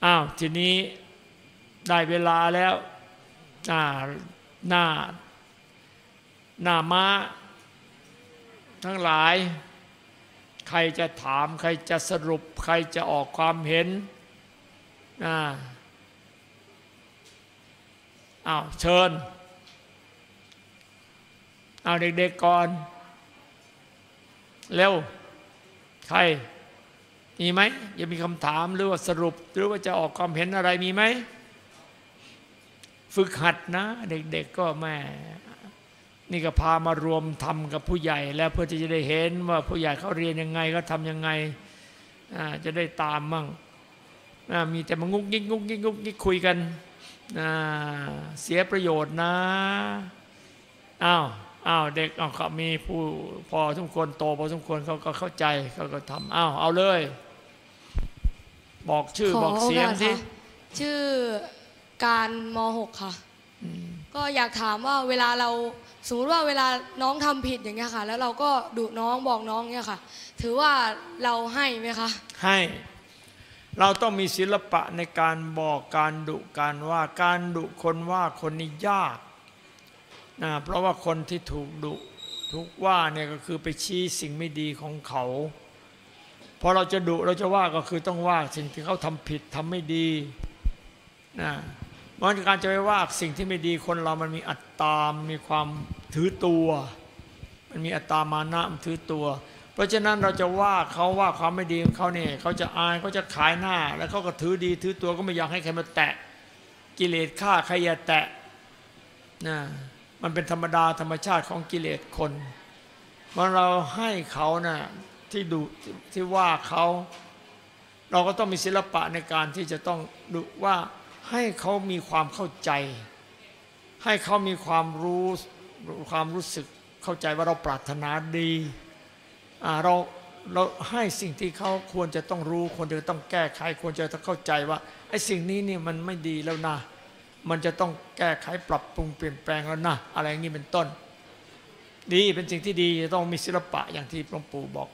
อ้าวทีนี้ได้เวลาแล้วหน้าหน้าหน้าม้า ทั้งหลาย ใครจะถาม ใครจะสรุป ใครจะออกความเห็นอ้าวเชิญเอาเด็กๆก่อน เร็ว ใคร มีไหมยังมีคำถามหรือว่าสรุป หรือว่าจะออกความเห็นอะไรมีไหม ฝึกหัดนะ เด็กๆก็แม่นี่ก็พามารวมทำกับผู้ใหญ่ แล้วเพื่อที่จะได้เห็นว่าผู้ใหญ่เขาเรียนยังไงก็ทำยังไงจะได้ตามมั่งมีแต่มางุกงิกงุกงิกงุกงิกคุยกันเสียประโยชน์นะอ้าว อ้าวเด็กอ้าวเขามีผู้พอสมควรโตพอสมควรเขาก็เข้าใจเขาก็ทำอ้าวเอาเลย บอกชื่อขบอกเสียงโอกาสสิค่ะชื่อการม .6 ค่ะก็อยากถามว่าเวลาเราสมมติว่าเวลาน้องทำผิดอย่างเงี้ยค่ะ แล้วเราก็ดุน้องบอกน้องเนี่ยค่ะ ถือว่าเราให้ไหมคะ ให้ เราต้องมีศิลปะในการบอกการดุการว่าการดุคนว่าคนนี้ยาก นะเพราะว่าคนที่ถูกดุถูกว่าเนี่ยก็คือไปชี้สิ่งไม่ดีของเขาพอเราจะดุเราจะว่าก็คือต้องว่าสิ่งที่เขาทำผิดทำไม่ดีนะมันการจะไปว่าสิ่งที่ไม่ดีคนเรามันมีอัตตามมีความถือตัว มันมีอัตตามานะมันถือตัว เพราะฉะนั้นเราจะว่าเขาว่าความไม่ดีของเขาเนี่ยเขาจะอายเขาจะขายหน้า แล้วเขาก็ถือดีถือตัวก็ไม่อยากให้ใครมาแตะ กิเลสฆ่าใครอย่าแตะนะ มันเป็นธรรมดาธรรมชาติของกิเลสคนเมื่อเราให้เขานะ่ะที่ดุที่ว่าเขาเราก็ต้องมีศิลปะในการที่จะต้องดุว่าให้เขามีความเข้าใจ ให้เขามีความรู้ความรู้สึกเข้าใจว่าเราปรารถนาดีเราเราให้สิ่งที่เขาควรจะต้องรู้ควรจะต้องแก้ไขควรจะต้องเข้าใจว่าไอ้สิ่งนี้นี่มันไม่ดีแล้วนะ มันจะต้องแก้ไขปรับปรุงเปลี่ยนแปลงแล้วนะอะไรอย่างนี้เป็นต้น ดีเป็นสิ่งที่ดีจะต้องมีศิลปะอย่างที่หลวงปู่บอก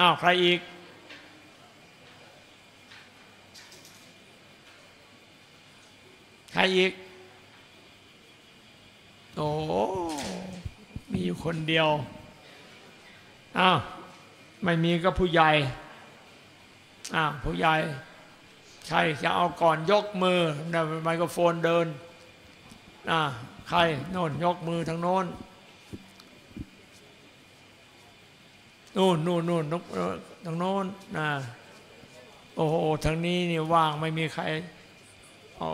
อ้าวใครอีกใครอีกโอ้มีอยู่คนเดียวอ้าวไม่มีก็ผู้ใหญ่อ้าวผู้ใหญ่ ใครจะเอาก่อนยกมือนะไมโครโฟนเดินอ่าใครโน่นยกมือทางโน้นนู่นนู่นนู่นนกเอ่อทางโน้นนะโอ้โหทางนี้นี่ว่างไม่มีใครอ๋อ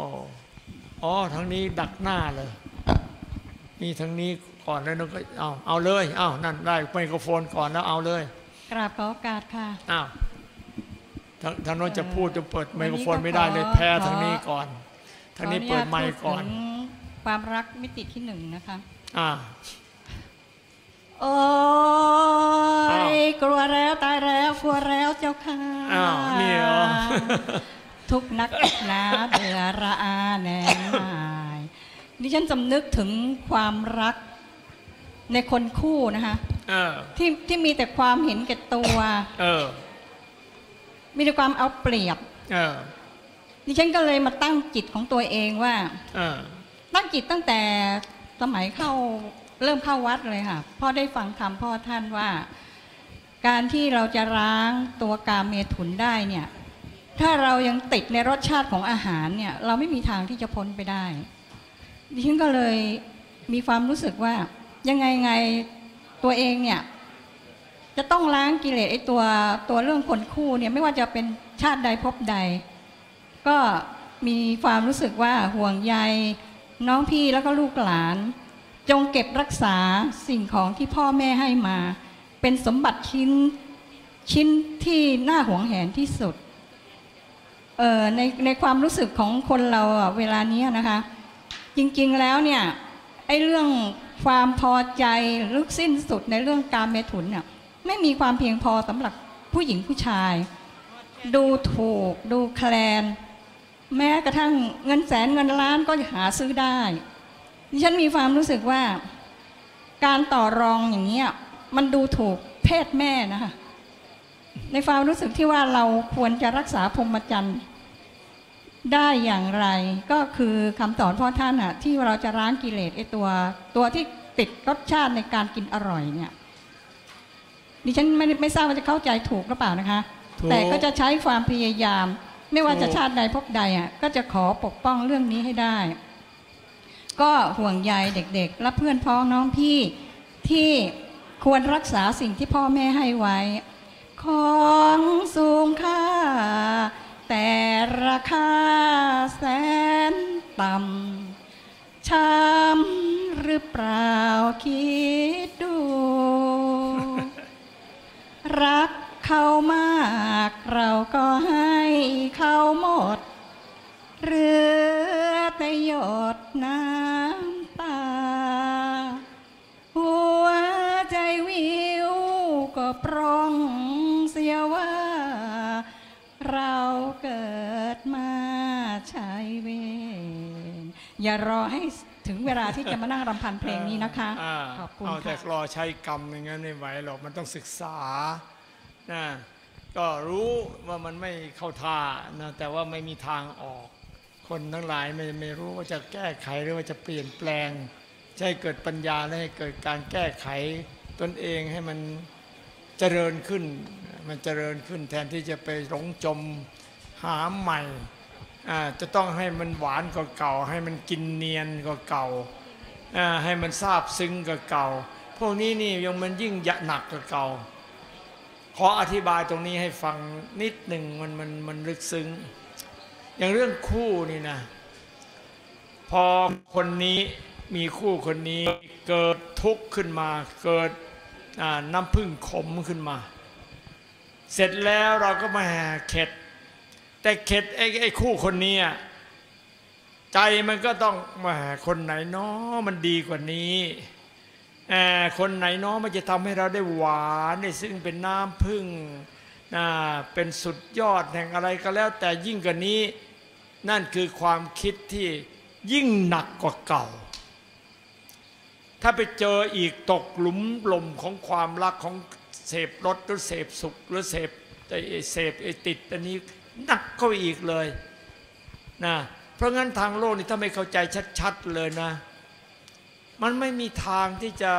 อ๋อทางนี้ดักหน้าเลยมีทางนี้ก่อนแล้วนึกก็เอาเอาเลยเอานั่นได้ไมโครโฟนก่อนแล้วเอาเลยกราบขอโอกาสค่ะอ้าว ทางทางโน้นจะพูดจะเปิดไมโครโฟนวันนี้ก็ไม่ได้เลยขอแพ้ทางนี้ก่อนทางนี้ขออญเปิดตไมค์ก่อนพูดถึงความรักมิติที่หนึ่งนะคะอ่าโอ้อ้าวยกลัวแล้วตายแล้วกลัวแล้วเจ้าค่ะอ้าวนี่เหรอทุกนักหนาเบื่อระอาแน่นายดิฉันสำนึกถึงความรักในคนคู่นะคะเออที่ที่มีแต่ความเห็นแก่ตัวเออ มีแต่ความเอาเปรียบเออดิฉันก็เลยมาตั้งจิตของตัวเองว่าเออตั้งจิตตั้งแต่สมัยเข้าเริ่มเข้าวัดเลยค่ะพ่อได้ฟังคำพ่อท่านว่า การที่เราจะล้างตัวกามเมถุนได้เนี่ย ถ้าเรายังติดในรสชาติของอาหารเนี่ย เราไม่มีทางที่จะพ้นไปได้ ดิฉันก็เลยมีความรู้สึกว่ายังไงไงตัวเองเนี่ย จะต้องล้างกิเลสไอ้ตัวตัวเรื่องคนคู่เนี่ยไม่ว่าจะเป็นชาติใดภพใด ก็มีความรู้สึกว่าห่วงใยน้องพี่แล้วก็ลูกหลาน จงเก็บรักษาสิ่งของที่พ่อแม่ให้มา เป็นสมบัติชิ้นชิ้นที่น่าหวงแหนที่สุดเอ่อในในความรู้สึกของคนเราเวลานี้นะคะ จริงๆแล้วเนี่ยไอ้เรื่องความพอใจลึกสิ้นสุดในเรื่องการเมถุนเนี่ย ไม่มีความเพียงพอสำหรับผู้หญิงผู้ชาย ดูถูก ดูแคลน แม้กระทั่งเงินแสนเงินล้านก็หาซื้อได้ดิฉันมีความรู้สึกว่า การต่อรองอย่างเงี้ยมันดูถูกเพศแม่นะคะในความรู้สึกที่ว่าเราควรจะรักษาพรหมจรรย์ได้อย่างไร ก็คือคำสอนพ่อท่านอะที่เราจะล้างกิเลสไอตัว ตัวที่ติดรสชาติในการกินอร่อยเนี่ย ดิฉันไม่ไม่ทราบว่าจะเข้าใจถูกหรือเปล่านะคะถูกแต่ก็จะใช้ความพยายาม ไม่ว่าจะถูกชาติใดพบใดอะก็จะขอปกป้องเรื่องนี้ให้ได้ ก็ห่วงใยเด็กๆ และเพื่อนพ้องน้องพี่ที่ควรรักษาสิ่งที่พ่อแม่ให้ไว้ ของสูงค่า แต่ราคาแสนต่ำช้ำหรือเปล่าคิดดู รักเขามากเราก็ให้เขาหมดเหลือแต่หยดน้ำตา หัวใจวิวก็ปรองเสียว่า เราเกิดมาใช้เวรอย่ารอให้ ถึงเวลาที่จะมานั่งรำพันเพลงนี้นะคะาขอบคุณเอาแต่ค่ะรอใช้กรรมอย่างนั้นไม่ไหวหรอกมันต้องศึกษานะก็รู้ว่ามันไม่เข้าท่านะแต่ว่าไม่มีทางออก คนทั้งหลายไม่ไม่รู้ว่าจะแก้ไขหรือว่าจะเปลี่ยนแปลงจะให้เกิดปัญญาและให้เกิดการแก้ไขตนเองให้มันเจริญขึ้น มันเจริญขึ้นแทนที่จะไปหลงจมหาใหม่อ่า จะต้องให้มันหวานกว่าเก่า ให้มันกินเนียนกว่าเก่า ให้มันซาบซึ้งกับเก่า พวกนี้นี่ยังมันยิ่งยะหนักกับเก่า ขออธิบายตรงนี้ให้ฟังนิดหนึ่งมันมันมันลึกซึ้ง อย่างเรื่องคู่นี่นะ พอคนนี้มีคู่คนนี้เกิดทุกข์ขึ้นมา เกิดน้ำพึ่งขมขึ้นมา เสร็จแล้วเราก็มาเข็ด แต่เข็ดไอ้ไอ้คู่คนนี้ใจมันก็ต้องมาคนไหนนาะมันดีกว่านี้เอ่อคนไหนนาะมันจะทำให้เราได้หวานได้ซึ่งเป็นน้ำพึ่งนะเป็นสุดยอดแห่งอะไรก็แล้ว แต่ยิ่งกว่านี้นั่นคือความคิดที่ยิ่งหนักกว่าเก่า ถ้าไปเจออีกตกหลุมลมของความรักของเสพรสหรือเสพสุขหรือเสพเสพติดอันนี้ หนักเข้าอีกเลยนะเพราะงั้นทางโลกนี่ถ้าไม่เข้าใจชัดๆเลยนะ มันไม่มีทางที่จะ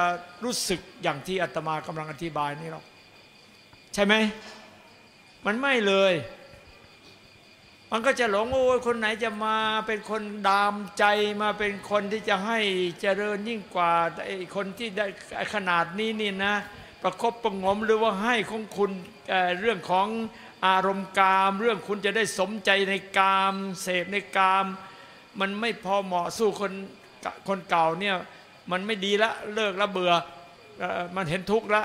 รู้สึกอย่างที่อาตมากำลังอธิบายนี่หรอกใช่ไหมมันไม่เลย มันก็จะหลงโอ้ยคนไหนจะมาเป็นคนดามใจมาเป็นคนที่จะให้เจริญยิ่งกว่าไอ้คนที่ได้ขนาดนี้นี่นะ ประคบประงมหรือว่าให้ของคุณเเรื่องของ อารมณ์กาม เรื่องคุณจะได้สมใจในกามเสพในกาม มันไม่พอเหมาะสู้คนคนเก่าเนี่ยมันไม่ดีละเลิกละเบื่อมันเห็นทุกข์ละ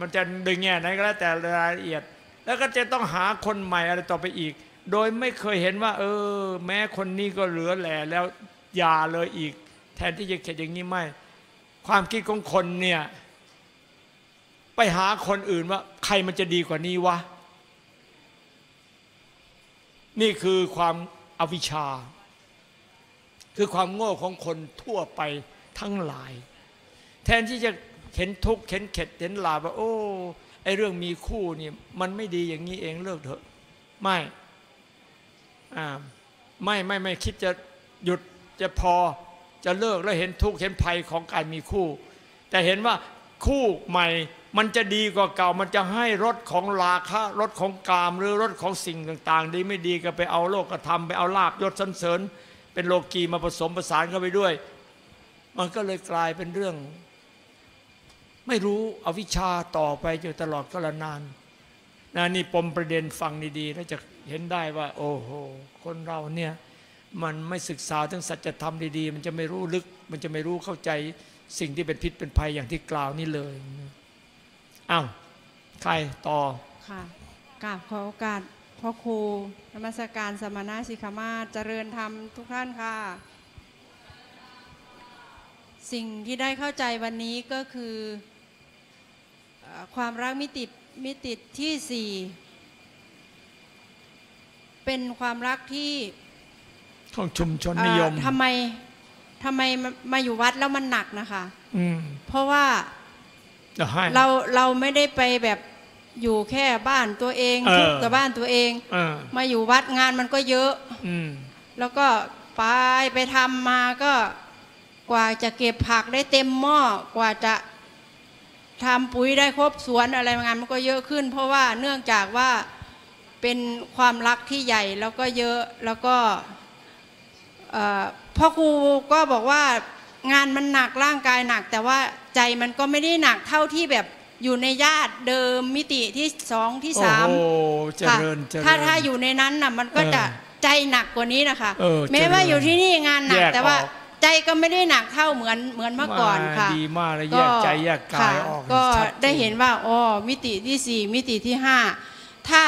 มันจะดึงแง่ไหนก็แล้วแต่รายละเอียด แล้วก็จะต้องหาคนใหม่อะไรต่อไปอีก โดยไม่เคยเห็นว่า เออ แม้คนนี้ก็เหลือแหล่แล้วอย่าเลยอีก แทนที่จะเข็ดอย่างนี้ไม่ ความคิดของคนเนี่ยไปหาคนอื่นว่า ใครมันจะดีกว่านี้วะ นี่คือความอวิชชา คือความโง่ของคนทั่วไปทั้งหลาย แทนที่จะเห็นทุกข์เห็นเข็ดเห็นลาบว่าโอ้ไอเรื่องมีคู่นี่มันไม่ดีอย่างนี้เองเลิกเถอะ ไม่อ่าไม่ไม่ไม่คิดจะหยุดจะพอจะเลิกแล้วเห็นทุกข์เห็นภัยของการมีคู่ แต่เห็นว่าคู่ใหม่ มันจะดีกว่าเก่า มันจะให้รสของราคะรสของกาม หรือรสของสิ่งต่าง ๆ ดีไม่ดีก็ไปเอาโลกธรรมไปเอาลาบยศสันเสริญ เป็นโลกีมาผสมผสานเข้าไปด้วย มันก็เลยกลายเป็นเรื่อง ไม่รู้อวิชชาต่อไปจนตลอดกาลนานนะนี่ปมประเด็นฟังดีๆแล้วจะเห็นได้ว่า โอ้โหคนเราเนี่ยมันไม่ศึกษาถึงสัจธรรมดีๆ มันจะไม่รู้ลึก มันจะไม่รู้เข้าใจสิ่งที่เป็นพิษเป็นภัยอย่างที่กล่าวนี่เลย อ้าวใครต่อค่ะกราบขอโอกาสพ่อครูนมัสการสมณะสิกขามาศเจริญธรรมทุกท่านค่ะ สิ่งที่ได้เข้าใจวันนี้ก็คือเอ่อความรักมิติมิติที่สี่เป็นความรักที่ของชุมชนเอ่อนิยมทำไมทำไมมามาอยู่วัดแล้วมันหนักนะคะอืมเพราะว่าจะให้ เราเราไม่ได้ไปแบบอยู่แค่บ้านตัวเองเออทุกข์กับบ้านตัวเองเออมาอยู่วัดงานมันก็เยอะอืมแล้วก็ไปไปทำมาก็กว่าจะเก็บผักได้เต็มหม้อกว่าจะทำปุ๋ยได้ครบสวนอะไรงานมันก็เยอะขึ้น เพราะว่าเนื่องจากว่าเป็นความรักที่ใหญ่แล้วก็เยอะแล้วก็เอ่อพ่อครูก็บอกว่างานมันหนักร่างกายหนัก แต่ว่า ใจมันก็ไม่ได้หนักเท่าที่แบบอยู่ในญาติเดิมมิติที่สองที่โอ้สามโหเจค่ะริญเจริญถ้าถ้าอยู่ในนั้นน่ะมันก็เออจะใจหนักกว่านี้นะคะเออแม้ว่าเจริญอยู่ที่นี่งานหนักแยกแต่ว่าออกใจก็ไม่ได้หนักเท่าเหมือนเหมือนเมื่อก่อนค่ะดีมากเลยแยกใจแยกกายค่ะออกก็ชัจได้เห็นว่าอ๋อมิติที่สี่มิติที่ห้าถ้า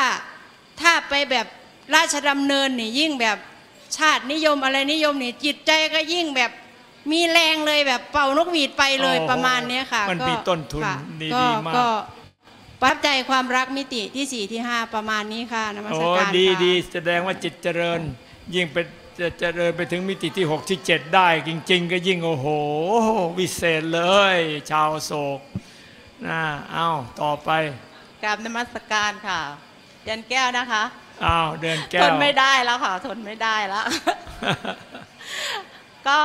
ถ้าไปแบบราชดำเนินนี่ยิ่งแบบชาตินิยมอะไรนิยมนี่จิตใจก็ยิ่งแบบ มีแรงเลยแบบเป่านกหวีดไปเลยโอ้โหประมาณเนี้ยค่ะมันก็มีต้นทุนค่ะดีก็ดีมาก ก็ประทับใจความรักมิติที่สี่ที่ห้าประมาณนี้ค่ะนมัสโอ้การดีค่ะดีแสดงว่าจิตเจริญ ยิ่งเป็นจะเจริญไปถึงมิติที่ 6 ที่ 7 ได้ จริง ๆ ก็ยิ่งโอ้โห วิเศษเลย ชาวโศกนะเอ้าต่อไปกราบนมัสการค่ะยันแก้วนะคะอ้าวเดินแก้ทวนไม่ได้แล้วค่ะ ทนไม่ได้แล้ว ก็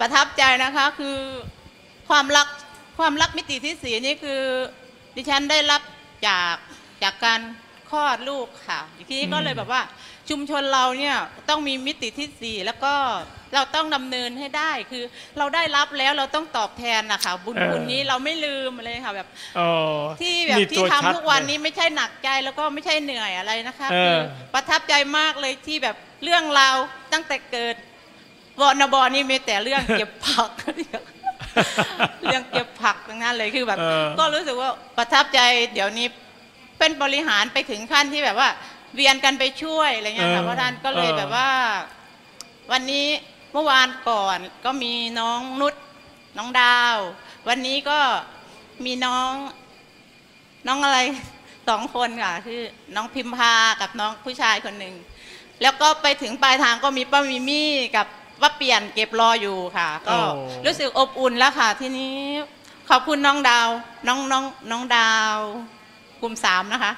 ประทับใจนะคะคือความรักความรักมิติที่สีนี่คือดิฉันได้รับจากจากการคลอดลูกค่ะทีนี้ก็เลยแบบว่าชุมชนเราเนี่ยต้องมีมิติที่สี่แล้วก็เราต้องดำเนินให้ได้คือเราได้รับแล้วเราต้องตอบแทนนะคะบุญเออคุณนี้เราไม่ลืมเลยค่ะแบบเออที่แบบนี่ที่ตัวชัดทำทุกวันเลยนี้ไม่ใช่หนักใจแล้วก็ไม่ใช่เหนื่อยอะไรนะคะเออคือประทับใจมากเลยที่แบบเรื่องราวตั้งแต่เกิด วอนบอนี่มีแต่เรื่องเก็บผัก เรื่องเก็บผักทั้งนั้นเลยคือแบบเออก็รู้สึกว่าประทับใจ เดี๋ยวนี้เป็นบริหารไปถึงขั้นที่แบบว่า เวียนกันไปช่วยอะไรเงี้ยค่ะเพราะท่านก็เลยแบบว่า วันนี้เมื่อวานก่อนก็มีน้องนุชน้องดาว วันนี้ก็มีน้องน้องอะไรสองคนค่ะคือน้องพิมพากับน้องผู้ชายคนหนึ่งแล้วก็ไปถึงปลายทางก็มีป้ามิมี่กับ ว่าเปลี่ยนเก็บรออยู่ค่ะ ก็โอ้รู้สึกอบอุ่นแล้วค่ะ ทีนี้ขอบคุณน้องดาว น้องน้องน้องดาวกลุ่มสามนะคะ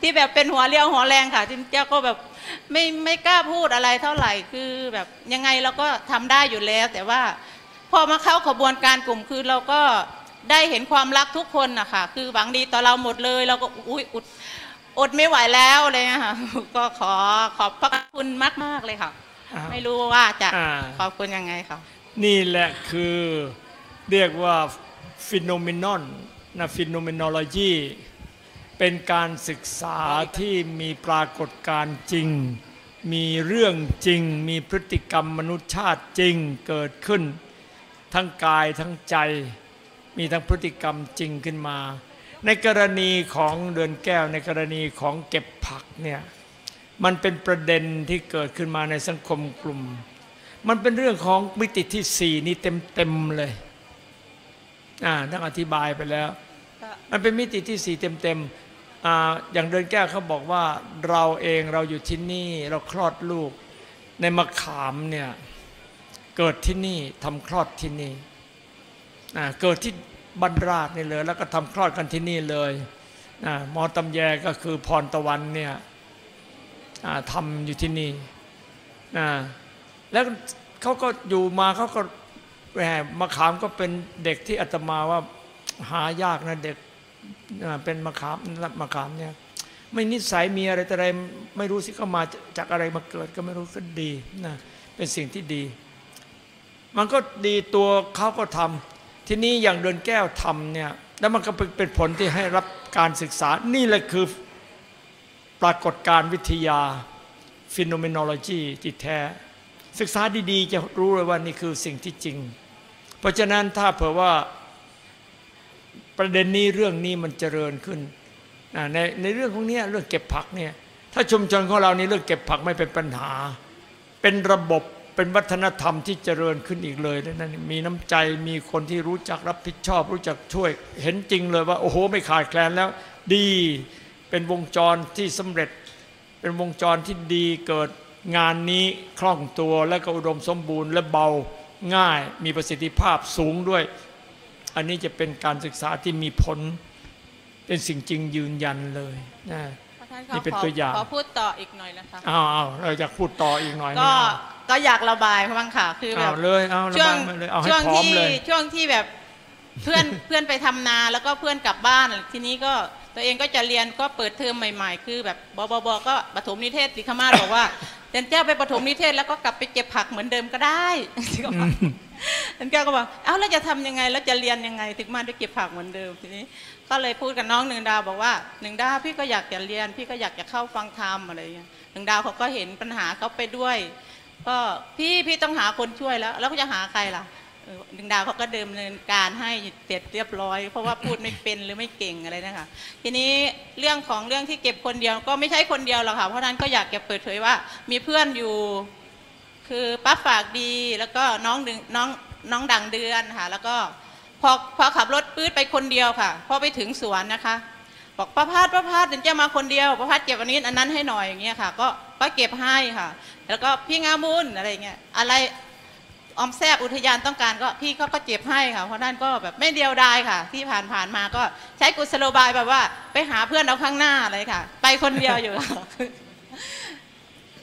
ที่แบบเป็นหัวเรียวหัวแรงค่ะที่เจ้าก็แบบไม่ไม่กล้าพูดอะไรเท่าไหร่คือแบบยังไงเราก็ทำได้อยู่แล้ว แต่ว่าพอมาเข้าขบวนการกลุ่มคือเราก็ได้เห็นความรักทุกคนนะคะคือหวังดีต่อเราหมดเลย เราก็อุ้ยอุดอดไม่ไหวแล้วเลยนะคะก็ขอขอบพระคุณมากๆเลยค่ะอ้าว ไม่รู้ว่าจะอ่าขอบคุณยังไงค่ะนี่แหละคือเรียกว่า phenomenon นะ phenomenology เป็นการศึกษาที่มีปรากฏการณ์จริง มีเรื่องจริง มีพฤติกรรมมนุษยชาติจริงเกิดขึ้น ทั้งกายทั้งใจ มีทั้งพฤติกรรมจริงขึ้นมา ในกรณีของเดือนแก้วในกรณีของเก็บผักเนี่ย มันเป็นประเด็นที่เกิดขึ้นมาในสังคมกลุ่ม มันเป็นเรื่องของมิติที่สี่นี่เต็มเต็มๆเลยอ่าต้องอธิบายไปแล้ว มันเป็นมิติที่สี่เต็มเต็มๆอ่าอย่างเดินแก้วเขาบอกว่าเราเองเราอยู่ที่นี่เราคลอดลูก ในมะขามเนี่ยเกิดที่นี่ทำคลอดที่นี่อ่าเกิดที่บรรราชนี่เลย แล้วก็ทำคลอดกันที่นี่เลยอ่าหมอตำแยก็คือพรตะวันเนี่ยอ่า ทำอยู่ที่นี่อ่าแล้วเขาก็อยู่มาเขาก็แหมมะขามก็เป็นเด็กที่อาตมาว่าหายากนะเด็กเป็นมะขามมะขามเนี่ยไม่นิสัยมีอะไรแต่อะไรไม่รู้สิเขามาจากอะไรมาเกิดก็ไม่รู้ก็ดีนะเป็นสิ่งที่ดี มันก็ดีตัวเขาก็ทำที่นี่อย่างเดินแก้วทำเนี่ยแล้วมันก็เป็นผลที่ให้รับการศึกษานี่แหละคือ ปรากฏการวิทยา phenomenology ที่แท้ ศึกษาดีๆ จะรู้เลยว่านี่คือสิ่งที่จริง เพราะฉะนั้นถ้าเผื่อว่าประเด็นนี้เรื่องนี้มันเจริญขึ้นในในเรื่องของเนี้ยเรื่องเก็บผักเนี่ยถ้าชุมชนของเรานี่เรื่องเก็บผักไม่เป็นปัญหา เป็นระบบเป็นวัฒนธรรมที่เจริญขึ้นอีกเลยนะนั่นมีน้ำใจมีคนที่รู้จักรับผิดชอบ รู้จักช่วย เห็นจริงเลยว่า โอ้โห ไม่ขาดแคลนแล้ว ดี เป็นวงจรที่สำเร็จ เป็นวงจรที่ดีเกิดงานนี้คล่องตัวและก็อุดมสมบูรณ์และเบาง่ายมีประสิทธิภาพสูงด้วย อันนี้จะเป็นการศึกษาที่มีผล เป็นสิ่งจริงยืนยันเลยนะท่านนี่คะเป็นขอตัวอย่างขอพูดต่ออีกหน่อยนะคะอ้าวอ้าวเราอยากพูดต่ออีกหน่อยก็นะก็อยากระบายบ้างค่ะ คือแบเอาบเลยเอาระช่วบางยมาเลยเอาให้ช่วงพร้อมที่เลยช่วงที่แบบเพื่อนเพื่อนไปทำนาแล้วก็เพื่อนกลับบ้านทีนี้ก็ ตัวเองก็จะเรียนก็เปิดเทอมใหม่ ๆ คือแบบบบบก็ปฐมนิเทศสิขมาศบอกว่าเดนเจ้าไปปฐมนิเทศแล้วก็กลับไปเก็บผักเหมือนเดิมก็ได้ท่านแก้วก็บอกเอ้าแล้วจะทำยังไงแล้วจะเรียนยังไงถึงมาได้เก็บผักเหมือนเดิมทีนี้ ก็เลยพูดกับน้องหนึ่งดาวบอกว่าหนึ่งดาวพี่ก็อยากจะเรียน พี่ก็อยากจะเข้าฟังธรรมอะไรอย่างเงี้ยหนึ่งดาวเขาก็เห็นปัญหาเขาไปด้วย ก็พี่พี่ต้องหาคนช่วยแล้ว แล้วก็จะหาใครล่ะ เออหนึ่งดาวเขาก็เดิมเนินการให้เสร็จเรียบร้อย เพราะว่าพูดไม่เป็นหรือไม่เก่งอะไรนะคะทีนี้เรื่องของเรื่องที่เก็บคนเดียวก็ไม่ใช่คนเดียวหรอกค่ะเพราะนั้นก็อยากจะเปิดเผยว่า มีเพื่อนอยู่ คือป้าฝากดีแล้วก็น้องดึงน้องน้องดังเดือนค่ะ แล้วก็พอพอขับรถปื๊ดไปคนเดียวค่ะพอไปถึงสวนนะคะ บอกป้าพาดป้าพาดเดี๋ยวจะมาคนเดียวป้าพาดเก็บอันนี้อันนั้นให้หน่อยอย่างเงี้ยค่ะ ก็ก็เก็บให้ค่ะ แล้วก็พี่งามุนอะไรเงี้ยอะไร อมแซบอุทยานต้องการก็พี่เขาก็เจ็บให้ค่ะเพราะนั่นก็แบบไม่เดียวดายค่ะ ที่ผ่านผ่านมาก็ใช้กุศโลบายแบบว่า ไปหาเพื่อนเอาข้างหน้าเลยค่ะ ไปคนเดียวอยู่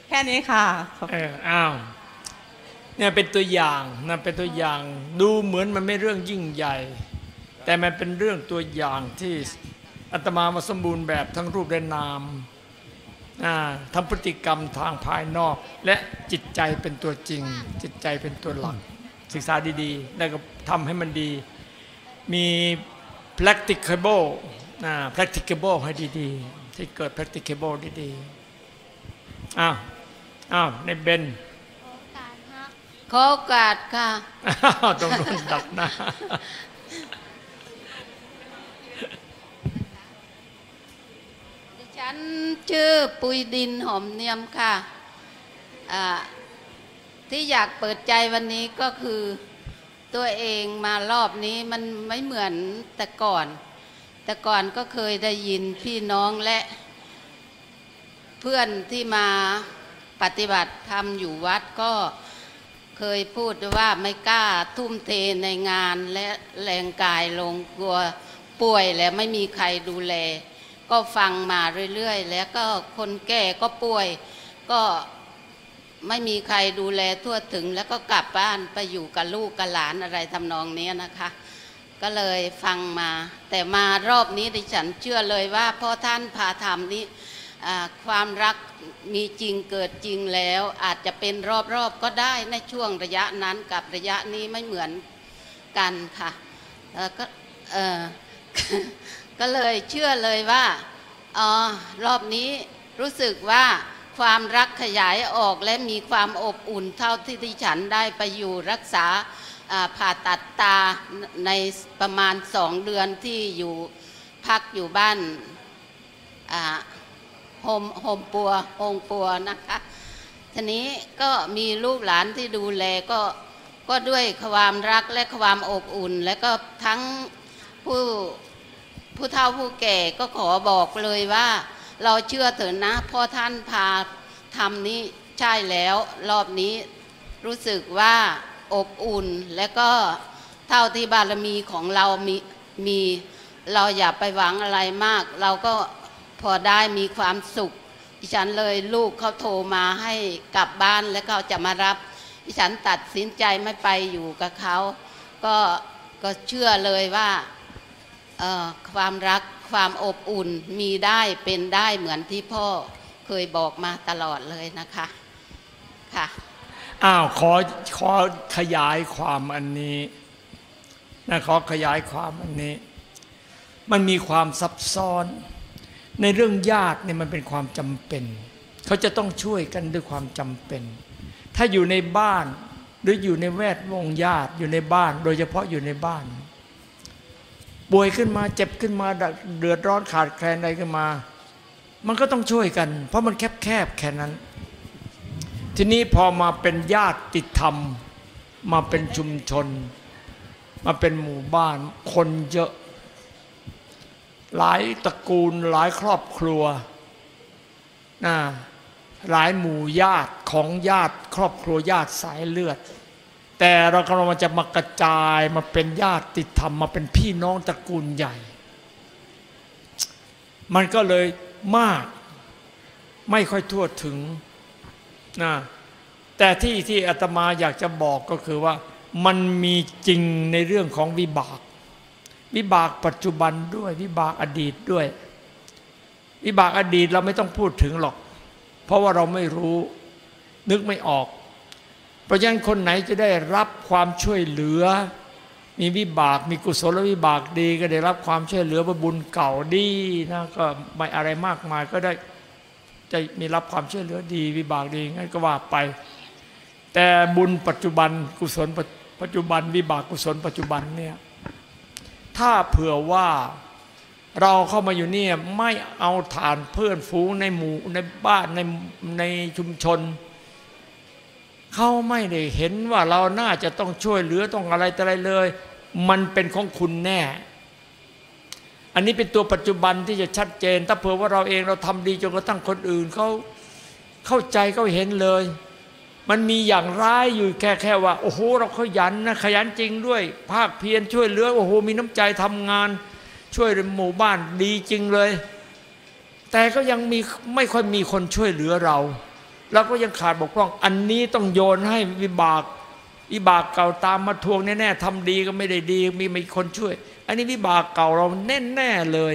แค่นี้ค่ะเอออ้าวเนี่ยเป็นตัวอย่างนะเป็นตัวอย่างดูเหมือนมันไม่เรื่องยิ่งใหญ่ แต่มันเป็นเรื่องตัวอย่างที่อาตมามาสมบูรณ์แบบทั้งรูปและนาม ทั้งพฤติกรรมทางภายนอก และจิตใจเป็นตัวจริง จิตใจเป็นตัวหลักศึกษาดีๆ แล้วก็ทำให้มันดี มี practicable อ่า practicable ให้ดีๆ ที่เกิด practicable ดีๆ อ้าว อ้าว ในเบนขอโอกาสค่ะอ้าวตรงนู้นดักหน้า ฉันชื่อปุยดินหอมเนียมค่ะอ่าที่อยากเปิดใจวันนี้ก็คือตัวเองมารอบนี้มันไม่เหมือนแต่ก่อน แต่ก่อนก็เคยได้ยินพี่น้องและ เพื่อนที่มาปฏิบัติธรรมอยู่วัดก็เคยพูดว่าไม่กล้าทุ่มเทในงานและแรงกายลงกลัวป่วยและไม่มีใครดูแล ก็ฟังมาเรื่อยๆ แล้วก็คนแก่ก็ป่วย ก็ไม่มีใครดูแลทั่วถึง แล้วก็กลับบ้านไปอยู่กับลูกกับหลานอะไรทำนองนี้นะคะ ก็เลยฟังมา แต่มารอบนี้ดิฉันเชื่อเลยว่าพ่อท่านพาธรรมนี้อ่ความรักมีจริงเกิดจริงแล้ว อาจจะเป็นรอบๆก็ได้ในช่วงระยะนั้นกับระยะนี้ไม่เหมือนกันค่ะก็เออ ก็เลยเชื่อเลยว่าอ๋อรอบนี้รู้สึกว่าความรักขยายออกและมีความอบอุ่นเท่าที่ดิฉันได้ไปอยู่รักษาผ่าตัดตาในประมาณสองเดือนที่อยู่พักอยู่บ้านโฮมโฮมปัวโฮงปัวนะคะทีนี้ก็มีลูกหลานที่ดูแลก็ก็ด้วยความรักและความอบอุ่น และก็ทั้งผู้ ผู้เฒ่าผู้แก่ก็ขอบอกเลยว่า เราเชื่อเถอะนะพ่อท่านพาทำนี้ใช่แล้ว รอบนี้รู้สึกว่าอบอุ่นและก็เท่าที่บารมีของเรามีมีเราอย่าไปหวังอะไรมาก เราก็พอได้มีความสุขดิฉันเลยลูกเขาโทรมาให้กลับบ้านแล้วเขาจะมารับดิฉันตัดสินใจไม่ไปอยู่กับเขาก็ก็เชื่อเลยว่า ความรักความอบอุ่นมีได้เป็นได้เหมือนที่พ่อเคยบอกมาตลอดเลยนะคะค่ะอ้าวขอขอขยายความอันนี้นะขอขยายความอันนี้ มันมีความซับซ้อน ในเรื่องญาติเนี่ยมันเป็นความจำเป็น เขาจะต้องช่วยกันด้วยความจำเป็น ถ้าอยู่ในบ้านหรืออยู่ในแวดวงญาติอยู่ในบ้าน โดยเฉพาะอยู่ในบ้าน ป่วยขึ้นมาเจ็บขึ้นมาเดือดร้อนขาดแคลนอะไรขึ้นมา มันก็ต้องช่วยกัน เพราะมันแคบๆแค่นั้น ทีนี้พอมาเป็นญาติธรรม มาเป็นชุมชน มาเป็นหมู่บ้านคนเยอะ หลายตระกูลหลายครอบครัวนะหลายหมู่ญาติของญาติครอบครัวญาติสายเลือด แต่เรากำลังจะมากระจายมาเป็นญาติธรรมมาเป็นพี่น้องตระกูลใหญ่ มันก็เลยมากไม่ค่อยทั่วถึงนะแต่ที่ที่อาตมาอยากจะบอกก็คือว่า มันมีจริงในเรื่องของวิบาก วิบากปัจจุบันด้วย วิบากอดีตด้วย วิบากอดีตเราไม่ต้องพูดถึงหรอก เพราะว่าเราไม่รู้ นึกไม่ออก เพราะฉะนั้นคนไหนจะได้รับความช่วยเหลือ มีวิบากมีกุศลวิบากดี ก็ได้รับความช่วยเหลือบุญเก่าดีนะก็ไม่อะไรมากมายก็ได้จะมีรับความช่วยเหลือดี วิบากดีงั้นก็ว่าไป แต่บุญปัจจุบันกุศลปัจจุบัน วิบากกุศลปัจจุบันเนี่ยถ้าเผื่อว่าเราเข้ามาอยู่เนี่ยไม่เอาฐานเพื่อนฝูงในหมู่ในบ้านในในชุมชน เขาไม่ได้เห็นว่าเราน่าจะต้องช่วยเหลือต้องอะไรแต่อะไรเลย มันเป็นของคุณแน่ อันนี้เป็นตัวปัจจุบันที่จะชัดเจน ถ้าเผื่อว่าเราเองเราทำดีจนกระทั่งคนอื่นเขาเข้าใจเขาเห็นเลย มันมีอย่างร้ายอยู่แค่แค่ว่า โอ้โห เราขยันนะขยันจริงด้วย ภาคเพียรช่วยเหลือโอ้โหมีน้ำใจทำงาน ช่วยหมู่บ้านดีจริงเลย แต่ก็ยังมีไม่ค่อยมีคนช่วยเหลือเรา เราก็ยังขาดบกพร่อง อันนี้ต้องโยนให้วิบาก วิบากเก่าตามมาทวงแน่ๆทำดีก็ไม่ได้ดีมีมีคนช่วย อันนี้วิบากเก่าเราแน่ๆเลย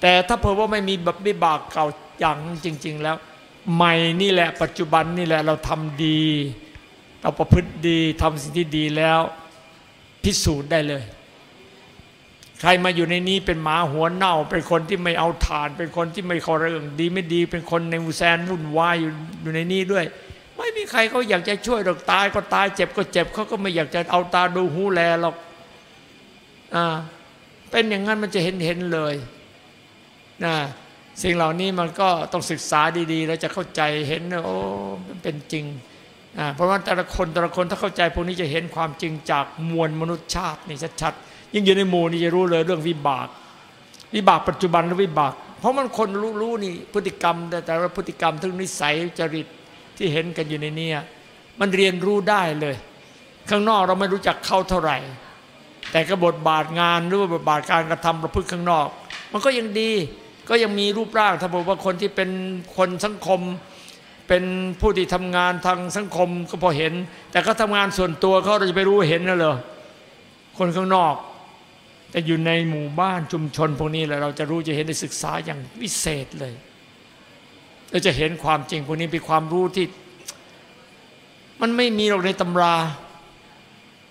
แต่ถ้าเผื่อว่าไม่มีแบบวิบากเก่าอย่างจริง ๆ แล้ว ใหม่นี่แหละปัจจุบันนี่แหละเราทำดีเราประพฤติดีทำสิ่งที่ดีแล้ว พิสูจน์ได้เลย ใครมาอยู่ในนี้เป็นหมาหัวเน่า เป็นคนที่ไม่เอาฐาน เป็นคนที่ไม่เข้ารื่องดีไม่ดี เป็นคนในมูแซนวุ่นวายอยู่อยู่ในนี้ด้วย ไม่มีใครเขาอยากจะช่วยหรอกตายก็ตายเจ็บก็เจ็บเขาก็ไม่อยากจะเอาตาดูหูแลหรอกอ่าเป็นอย่างนั้นมันจะเห็นเห็นเลยนะสิ่งเหล่านี้มันก็ต้องศึกษาดีๆ แล้วจะเข้าใจเห็นโอ้มันเป็นจริงอ่าเพราะว่าแต่ละคนแต่ละคนถ้าเข้าใจพวกนี้จะเห็นความจริงจากมวลมนุษยชาตินี่ชัดๆ ยิ่งอยู่ในหมู่นี่จะรู้เลยเรื่องวิบาก วิบากปัจจุบันและวิบาก เพราะมันคนรู้รู้นี่พฤติกรรม แต่แต่ละพฤติกรรมทั้งนิสัยจริตที่เห็นกันอยู่ในเนี้มันเรียนรู้ได้เลย ข้างนอกเราไม่รู้จักเข้าเท่าไหร่ แต่กระบทบาทงานหรือว่าบทบาทการกระทำประพฤติข้างนอก มันก็ยังดีก็ยังมีรูปร่างถ้าบอกว่าคนที่เป็นคนสังคมเป็นผู้ที่ทำงานทางสังคมก็พอเห็น แต่เขาทำงานส่วนตัวเขาเราจะไปรู้เห็นน่ะเหรอคนข้างนอก แต่อยู่ในหมู่บ้านชุมชนพวกนี้แหละเราจะรู้จะเห็นได้ศึกษาอย่างวิเศษเลยเราจะเห็นความจริงพวกนี้เป็นความรู้ที่ มันไม่มีหรอกในตำรา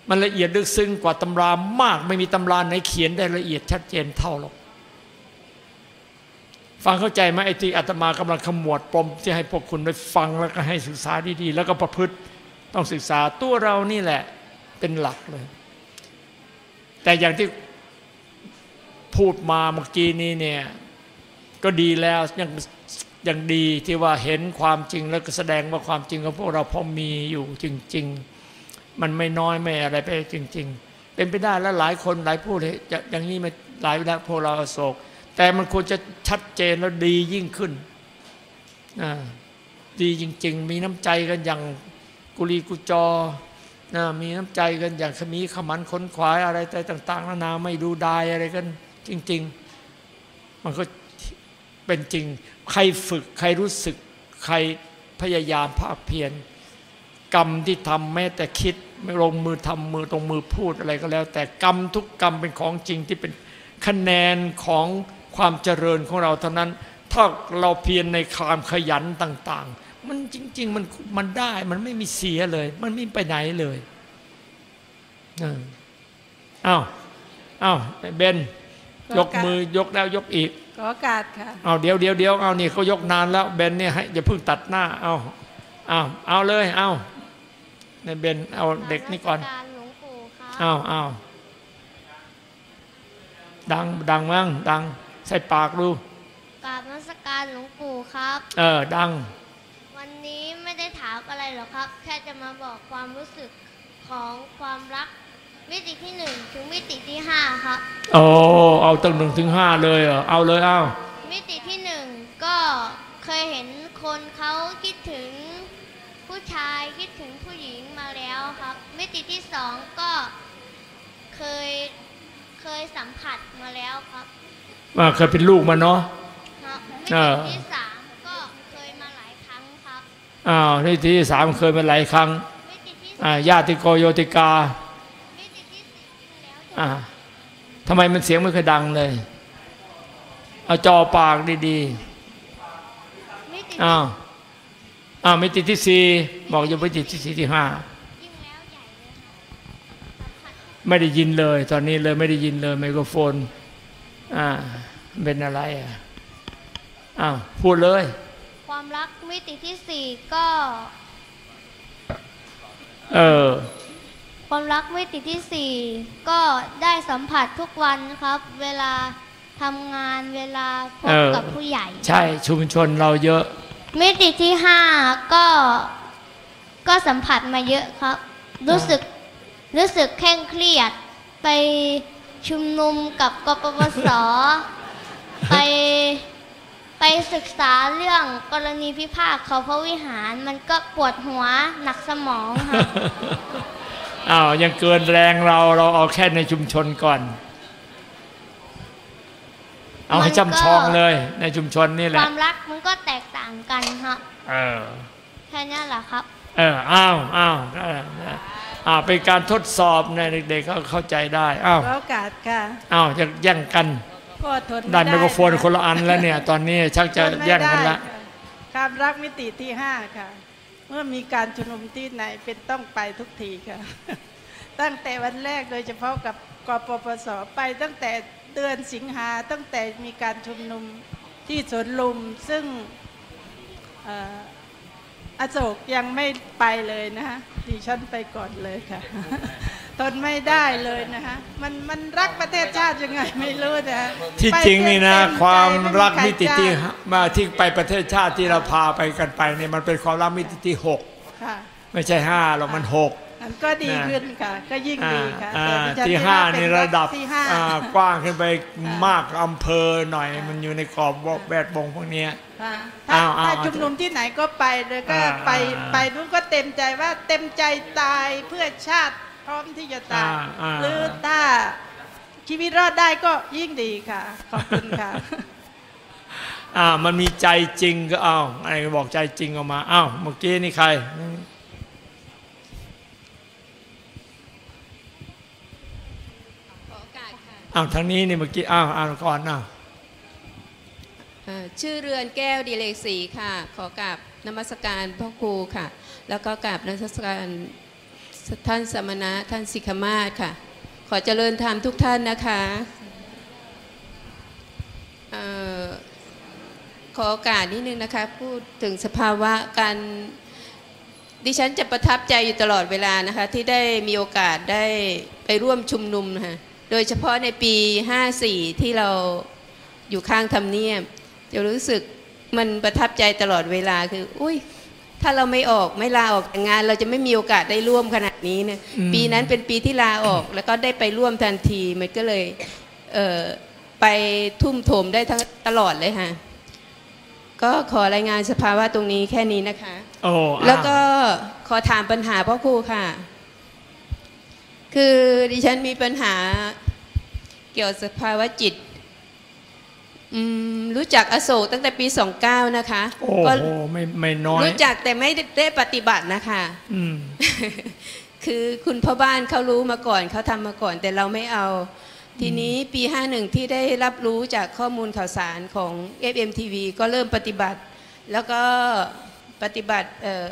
มันละเอียดลึกซึ้งกว่าตำรามาก ไม่มีตำราไหนเขียนได้ละเอียดชัดเจนเท่าหรอกฟังเข้าใจไหมไอ้ที่อาตมากำลังขมวดปมที่ให้พวกคุณได้ฟังแล้วก็ให้ศึกษาดีๆแล้วก็ประพฤติต้องศึกษาตัวเรานี่แหละเป็นหลักเลย แต่อย่างที่ พูดมาเมื่อกี้นี้เนี่ยก็ดีแล้วยังยังดีที่ว่าเห็นความจริงแล้วก็แสดงว่าความจริงของพวกเราพอมีอยู่จริง ๆ มันไม่น้อยไม่อะไรไปจริง ๆ เป็นไปได้แล้วหลายคนหลายผู้จะอย่างนี้ม่หลายแล้วพวกเราโศก แต่มันควรจะชัดเจนแล้วดียิ่งขึ้นดีจริง ๆ มีน้ำใจกันอย่างกุลีกุจอนะมีน้ำใจกันอย่างขมีขมันค้นขวายอะไรแต่ต่าง ๆ นานาไม่ดูดายอะไรกัน จริง ๆ มันก็เป็นจริง ใครฝึก ใครรู้สึก ใครพยายามภาคเพียรกรรมที่ทำแม้แต่คิดไม่ลงมือทำมือตรงมือพูดอะไรก็แล้ว แต่กรรมทุกกรรมเป็นของจริงที่เป็นคะแนนของความเจริญของเราเท่านั้น ถ้าเราเพียรในความขยันต่าง ๆ มันจริง ๆ มันมันได้มันไม่มีเสียเลย มันไม่ไปไหนเลยเอออ้าวอ้าวเบน ยกมือยกแล้วยกอีกขอโอกาสค่ะเอาเดี๋ยวเดี๋ยวเดี๋ยวเอานี่เขายกนานแล้วเบนเนี่ยให้อย่าเพิ่งตัดหน้าเอาเอาเอาเลยเอาในเบนเอาเด็กนี่ก่อนกราบนมัสการหลวงปู่ครับเอาเอาดังดังมั้งดังใส่ปากดูกราบนมัสการหลวงปู่ครับ เออดัง วันนี้ไม่ได้ถามอะไรหรอกครับ แค่จะมาบอกความรู้สึกของความรัก มิติที่หนึ่งถึงมิติที่ห้าครับโอ้เอาตั้งหนึ่งถึงห้าเลยเหรอเอาเลยเอามิติที่หนึ่งก็เคยเห็นคนเขาคิดถึงผู้ชายคิดถึงผู้หญิงมาแล้วครับ มิติที่สองก็เคยเคยสัมผัสมาแล้วครับว่าเคยเป็นลูกมาเนาะครับมิเอติอที่สามก็เคยมาหลายครั้งครับอ้าวที่ที่สามเคยมาหลายครั้งมิติที่อ่าญาติโกโยติกามิติที่สี่แล้ว อ่าทำไมมันเสียงไม่เคอยดังเลย เอาจอปากดีมิติๆอ้าวอ้าวไม่ติดที่สี่บอกอย่าไปติดที่สี่ที่ห้ายิ่งแล้วใหญ่เลยค่ะไม่ได้ยินเลย ตอนนี้เลยไม่ได้ยินเลยไมโครโฟน อ่า เป็นอะไรอะอ้าวพูดเลย ความรักมิติที่สี่ก็ เออ ความรักมิติที่สี่ก็ได้สัมผัสทุกวันครับ เวลาทำงานเวลาพบเออกับผู้ใหญ่ ใช่ชุมชนเราเยอะ มิติที่ห้าก็ก็สัมผัสมาเยอะครับ รู้สึกรู้สึกเคร่งเครียดไปชุมนุมกับกปปส ไปไปศึกษาเรื่องกรณีพิพาทเขาพระวิหาร มันก็ปวดหัวหนักสมองครับ อ้าวยังเกินแรงเราเราเอาแค่ในชุมชนก่อน เอาให้มันก็จำชองเลยในชุมชนนี่แหคละวามรักมันก็แตกต่างกันครับ เออ แค่นี้แหละครับ เออ อ้าวอ้าวเอออ้าวเป็นการทดสอบในเด็กๆเขาเข้าใจได้อ้าวขอโอกาสค่ะอ้าวจะแย่งกันก็ทนได้ไมโครโฟนคนละอันแล้วเนี่ย ตอนนี้ชักจะทนไม่แย่งกันละได้ค่ะความรักมิติที่ห้าค่ะ เมื่อมีการชุมนุมที่ไหนเป็นต้องไปทุกทีค่ะ ตั้งแต่วันแรกโดยเฉพาะกับกปปสไปตั้งแต่เดือนสิงหาตั้งแต่มีการชุมนุมที่สวนลุมซึ่งอออโศกยังไม่ไปเลยนะคะดิฉันไปก่อนเลยค่ะ ทนไม่ได้เลยนะคะมันมันรักประเทศชาติยังไงไม่รู้นะที่ไปจริงนี่นะเต็มใจความรักไใคมิติที่จ้างมาที่ไปประเทศชาติที่เราพาไปกันไปเนี่ยมันเป็นความรักมิติที่หกค่ะไม่ใช่ห้าหรอกมันหกมันก็ดีขึ้นค่ะ ก็ยิ่งอ่าดีค่ะอ่าแต่ดิฉัที่คิห้าว่เป็นี่ระดับที่ห้าอ่ากว้างขึ้นไปมากอำเภอหน่อย มันอยู่ในกรอบแวดวงพวกเนี้ยค่ะอ้าถ้าวอ้าวถ้าชุมนุมที่ไหนก็ไปเลยก็อ่าไปอ่าไปนู้นก็เต็มใจว่าเต็มใจตายเพื่อชาติพ ร้อมที่จะตายอ่าอ่าหรือถ้าชีวิตรอดได้ก็ยิ่งดีค่ะ ขอบคุณค่ะอ่ามันมีใจจริงก็เอาอะไรบอกใจจริงออกมาอ้าวเมื่อกี้นี่ใครอ้าวทางนี้นี่เมื่อกี้อ้าวอ่านก่อนอ้าวเอ่อชื่อเรือนแก้วดีเลกศรีค่ะ ขอกราบนมัสการพ่อครูค่ะ แล้วก็กราบนมัสการ ท่านสมณะท่านสิกขมาศค่ะ ขอเจริญธรรมทุกท่านนะคะออขอโอกาสนิดนึงนะคะ พูดถึงสภาวะการดิฉันจะประทับใจอยู่ตลอดเวลานะคะ ที่ได้มีโอกาสได้ไปร่วมชุมนุมนะคะโดยเฉพาะในปี 54 ที่เราอยู่ข้างทำเนียบจะรู้สึกมันประทับใจตลอดเวลาคือ อุ้ย ถ้าเราไม่ออกไม่ลาออกจากงาน เราจะไม่มีโอกาสได้ร่วมขนาดนี้เนี่ยอืมปีนั้นเป็นปีที่ลาออก แล้วก็ได้ไปร่วมทันทีมันก็เลยเอ่อไปทุ่มโถมได้ทั้งตลอดเลยค่ะก็ขอรายงานสภาวะตรงนี้แค่นี้นะคะโอ้อ้าแล้วก็ขอถามปัญหาพ่อครูค่ะ คือดิฉันมีปัญหาเกี่ยวกับสภาวะจิต อืมรู้จักอโศกตั้งแต่ปี29นะคะโอ้ก็โหไม่ไม่น้อยรู้จักแต่ไม่ได้ปฏิบัตินะคะ อืม คือคุณพ่อบ้านเขารู้มาก่อนเขาทำมาก่อนแต่เราไม่เอา ทีนี้ปี51ที่ได้รับรู้จากข้อมูลข่าวสารของ FMTV ก็เริ่มปฏิบัติ แล้วก็ปฏิบัติเอ่อ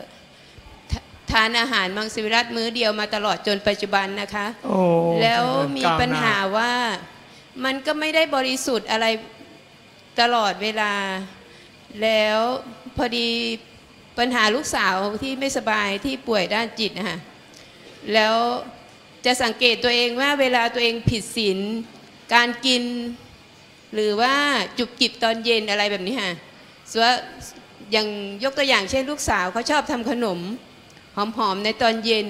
ททานอาหารมังสวิรัตมื้อเดียวมาตลอดจนปัจจุบันนะคะ โอ้แล้วเจริญมีก้วปัญหาน้ว่ามันก็ไม่ได้บริสุทธิ์อะไร ตลอดเวลา แล้วพอดีปัญหาลูกสาวที่ไม่สบายที่ป่วยด้านจิตนะคะแล้วจะสังเกตตัวเองว่าเวลาตัวเองผิดศีลการกิน หรือว่าจุบจิบตอนเย็นอะไรแบบนี้ค่ะส่วนอย่างยกตัวอย่างเช่นลูกสาวเขาชอบทำขนม หอมๆในตอนเย็น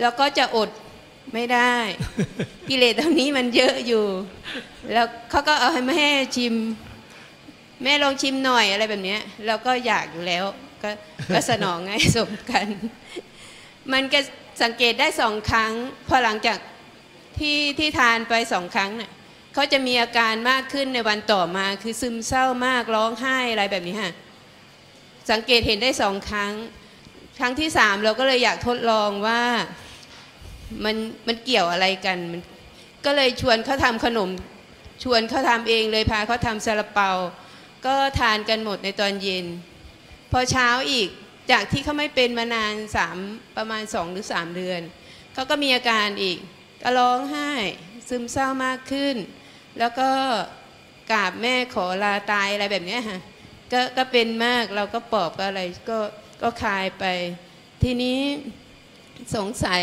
แล้วก็จะอดไม่ได้ กิเลสตรงนี้มันเยอะอยู่ แล้วเขาก็เอาให้แม่ชิม แม่ลองชิมหน่อยอะไรแบบนี้เราก็อยากอยู่แล้วก็ก็สนองไงสมกัน มันก็สังเกตได้สองครั้ง พอหลังจากที่ที่ทานไปสองครั้งเนี่ยเขาจะมีอาการมากขึ้นในวันต่อมา คือซึมเศร้ามากร้องไห้อะไรแบบนี้ค่ะสังเกตเห็นได้สองครั้ง ครั้งที่สามเราก็เลยอยากทดลองว่ามันมันเกี่ยวอะไรกันมันก็เลยชวนเขาทำขนม ชวนเขาทำเองเลยพาเขาทำซาลาเปา ก็ทานกันหมดในตอนเย็น พอเช้าอีกจากที่เขาไม่เป็นมานานสามประมาณสองหรือสามเดือน เขาก็มีอาการอีกก็ร้องไห้ ซึมเศร้ามากขึ้น แล้วก็กราบแม่ขอลาตายอะไรแบบนี้ค่ะก็ก็เป็นมากเราก็ปลอบก็อะไรก็ก็คลายไป ทีนี้สงสัย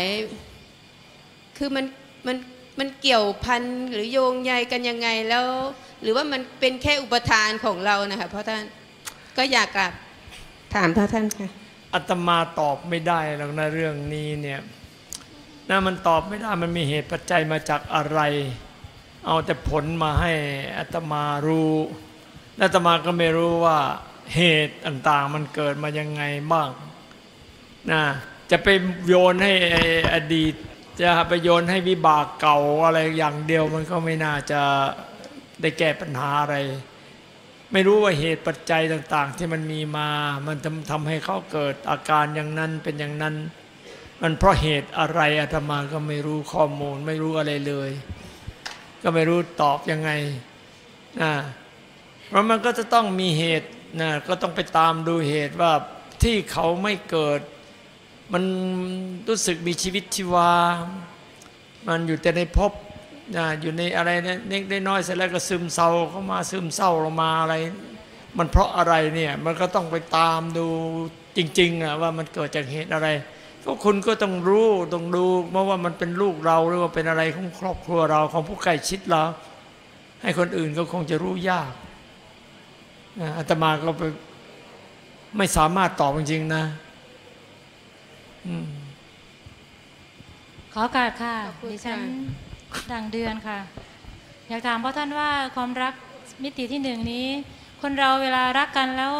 คือมันมัน มันเกี่ยวพันหรือโยงใยกันยังไงแล้ว หรือว่ามันเป็นแค่อุปทานของเรานะคะเพราะท่านก็อยากกลับถามท่านท่านค่ะอาตมาตอบไม่ได้หรอกนะเรื่องนี้เนี่ยนะมันตอบไม่ได้มันมีเหตุปัจจัยมาจากอะไร เอาแต่ผลมาให้อาตมารู้และอาตมาก็ไม่รู้ว่าเหตุต่างๆ มันเกิดมายังไงบ้างนะจะไปโยนให้ไอ้อดีต จะไปโยนให้วิบากเก่าอะไรอย่างเดียวมันก็ไม่น่าจะได้แก้ปัญหาอะไร ไม่รู้ว่าเหตุปัจจัยต่าง ๆ ที่มันมีมา มันทำทำให้เขาเกิดอาการอย่างนั้นเป็นอย่างนั้น มันเพราะเหตุอะไรอาตมาก็ไม่รู้ข้อมูล ไม่รู้อะไรเลย ก็ไม่รู้ตอบยังไงนะเพราะมันก็จะต้องมีเหตุนะก็ต้องไปตามดูเหตุว่าที่เขาไม่เกิด มันรู้สึกมีชีวิตชีวา มันอยู่แต่ในภพนะอยู่ในอะไรเนี่ยเล็กได้น้อยเสร็จแล้วก็ซึมเศร้าเข้ามาซึมเศร้าลงมาอะไร มันเพราะอะไรเนี่ยมันก็ต้องไปตามดูจริงๆอะว่ามันเกิดจากเหตุอะไร ก็คุณก็ต้องรู้ต้องดูเพราะว่ามันเป็นลูกเราหรือว่าเป็นอะไรของครอบครัวเราของผู้ใกล้ชิดเรา ให้คนอื่นก็คงจะรู้ยากอาตมาก็ไปไม่สามารถตอบจริงๆนะ ขอโอกาสค่ะขอบคุณดิฉันค่ะดังเดือนค่ะ อยากถามพ่อท่านว่าความรักมิติที่หนึ่งนี้ คนเราเวลารักกันแล้ว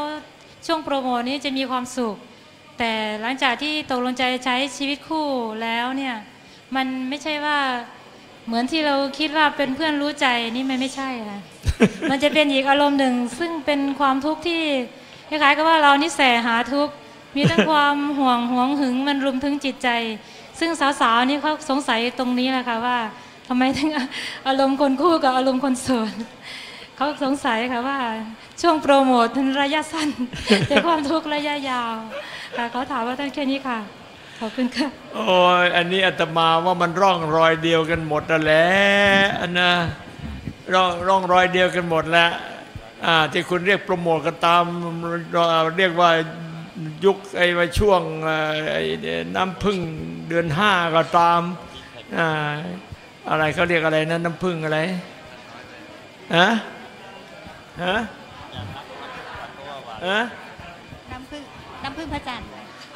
ช่วงโปรโมทนี้จะมีความสุข แต่หลังจากที่ตกลงใจใช้ชีวิตคู่แล้วเนี่ยมันไม่ใช่ว่าเหมือนที่เราคิดว่าเป็นเพื่อนรู้ใจนี่มันไม่ใช่ค่ะมันจะเป็นอีกอารมณ์หนึ่ง ซึ่งเป็นความทุกข์ที่คล้ายๆกับว่าเรานี่แสหาทุกข์ มีทั้งความห่วงห่วงหึงมันรุมถึงจิตใจ ซึ่งสาวๆนี่เขาสงสัยตรงนี้แหละค่ะว่าทำไมถึงอารมณ์คนคู่กับอารมณ์คนโสดเขาสงสัยค่ะว่า ช่วงโปรโมทมันระยะสั้นแต่ความทุกข์ระยะยาวค่ะเขาถามว่าท่านแค่นี้ค่ะขอบคุณค่ะโอ้ยอันนี้อาตมาว่ามันร่องรอยเดียวกันหมดแหละอันนะร่องร่องรอยเดียวกันหมดแล้วอ่าที่คุณเรียกโปรโมทกันตามเรียกว่า ยุคไอ้ว่าช่วงเอ่อไอ้น้ำพึ่งเดือนห้าก็ตามอ่าอะไรเขาเรียกอะไรนะน้ำพึ่งอะไรฮะฮะฮะน้ำพึ่งน้ำพึ่งพระจันทร์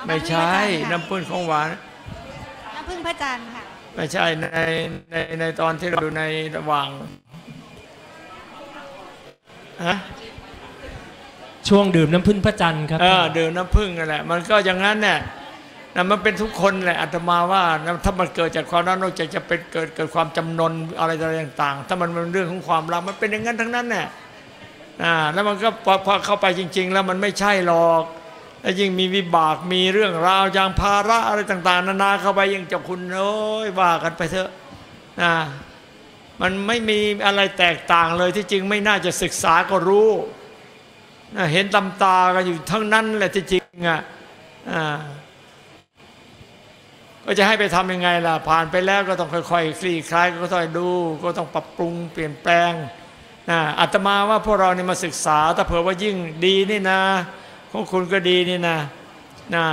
ไม่ใช่น้ำพึ่งของหวานน้ำพึ่งพระจันทร์ค่ะไม่ใช่ในในในตอนที่เราอยู่ในระหว่างฮะ ช่วงดื่มน้ำพึ่งพระจันทร์ครับเออดื่มน้ำผึ้งนั่นแหละ มันก็อย่างนั้นเนี่ยนะมันเป็นทุกคนแหละอาตมาว่าถ้ามันเกิดจากความรักนอกจากจะเป็นเกิดเกิดความจำนนอะไรต่างๆ ถ้ามันเป็นเรื่องของความรักมันเป็นอย่างนั้นทั้งนั้นเนี่ยอ่าแล้วมันก็พอพอเข้าไปจริง ๆ แล้วมันไม่ใช่หรอกแล้วยิ่งมีวิบากมีเรื่องราวอย่างภาระอะไรต่าง ๆ นานาเข้าไปยิ่งเจะคุณโอ้ยว่ากันไปเถอะนะมันไม่มีอะไรแตกต่างเลยที่จริงไม่น่าจะศึกษาก็รู้ เห็นตำตากันอยู่ทั้งนั้นแหละที่จริงอะก็จะให้ไปทำยังไงล่ะ ผ่านไปแล้วก็ต้องค่อยๆคลี่คลายก็ต้องดู ก็ต้องปรับปรุงเปลี่ยนแปลงนะอาตมาว่าพวกเราเนี่ยมาศึกษา ถ้าเผื่อว่ายิ่งดีนี่นะ ของคุณก็ดีนี่นะนะ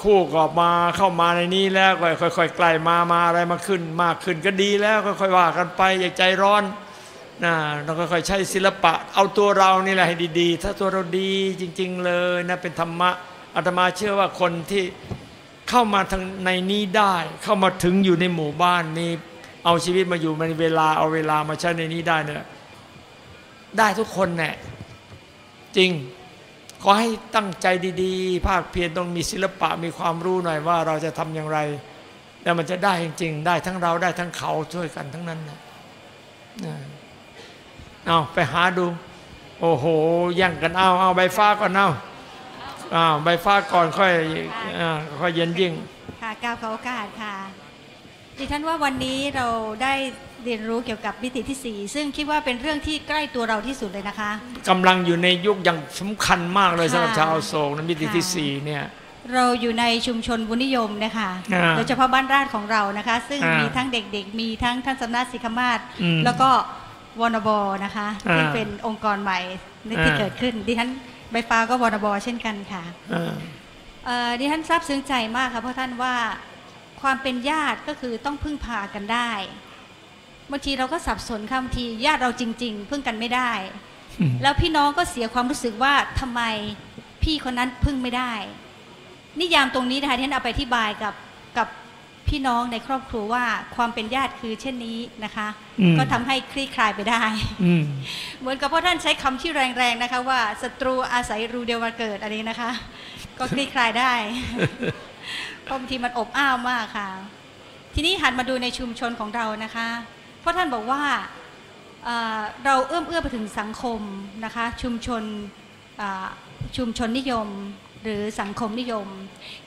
คู่ก็มาเข้ามาในนี้แล้วก็ค่อยๆใกล้มามาอะไรมาขึ้น มากขึ้นก็ดีแล้วค่อยๆว่ากันไปอย่าใจร้อน นะเราค่อยๆใช้ศิลปะ เอาตัวเรานี่แหละให้ดีๆ ถ้าตัวเราดีจริง ๆ เลยนะเป็นธรรมะอาตมาเชื่อว่าคนที่เข้ามาทางในนี้ได้ เข้ามาถึงอยู่ในหมู่บ้านนี้ เอาชีวิตมาอยู่ในเวลาเอาเวลามาใช้ในนี้ได้เนี่ยได้ทุกคนแน่จริง ขอให้ตั้งใจดีๆ ภาคเพียรต้องมีศิลปะมีความรู้หน่อยว่าเราจะทำอย่างไร แล้วมันจะได้จริงๆ ได้ทั้งเราได้ทั้งเขาช่วยกันทั้งนั้นนะนะ เอาไปหาดู โอ้โหแย่งกันเอาเอาใบฟ้าก่อนเอาอ้าวใบฟ้าก่อนค่อยอ่าค่อยเย็นยิ่ง ค่ะกล่าวขอโอกาสค่ะ ดิฉันว่าวันนี้เราได้เรียนรู้เกี่ยวกับมิติที่สี่ซึ่งคิดว่าเป็นเรื่องที่ใกล้ตัวเราที่สุดเลยนะคะกำลังอยู่ในยุคอย่างสำคัญมากเลยค่ะสำหรับชาวอโศกนะมิติที่ค่ะสี่เนี่ย เราอยู่ในชุมชนบุญนิยมนะคะอ่าโดยเฉพาะบ้านราชของเรานะคะ ซึ่งอ่ามีมีทั้งเด็กๆ มีทั้งท่านสำนักศิคมาศอืมแล้วก็ วนบนะคะอ่าที่เป็นองค์กรใหม่ที่อ่าเกิดขึ้น ดิฉันใบฟ้าก็วนบเช่นกันค่ะอ่าเอ่อดิฉันซาบซึ้งใจมากค่ะเพราะท่านว่าความเป็นญาติก็คือต้องพึ่งพากันได้บางทีเราก็สับสนค่ะบางทีญาติเราจริง ๆ พึ่งกันไม่ได้ แล้วพี่น้องก็เสียความรู้สึกว่าทำไมพี่คนนั้นพึ่งไม่ได้ นิยามตรงนี้นะคะที่ฉันเอาไปอธิบายกับกับ พี่น้องในครอบครัวว่าความเป็นญาติคือเช่นนี้นะคะอืมก็ทำให้คลี่คลายไปได้อืมเหมือนกับพ่อท่านใช้คำที่แรงๆนะคะ ว่าศัตรูอาศัยรูเดียวมาเกิดอะไรนะคะ ก็คลี่คลายได้เพราะบางทีมันอบอ้าวมากค่ะ ทีนี้หันมาดูในชุมชนของเรานะคะเพราะท่านบอกว่าเอ่อเราเอื้อมเอื้อไปถึงสังคมนะคะ ชุมชนอ่าชุมชนนิยม หรือสังคมนิยม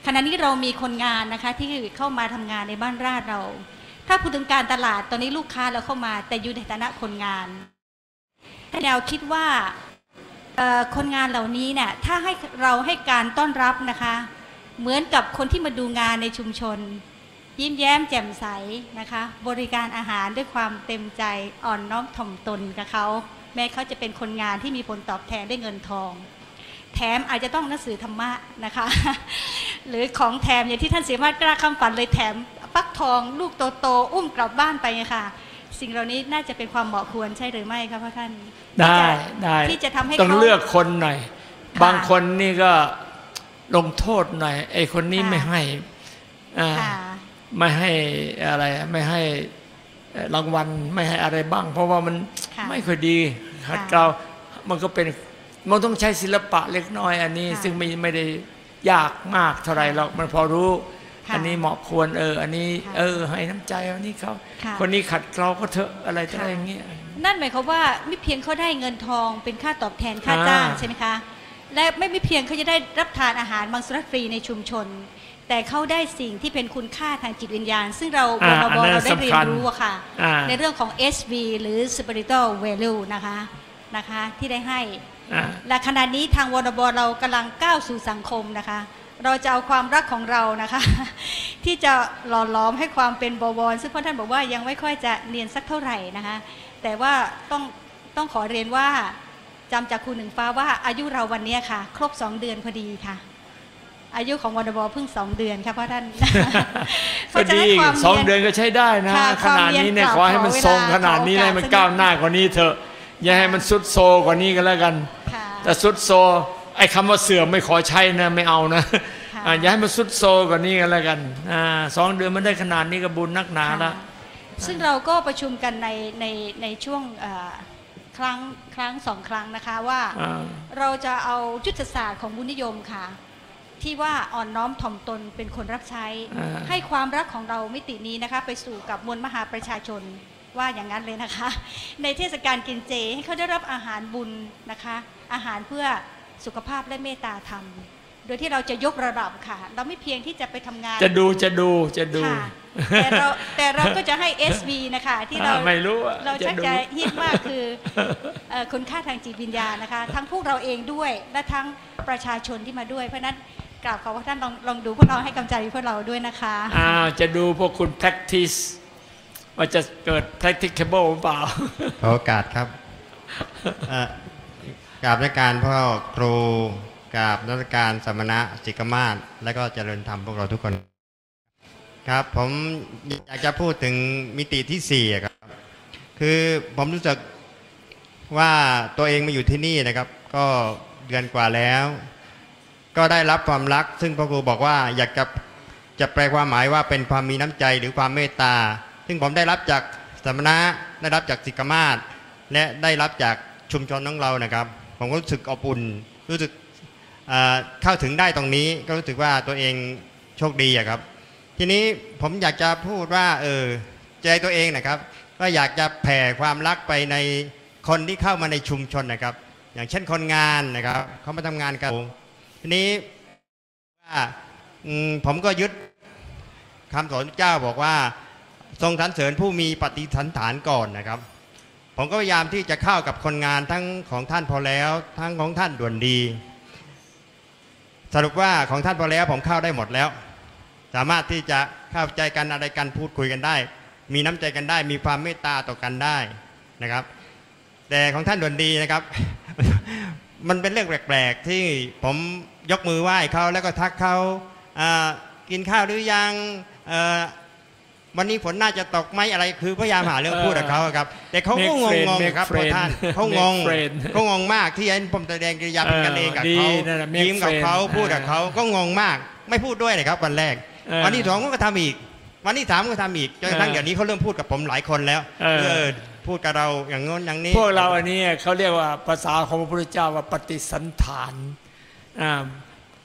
ขณะนี้เรามีคนงานนะคะที่เข้ามาทำงานในบ้านราชเรา ถ้าพูดถึงการตลาดตอนนี้ลูกค้าเราเข้ามา แต่อยู่ในฐานะคนงานแต่แนวคิดว่าคนงานเหล่านี้เนี่ยถ้าให้เราให้การต้อนรับนะคะ เหมือนกับคนที่มาดูงานในชุมชน ยิ้มแย้มแจ่มใสนะคะ บริการอาหารด้วยความเต็มใจอ่อนน้อมถ่อมตนกับเขา แม้เขาจะเป็นคนงานที่มีผลตอบแทนด้วยเงินทอง แถมอาจจะต้องหนังสือธรรมะนะคะ หรือของแถมอย่างที่ท่านเสียมาศกล้าคำฝันเลยแถมปักทอง ลูกโตๆอุ้มกลับบ้านไปค่ะ สิ่งเหล่านี้น่าจะเป็นความเหมาะควรใช่หรือไม่คะพระท่าน ได้ที่จะได้ที่จะทำให้ต้องเขาเลือกคนหน่อยค่ะบางคนนี่ก็ลงโทษหน่อยไอ้คนนี้ค่ะไม่ให้อ่าค่ะไม่ให้อะไรไม่ให้เอ่อรางวัลไม่ให้อะไรบ้าง เพราะว่ามันค่ะไม่ค่อยดีขัดค่ะเกลามันก็เป็น มันต้องใช้ศิลปะเล็กน้อย อันนี้ค่ะซึ่งไม่ไม่ได้ยากมากเท่าไหร่หรอกมันพอรู้ค่ะอันนี้เหมาะควรเออ อันนี้ค่ะเออ ให้น้ำใจอันนี้เขาค่ะคนนี้ขัดเกลาก็เถอะอะไรต่ออะไรค่ะอย่างเงี้ยนั่นหมายความว่าไม่เพียงเขาได้เงินทองเป็นค่าตอบแทนค่าอ่าจ้างใช่ไหมคะและไม่ไม่เพียงเขาจะได้รับทานอาหารมังสวิรัตฟรีในชุมชน แต่เขาได้สิ่งที่เป็นคุณค่าทางจิตวิญญาณ ซึ่งเราอ่าบอันบนั้นเราได้เรียนสำคัญรู้อะค่ะอ่าในเรื่องของ SV หรือ spiritual value นะคะนะคะ ที่ได้ให้อ่า และขณะนี้ทางวนบเรากำลังก้าวสู่สังคมนะคะ เราจะเอาความรักของเรานะคะ ที่จะหล่อหลอมให้ความเป็นบวร ซึ่งพ่อท่านบอกว่ายังไม่ค่อยจะเนียนสักเท่าไหร่นะคะ แต่ว่าต้องต้องขอเรียนว่าจำจากครูหนึ่งฟ้าว่าอายุเราวันเนี้ยค่ะ ครบสองเดือนพอดีค่ะ อายุของวนบเพิ่งสองเดือนค่ะพ่อท่านก็ดีเพราะฉะนั้นความสองเนียนเดือนก็ใช้ได้นะค่ะขนาดนี้เนี่ยความเนียนขอให้มันขอเวลาทรงขนาดนี้ขอโอกาสเลยมันสักนิดก้าวหน้ากว่านี้เถอะ อย่าให้มันสุดโซกว่านี้ก็แล้วกันค่ะแต่สุดโซไอ้คำว่าเสื่อมไม่ขอใช้นะไม่เอานะค่ะอ่าอย่าให้มันสุดโซกว่านี้ก็แล้วกันอ่าสองเดือนมันได้ขนาดนี้ก็บุญนักหนาละซึ่งเราก็ประชุมกันในในในช่วงเอ่อครั้งครั้งสองครั้งนะคะว่าอ่าเราจะเอายุทธศาสตร์ของบุญนิยมค่ะ ที่ว่าอ่อนน้อมถ่อมตนเป็นคนรับใช้อ่าให้ความรักของเรามิตินี้นะคะ ไปสู่กับมวลมหาประชาชน ว่าอย่างนั้นเลยนะคะ ในเทศกาลกินเจให้เขาได้รับอาหารบุญนะคะ อาหารเพื่อสุขภาพและเมตตาธรรม โดยที่เราจะยกระดับค่ะ เราไม่เพียงที่จะไปทำงาน จะดูจะดูจะดูค่ะแต่เราแต่เราก็จะให้ SV นะคะที่เราอ่าไม่รู้อะเราชักจะดูจะฮิตมากคือเอ่อคุณค่าทางจิตวิญญาณนะคะ ทั้งพวกเราเองด้วยและทั้งประชาชนที่มาด้วย เพราะฉะนั้นกราบขอว่าท่านลองลองดูพวกเราให้กำลังใจพวกเราด้วยนะคะอ่าจะดูพวกคุณ practice ว่าจะเกิด practicable หรือเปล่าขอโอกาสครับกราบนักการพ่อครูกราบนักการสมณะสิกมาศและก็เจริญธรรมพวกเราทุกคน ครับผมอยากจะพูดถึงมิติที่สี่ครับคือผมรู้สึกว่าตัวเองมาอยู่ที่นี่นะครับ ก็เดือนกว่าแล้ว ก็ได้รับความรัก ซึ่งพ่อครูบอกว่าอยากจะจะแปลความหมายว่าเป็นความมีน้ำใจหรือความเมตตา ซึ่งผมได้รับจากสมณะได้รับจากสิกมาศและได้รับจากชุมชนของเรานะครับ ผมก็รู้สึกอบอุ่นรู้สึกเเข้าถึงได้ตรงนี้ก็รู้สึกว่าตัวเองโชคดีอะครับ ทีนี้ผมอยากจะพูดว่าเออใจตัวเองนะครับว่าอยากจะแผ่ความรักไปในคนที่เข้ามาในชุมชนนะครับ อย่างเช่นคนงานนะครับเขามาทำงานกันทีนี้ว่าผมก็ยึดคำสอนเจ้าบอกว่า ทรงสรรเสริญผู้มีปฏิสันฐานก่อนนะครับ ผมก็พยายามที่จะเข้ากับคนงานทั้งของท่านพอแล้ว ทั้งของท่านด่วนดี สรุปว่าของท่านพอแล้วผมเข้าได้หมดแล้ว สามารถที่จะเข้าใจกันอะไรกันพูดคุยกันได้ มีน้ำใจกันได้ มีความเมตตาต่อกันได้นะครับ แต่ของท่านด่วนดีนะครับ มันเป็นเรื่องแปลกๆที่ผมยกมือไหว้เขาแล้วก็ทักเขากินข้าวหรือยัง วันนี้ฝนน่าจะตกไหมอะไรคือพยายามหาเรื่องพูดกับเขาอะครับ แต่เขาก็ Make ง friend งๆครับ make เพราะท่าน friend เขางง Make friend เขางงมากที่ไอ้ผมแสดงกิริยาเป็นกันเองกับเออเขาดีนั่นแหละ make ยิ้มกับเขา friend พูดกับเขาก็งงมาก ไม่พูดด้วยเลยครับวันแรกเออวันที่สองก็ทำอีก วันที่สามก็ทำอีกจนกระทั่งเออเดี๋ยวนี้เขาเริ่มพูดกับผมหลายคนแล้วเออเออพูดกับเราอย่างโน้นอย่างนี้ พวกเราอันนี้เขาเรียกว่าภาษาของพระพุทธเจ้าว่าปฏิสันฐานอ่า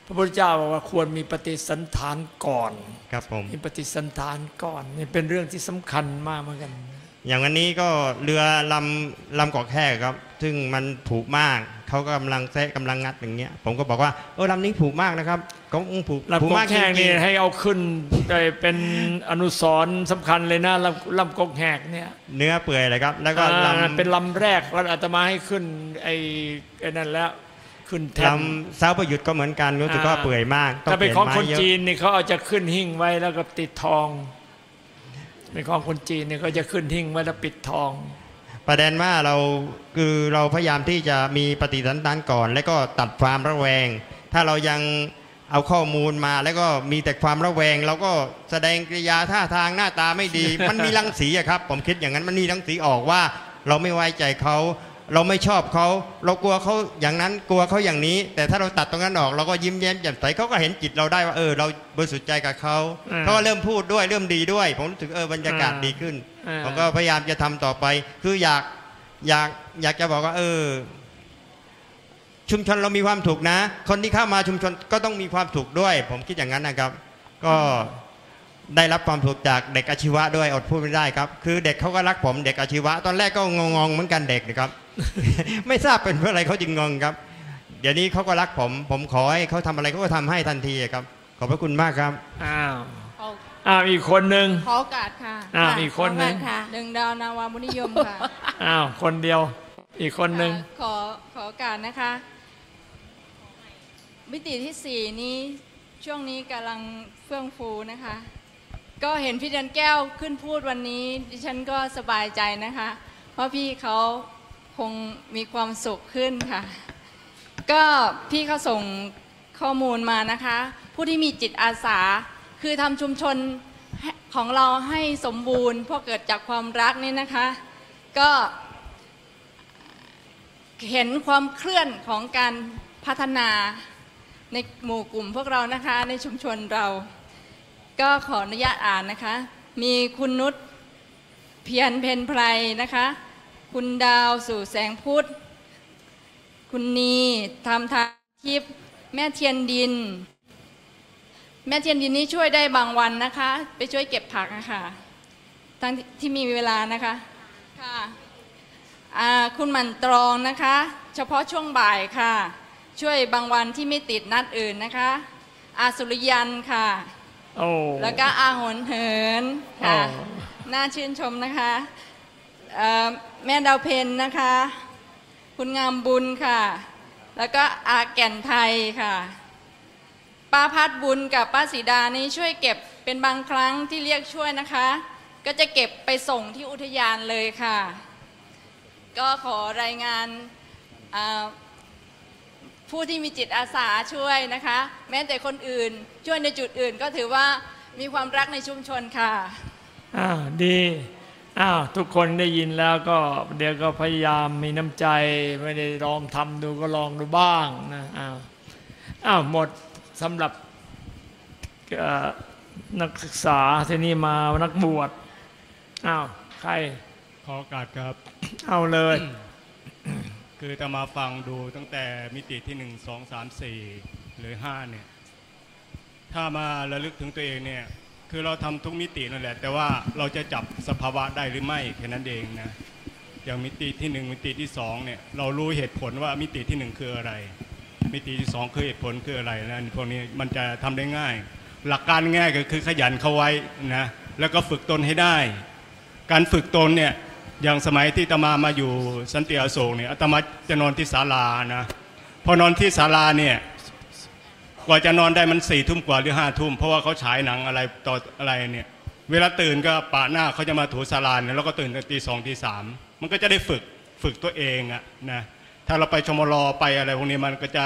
พระพุทธเจ้าบอกว่าควรมีปฏิสันฐานก่อน ครับผมมีปฏิสันฐานก่อนนี่เป็นเรื่องที่สำคัญมากเหมือนกัน อย่างวันนี้ก็เรือลำลำเกาะแค่ครับ ซึ่งมันผูกมากเขาก็กำลังแซะกำลังงัดอย่างเงี้ย ผมก็บอกว่าเออลำนี้ผูกมากนะครับก็ผูกลำผูกกกมากแหกจรินี่งๆให้เอาขึ้นได้เป็นอนุสรณ์สำคัญเลยนะลำลำกกแหกเนี่ย เนื้อเปื่อยเลยครับ แล้วก็อ่าลำเป็นลำแรกแล้วอาตมาให้ขึ้นไอ้ไอ้นั่นแล้ว ขึ้นแทนลำเสาประยุทธ์ก็เหมือนกันรู้สึกว่าเปื่อยมากต้องถ้าเปเป็นลี่ยนของไม้คนเยอะจีนนี่เขาเอาจะขึ้นหิ้งไว้แล้วก็ติดทองเป็นของคนจีนเนี่ยเขาจะขึ้นหิ้งไว้แล้วปิดทอง ประเด็นว่าเราคือเราพยายามที่จะมีปฏิสันฐานก่อน แล้วก็ตัดความระแวง ถ้าเรายังเอาข้อมูลมาแล้วก็มีแต่ความระแวงเราก็แสดงกริยาท่าทางหน้าตาไม่ดี มันมีรังสีอะครับ ผมคิดอย่างนั้นมันมีรังสีออกว่า เราไม่ไว้ใจเขา เราไม่ชอบเขาเรากลัวเขาอย่างนั้นกลัวเขาอย่างนี้ แต่ถ้าเราตัดตรงนั้นออกเราก็ยิ้มแย้มแจ่มใสเขาก็เห็นจิตเราได้ว่าเออเราบริสุทธิ์ใจกับเขาอืมเขาก็เริ่มพูดด้วยเริ่มดีด้วย ผมรู้สึกเออบรรยากาศอ่าดีขึ้นอ่าผมก็พยายามจะทำต่อไป คืออยากอยากอยากจะบอกว่า เออ ชุมชนเรามีความถูกนะ คนที่เข้ามาชุมชนก็ต้องมีความถูกด้วย ผมคิดอย่างนั้นนะครับ ก็ได้รับความถูกจากเด็กอาชีวะด้วยอดพูดไม่ได้ครับ คือเด็กเขาก็รักผมเด็กอาชีวะ ตอนแรกก็งงๆเหมือนกันเด็กนะครับ ไม่ทราบเป็นเพราะอะไรเขาจึงงงครับ เดี๋ยวนี้เขาก็รักผม ผมขอให้เขาทำอะไรเขาก็ทำให้ทันทีครับ ขอบพระคุณมากครับอ้าวอ้าวอีกคนหนึ่งขอโอกาสค่ะอ้าวอีกคนหนึ่งขอโอกาสค่ะหนึ่งดาวนาวามุนิยมค่ะอ้าวคนเดียว อีกคนหนึ่งขอขอโอกาสนะคะมิติที่สี่นี้ช่วงนี้กำลังเฟื่องฟูนะคะ ก็เห็นพี่เดันแก้วขึ้นพูดวันนี้ ดิฉันก็สบายใจนะคะ เพราะพี่เขา คงมีความสุขขึ้นค่ะ ก็พี่เขาส่งข้อมูลมานะคะ ผู้ที่มีจิตอาสา คือทำชุมชนของเราให้สมบูรณ์เพราะเกิดจากความรักนี่นะคะ ก็เห็นความเคลื่อนของการพัฒนาในหมู่กลุ่มพวกเรานะคะในชุมชนเรา ก็ขออนุญาตอ่านนะคะ มีคุณนุชเพียรเพนไพรนะคะ คุณดาวสู่แสงพุทธ คุณนีทำทางทิพย์แม่เทียนดิน แม่เทียนดินนี้ช่วยได้บางวันนะคะ ไปช่วยเก็บผักนะคะทั้งที่มีเวลานะคะค่ะอ่าคุณหมันตรองนะคะ เฉพาะช่วงบ่ายค่ะ ช่วยบางวันที่ไม่ติดนัดอื่นนะคะ อาสุริยันค่ะโอ้แล้วก็อาหนเหินค่ะอ๋อน่าชื่นชมนะคะเอ่อ แม่ดาวเพนนะคะ คุณงามบุญค่ะ แล้วก็อาแก่นไทยค่ะ ป้าพัดบุญกับป้าสีดานี่ช่วยเก็บเป็นบางครั้งที่เรียกช่วยนะคะ ก็จะเก็บไปส่งที่อุทยานเลยค่ะ ก็ขอรายงานผู้ที่มีจิตอาสาช่วยนะคะ แม้แต่คนอื่นช่วยในจุดอื่นก็ถือว่ามีความรักในชุมชนค่ะอ้าดี อ้าวทุกคนได้ยินแล้วก็เดี๋ยวก็พยายามมีน้ำใจ ไม่ได้ลองทำดูก็ลองดูบ้างนะอ้าวอ้าวหมดสำหรับเอ่อนักศึกษาที่นี่มานักบวชอ้าวใครขอโอกาสครับ เอาเลย คือจะมาฟังดูตั้งแต่มิติที่หนึ่งสองสามสี่หรือห้าเนี่ย ถ้ามาระลึกถึงตัวเองเนี่ย คือเราทำทุกมิตินั่นแหละ แต่ว่าเราจะจับสภาวะได้หรือไม่แค่นั้นเองนะอย่างมิติที่หนึ่งมิติที่สองเนี่ยเรารู้เหตุผลว่ามิติที่หนึ่งคืออะไร มิติที่สองคือเหตุผลคืออะไรนะพวกนี้มันจะทำได้ง่าย หลักการง่ายก็คือขยันเข้าไว้นะแล้วก็ฝึกตนให้ได้ การฝึกตนเนี่ยอย่างสมัยที่ตมามาอยู่สันติอโศกเนี่ยอาตมาจะนอนที่ศาลานะพอนอนที่ศาลาเนี่ย กว่าจะนอนได้มันสี่ทุ่มกว่าหรือห้าทุ่มเพราะว่าเขาฉายหนังอะไรต่ออะไรเนี่ย เวลาตื่นก็ปะหน้าเขาจะมาถูศาลาเนี่ยแล้วก็ตื่นตีสองตีสามมันก็จะได้ฝึกฝึกตัวเองอะนะถ้าเราไปชมรอไปอะไรพวกนี้มันก็จะ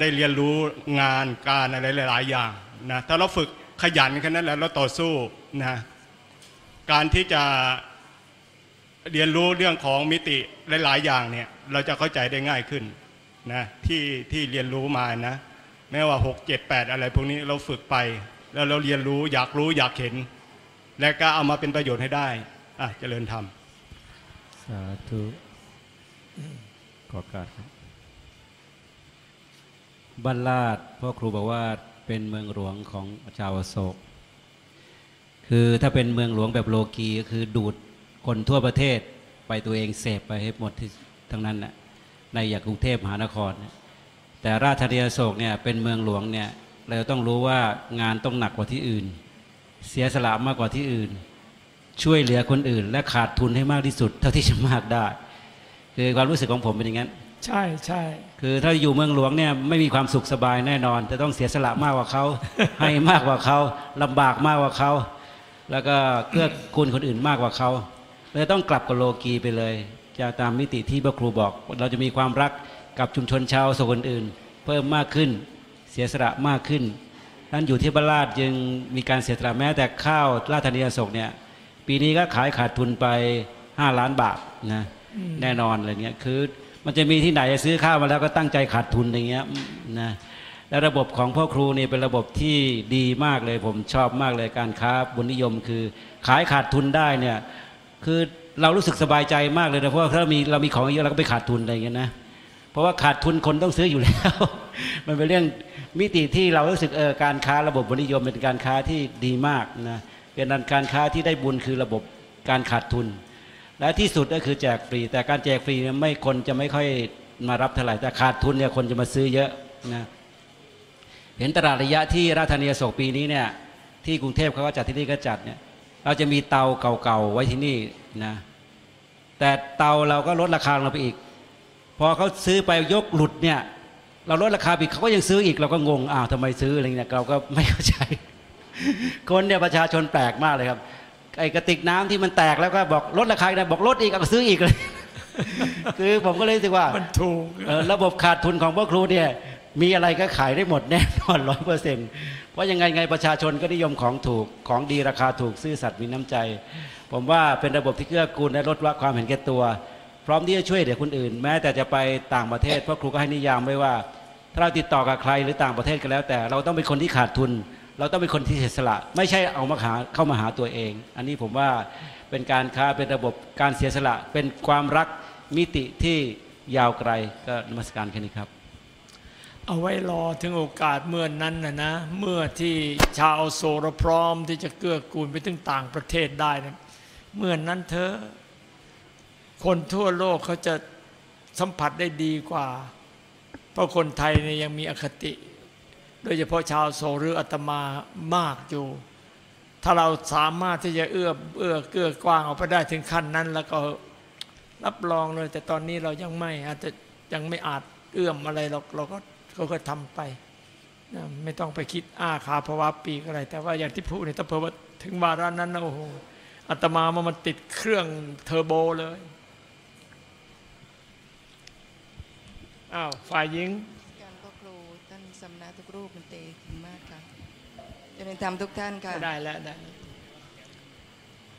ได้เรียนรู้งานการอะไรหลาย ๆ อย่างนะถ้าเราฝึกขยันแค่นั้นแหละเราต่อสู้นะการที่จะเรียนรู้เรื่องของมิติหลาย ๆ อย่างเนี่ยเราจะเข้าใจได้ง่ายขึ้นนะที่ที่เรียนรู้มานะ แม้ว่า 6 7 8 อะไรพวกนี้เราฝึกไป แล้วเราเรียนรู้อยากรู้อยากเห็น และก็เอามาเป็นประโยชน์ให้ได้อะเจริญธรรมสาธุขอการครับบ้านลาดพ่อครูบอกว่าเป็นเมืองหลวงของชาวอโศก คือถ้าเป็นเมืองหลวงแบบโลกีก็คือดูดคนทั่วประเทศไปตัวเองเสพไปให้หมดทั้งนั้นน่ะในอย่างกรุงเทพมหานครเนี่ย แต่ราชธานีอโศกเนี่ยเป็นเมืองหลวงเนี่ยเราต้องรู้ว่างานต้องหนักกว่าที่อื่น เสียสละมากกว่าที่อื่น ช่วยเหลือคนอื่น และขาดทุนให้มากที่สุด เท่าที่จะมากได้ คือความรู้สึกของผมเป็นอย่างนั้น ใช่ใช่คือถ้าอยู่เมืองหลวงเนี่ยไม่มีความสุขสบายแน่นอนจะต้องเสียสละมากกว่าเขาให้มากกว่าเขาลำบากมากกว่าเขาแล้วก็เกื้อกูลคนอื่นมากกว่าเขาเลยต้องกลับกับโลกีไปเลยจะตามมิติที่พระครูบอก เราจะมีความรัก กับชุมชนชาวโซนอื่น เพิ่มมากขึ้นเสียสละมากขึ้นนั้นอยู่ที่บรรลาดจึงมีการเสียสละแม้แต่ข้าวราชธานีอโศกเนี่ยปีนี้ก็ขายขาดทุนไป 5 ล้านบาทนะอืมแน่นอนอะไรเงี้ยคือมันจะมีที่ไหนซื้อข้าวมาแล้วก็ตั้งใจขาดทุนอย่างเงี้ยนะแล้วระบบของพ่อครูนี่เป็นระบบที่ดีมากเลยผมชอบมากเลยการค้าบุญนิยมคือ ขายขาดทุนได้เนี่ยคือเรารู้สึกสบายใจมากเลยนะเพราะว่าถ้ามีเรามีของเยอะเราก็ไปขาดทุนอะไรอย่างเงี้ยนะ เพราะว่าขาดทุนคนต้องซื้ออยู่แล้ว มันเป็นเรื่องมิติที่เรารู้สึกเออการค้าระบบบุญนิยมเป็นการค้าที่ดีมากนะเป็นการค้าที่ได้บุญคือระบบการขาดทุน และที่สุดก็คือแจกฟรี แต่การแจกฟรีเนี่ยไม่คนจะไม่ค่อยมารับเท่าไหร่แต่ขาดทุนเนี่ยคนจะมาซื้อเยอะนะเห็นตลาดระยะที่ราชธานีโศกปีนี้เนี่ยที่กรุงเทพเขาก็จัดที่นี่ก็จัดเนี่ยเราจะมีเตาเก่าๆไว้ที่นี่นะแต่เตาเราก็ลดราคาลงไปอีก พอเขาซื้อไปยกหลุดเนี่ย เราลดราคาอีกเขาก็ยังซื้ออีกเราก็งงอ้าวทำไมซื้ออะไรเงี้ยเราก็ไม่เข้าใจคนเนี่ยประชาชนแปลกมากเลยครับไอ้กระติกน้ำที่มันแตกแล้วก็บอกลดราคาอีกนะบอกลดอีกเอาก็ซื้ออีกเลยคือผมก็เลยรู้สึกว่ามันถูกเอ่อระบบขาดทุนของพวกครูเนี่ยมีอะไรก็ขายได้หมดแน่นอนร้อยเปอร์เซ็นต์เพราะยังไงไงประชาชนก็นิยมของถูกของดีราคาถูกซื่อสัตย์มีน้ำใจ ผมว่าเป็นระบบที่เกื้อกูลและลดละความเห็นแก่ตัว พร้อมที่จะช่วยเหลือคนอื่น แม้แต่จะไปต่างประเทศเพราะครูก็ให้นิยามไว้ว่า ถ้าเราติดต่อกับใครหรือต่างประเทศก็แล้ว แต่เราต้องเป็นคนที่ขาดทุน เราต้องเป็นคนที่เสียสละ ไม่ใช่เอามาหาเข้ามาหาตัวเอง อันนี้ผมว่าเป็นการค้าเป็นระบบการเสียสละ เป็นความรักมิติที่ยาวไกลก็นมัสการแค่นี้ครับ เอาไว้รอถึงโอกาสเมื่อนนั้นนะนะ เมื่อที่ชาวโซรพร้อมที่จะเกื้อกูลไปถึงต่างประเทศได้นะเมื่อนนั้นเธอ คนทั่วโลกเขาจะสัมผัสได้ดีกว่า เพราะคนไทยเนี่ยยังมีอคติ โดยเฉพาะชาวโซหรืออาตมามากอยู่ ถ้าเราสามารถที่จะเอื้อเอื้อเกื้อกว้างออกไปได้ถึงขั้นนั้น แล้วก็รับรองเลย แต่ตอนนี้เรายังไม่อาจจะยังไม่อาจเอื้อมอะไรเราเราก็เขาก็ทำไปนะไม่ต้องไปคิดอ้าขาภาวะปีกอะไร แต่ว่าอย่างที่พูดเนี่ยถ้าเผื่อว่าถึงวาระนั้นนะโอ้โหอาตมามันมันติดเครื่องเทอร์โบเลย อ้าวฝ่ายหญิงการพ่อครูท่านสำนักทุกรูปมันเตคุณมากค่ะเจะเป็นธรรมทุกท่านค่ะ ได้แล้วได้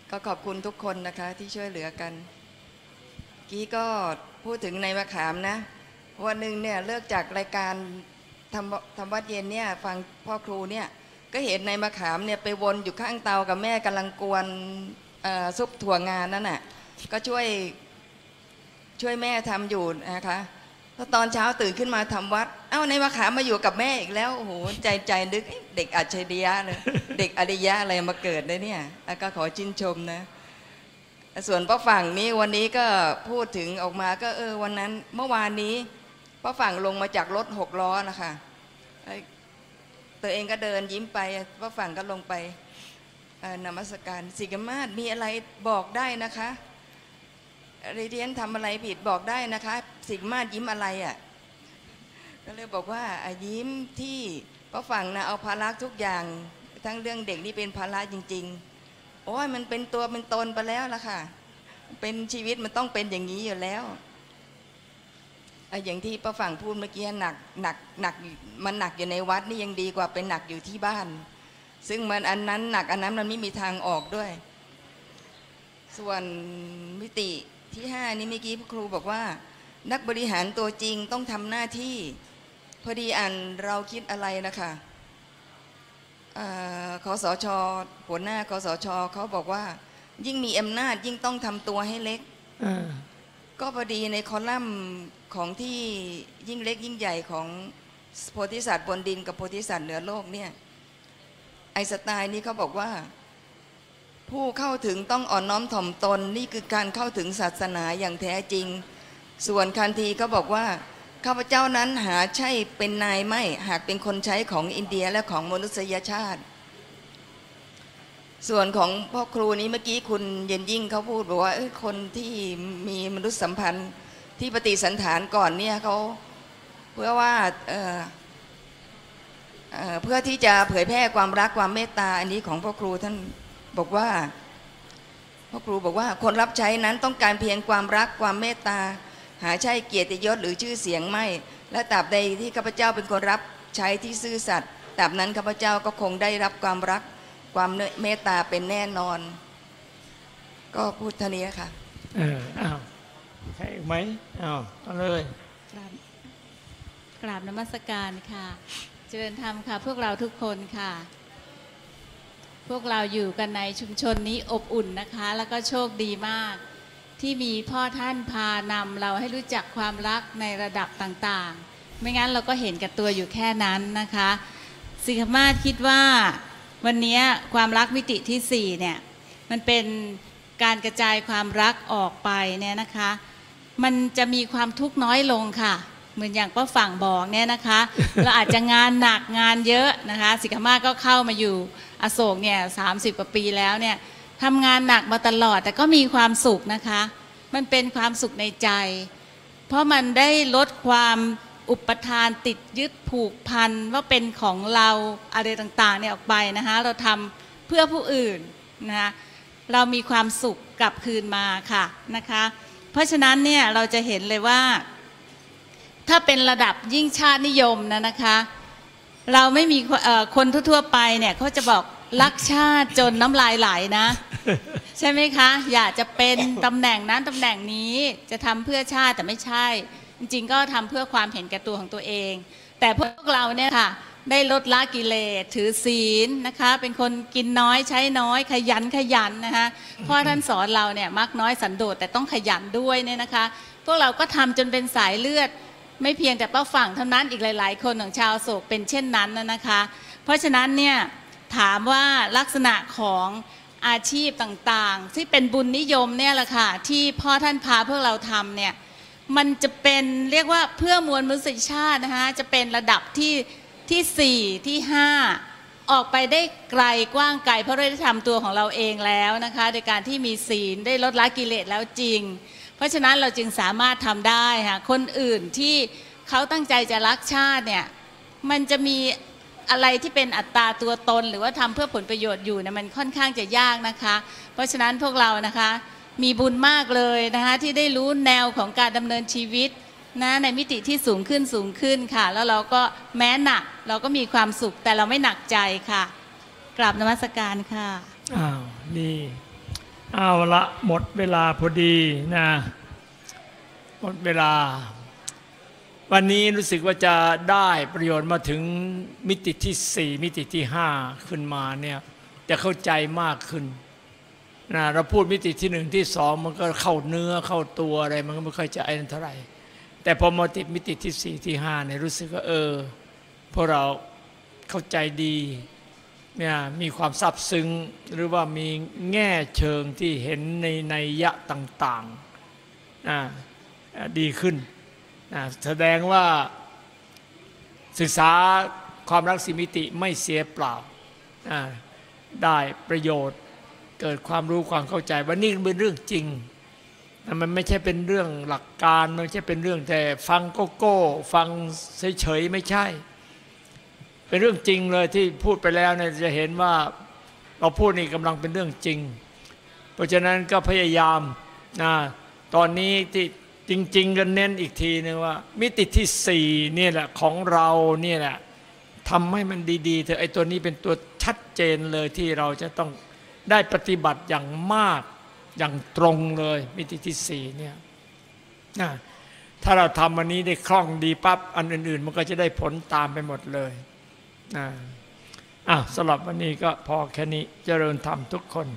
ก็ขอบคุณทุกคนนะคะที่ช่วยเหลือกัน กี้ก็พูดถึงในมะขามนะวันหนึ่งเนี่ยเลิกจากรายการทำทำวัดเย็นเนี่ยฟังพ่อครูเนี่ยก็เห็นในมะขามเนี่ยไปวนอยู่ข้างเตากับแม่กำลังกวนเอ่อซุปถั่วงานนั่นน่ะก็ช่วยช่วยแม่ทำอยู่นะคะ แล้วตอนเช้าตื่นขึ้นมาทำวัด เอ้าในมะขามาอยู่กับแม่อีกแล้ว โอ้โห ใจใจนึกเด็กอัจฉริยะเลย เด็กอริยะอะไรมาเกิดได้เนี่ย แล้วก็ขอชื่นชมนะ ส่วนป้าฝั่งนี้วันนี้ก็พูดถึงออกมาก็เออวันนั้นเมื่อวานนี้ป้าฝั่งลงมาจากรถหกล้อนะคะตัวเองก็เดินยิ้มไปป้าฝั่งก็ลงไปนมัสการสิกมาศมีอะไรบอกได้นะคะ รเดียนทำอะไรผิดบอกได้นะคะ สิกมาศยิ้มอะไรอะ่ะก็เลยบอกว่ายิ้มที่ก็ฝั่งนะเอาภาระทุกอย่าง ทั้งเรื่องเด็กนี่เป็นภาระจริง ๆ โอ้ยมันเป็นตัวเป็นตนไปแล้วล่ะค่ะ เป็นชีวิตมันต้องเป็นอย่างนี้อยู่แล้วอย่างที่ป้าฝั่งพูดเมื่อกี้หนักหนักหนักมันหนักอยู่ในวัดนี่ยังดีกว่าเป็นหนักอยู่ที่บ้าน ซึ่งมันอันนั้นหนักอันนั้นมันไม่มีทางออกด้วย ส่วนมิติ ที่ห้านี้เมื่อกี้ครูบอกว่า นักบริหารตัวจริงต้องทำหน้าที่ พอดีอ่านเราคิดอะไรนะคะเอ่อคอสชหัวหน้าคอสชเขาบอกว่า ยิ่งมีอำนาจยิ่งต้องทำตัวให้เล็กอ่าก็พอดีในคอลัมน์ของที่ยิ่งเล็กยิ่งใหญ่ของโพธิสัตว์บนดินกับโพธิสัตว์เหนือโลกเนี่ยไอน์สไตล์นี่เขาบอกว่า ผู้เข้าถึงต้องอ่อนน้อมถ่อมตนนี่คือการเข้าถึงศาสนาอย่างแท้จริง ส่วนคันทีก็บอกว่าข้าพเจ้านั้นหาใช่เป็นนายไม่หากเป็นคนใช้ของอินเดียและของมนุษยชาติ ส่วนของพ่อครูนี้เมื่อกี้คุณเย็นยิ่งเขาพูดบอกว่าคนที่มีมนุษยสัมพันธ์ที่ปฏิสันฐานก่อนเนี่ยเขาเพื่อว่าเเเพื่อที่จะเผยแพร่ความรักความเมตตาอันนี้ของพ่อครูท่าน บอกว่าพ่อครูบอกว่าคนรับใช้นั้นต้องการเพียงความรักความเมตตา หาใช่เกียรติยศหรือชื่อเสียงไม่ และตราบใดที่ข้าพเจ้าเป็นคนรับใช้ที่ซื่อสัตย์ตราบนั้นข้าพเจ้าก็คงได้รับความรักความเมตตาเป็นแน่นอน ก็พูดเท่านี้ค่ะเอออ้าวใช่อีกไหมอ้าวเอาเลยกราบกราบนมัสการค่ะ เจริญธรรมค่ะ พวกเราทุกคนค่ะ พวกเราอยู่กันในชุมชนนี้อบอุ่นนะคะ แล้วก็โชคดีมาก ที่มีพ่อท่านพานำเราให้รู้จักความรักในระดับต่างๆ ไม่งั้นเราก็เห็นกับตัวอยู่แค่นั้นนะคะสิกมาศคิดว่าวันนี้ความรักมิติที่สี่เนี่ยมันเป็นการกระจายความรักออกไปเนี่ยนะคะ มันจะมีความทุกข์น้อยลงค่ะ เหมือนอย่างป้าฝั่งบอกเนี่ยนะคะ เราอาจจะงานหนักงานเยอะนะคะ สิกมาศก็เข้ามาอยู่ อโศกเนี่ยสามสิบกว่าปีแล้วเนี่ยทำงานหนักมาตลอด แต่ก็มีความสุขนะคะ มันเป็นความสุขในใจ เพราะมันได้ลดความอุปทานติดยึดผูกพันว่าเป็นของเราอะไรต่างๆเนี่ยออกไปนะคะเราทำเพื่อผู้อื่นนะคะเรามีความสุขกลับคืนมาค่ะนะคะ เพราะฉะนั้นเนี่ยเราจะเห็นเลยว่า ถ้าเป็นระดับยิ่งชาตินิยมนะนะคะ เราไม่มีเอ่อคนทั่วๆไปเนี่ยเขาจะบอกรักชาติจนน้ำลายไหลนะ ใช่ไหมคะ อยากจะเป็นตำแหน่งนั้นตำแหน่งนี้จะทำเพื่อชาติแต่ไม่ใช่ จริงๆ ก็ทำเพื่อความเห็นแก่ตัวของตัวเอง แต่พวกเราเนี่ยค่ะ ได้ลดละกิเลสถือศีลนะคะ เป็นคนกินน้อยใช้น้อยขยันขยันนะคะพ่อท่านสอนเราเนี่ยมักน้อยสันโดษแต่ต้องขยันด้วยเนี่ยนะคะ พวกเราก็ทำจนเป็นสายเลือด ไม่เพียงแต่ป้าฝั่งเท่านั้นอีกหลาย ๆ คนของชาวโศกเป็นเช่นนั้นนะนะคะ เพราะฉะนั้นเนี่ยถามว่าลักษณะของอาชีพต่างๆ ที่เป็นบุญนิยมเนี่ยแหละค่ะที่พ่อท่านพาพวกเราทำเนี่ยมันจะเป็นเรียกว่าเพื่อมวลมนุษยชาตินะคะจะเป็นระดับที่ที่สี่ที่ห้าออกไปได้ไกลกว้างไกลเพราะเราได้ทำตัวของเราเองแล้วนะคะ โดยการที่มีศีลได้ลดละกิเลสแล้วจริง เพราะฉะนั้นเราจึงสามารถทำได้ค่ะคนอื่นที่เขาตั้งใจจะรักชาติเนี่ยมันจะมีอะไรที่เป็นอัตตาตัวตน หรือว่าทำเพื่อผลประโยชน์อยู่เนี่ยมันค่อนข้างจะยากนะคะ เพราะฉะนั้นพวกเรานะคะมีบุญมากเลยนะคะที่ได้รู้แนวของการดำเนินชีวิตนะในมิติที่สูงขึ้นสูงขึ้นค่ะ แล้วเราก็แม้หนักเราก็มีความสุขแต่เราไม่หนักใจค่ะ กราบนมัสการค่ะอ้าวนี่ เอาละหมดเวลาพอดีนะหมดเวลา วันนี้รู้สึกว่าจะได้ประโยชน์มาถึงมิติที่สี่มิติที่ห้าขึ้นมาเนี่ยจะเข้าใจมากขึ้นนะเราพูดมิติที่หนึ่งที่สองมันก็เข้าเนื้อเข้าตัวอะไรมันก็ไม่ค่อยจะไอ้นั่นเท่าไหร่ แต่พอมาติดมิติที่สี่ที่ห้าเนี่ยรู้สึกว่าเออพวกเราเข้าใจดี เนี่ยมีความซับซึ้งหรือว่ามีแง่เชิงที่เห็นในในยะต่างๆดีขึ้น แสดงว่าศึกษาความรักสิมิติไม่เสียเปล่า ได้ประโยชน์เกิดความรู้ความเข้าใจว่านี่เป็นเรื่องจริง มันไม่ใช่เป็นเรื่องหลักการ มันไม่ใช่เป็นเรื่องแต่ฟังโกโก้ ฟังเฉยๆไม่ใช่ เป็นเรื่องจริงเลยที่พูดไปแล้วเนี่ยจะเห็นว่าเราพูดนี่กำลังเป็นเรื่องจริง เพราะฉะนั้นก็พยายามนะตอนนี้ที่จริง ๆ กันเน้นอีกทีนึงว่า มิติที่สี่เนี่ยแหละของเราเนี่ยแหละทำให้มันดีๆเถอะไอ้ตัวนี้เป็นตัวชัดเจนเลยที่เราจะต้องได้ปฏิบัติอย่างมากอย่างตรงเลย มิติที่สี่เนี่ยนะถ้าเราทำอันนี้ได้คล่องดีปั๊บอันอื่น ๆ มันก็จะได้ผลตามไปหมดเลย อ้าวสำหรับวันนี้ก็พอแค่นี้เจริญธรรมทุกคน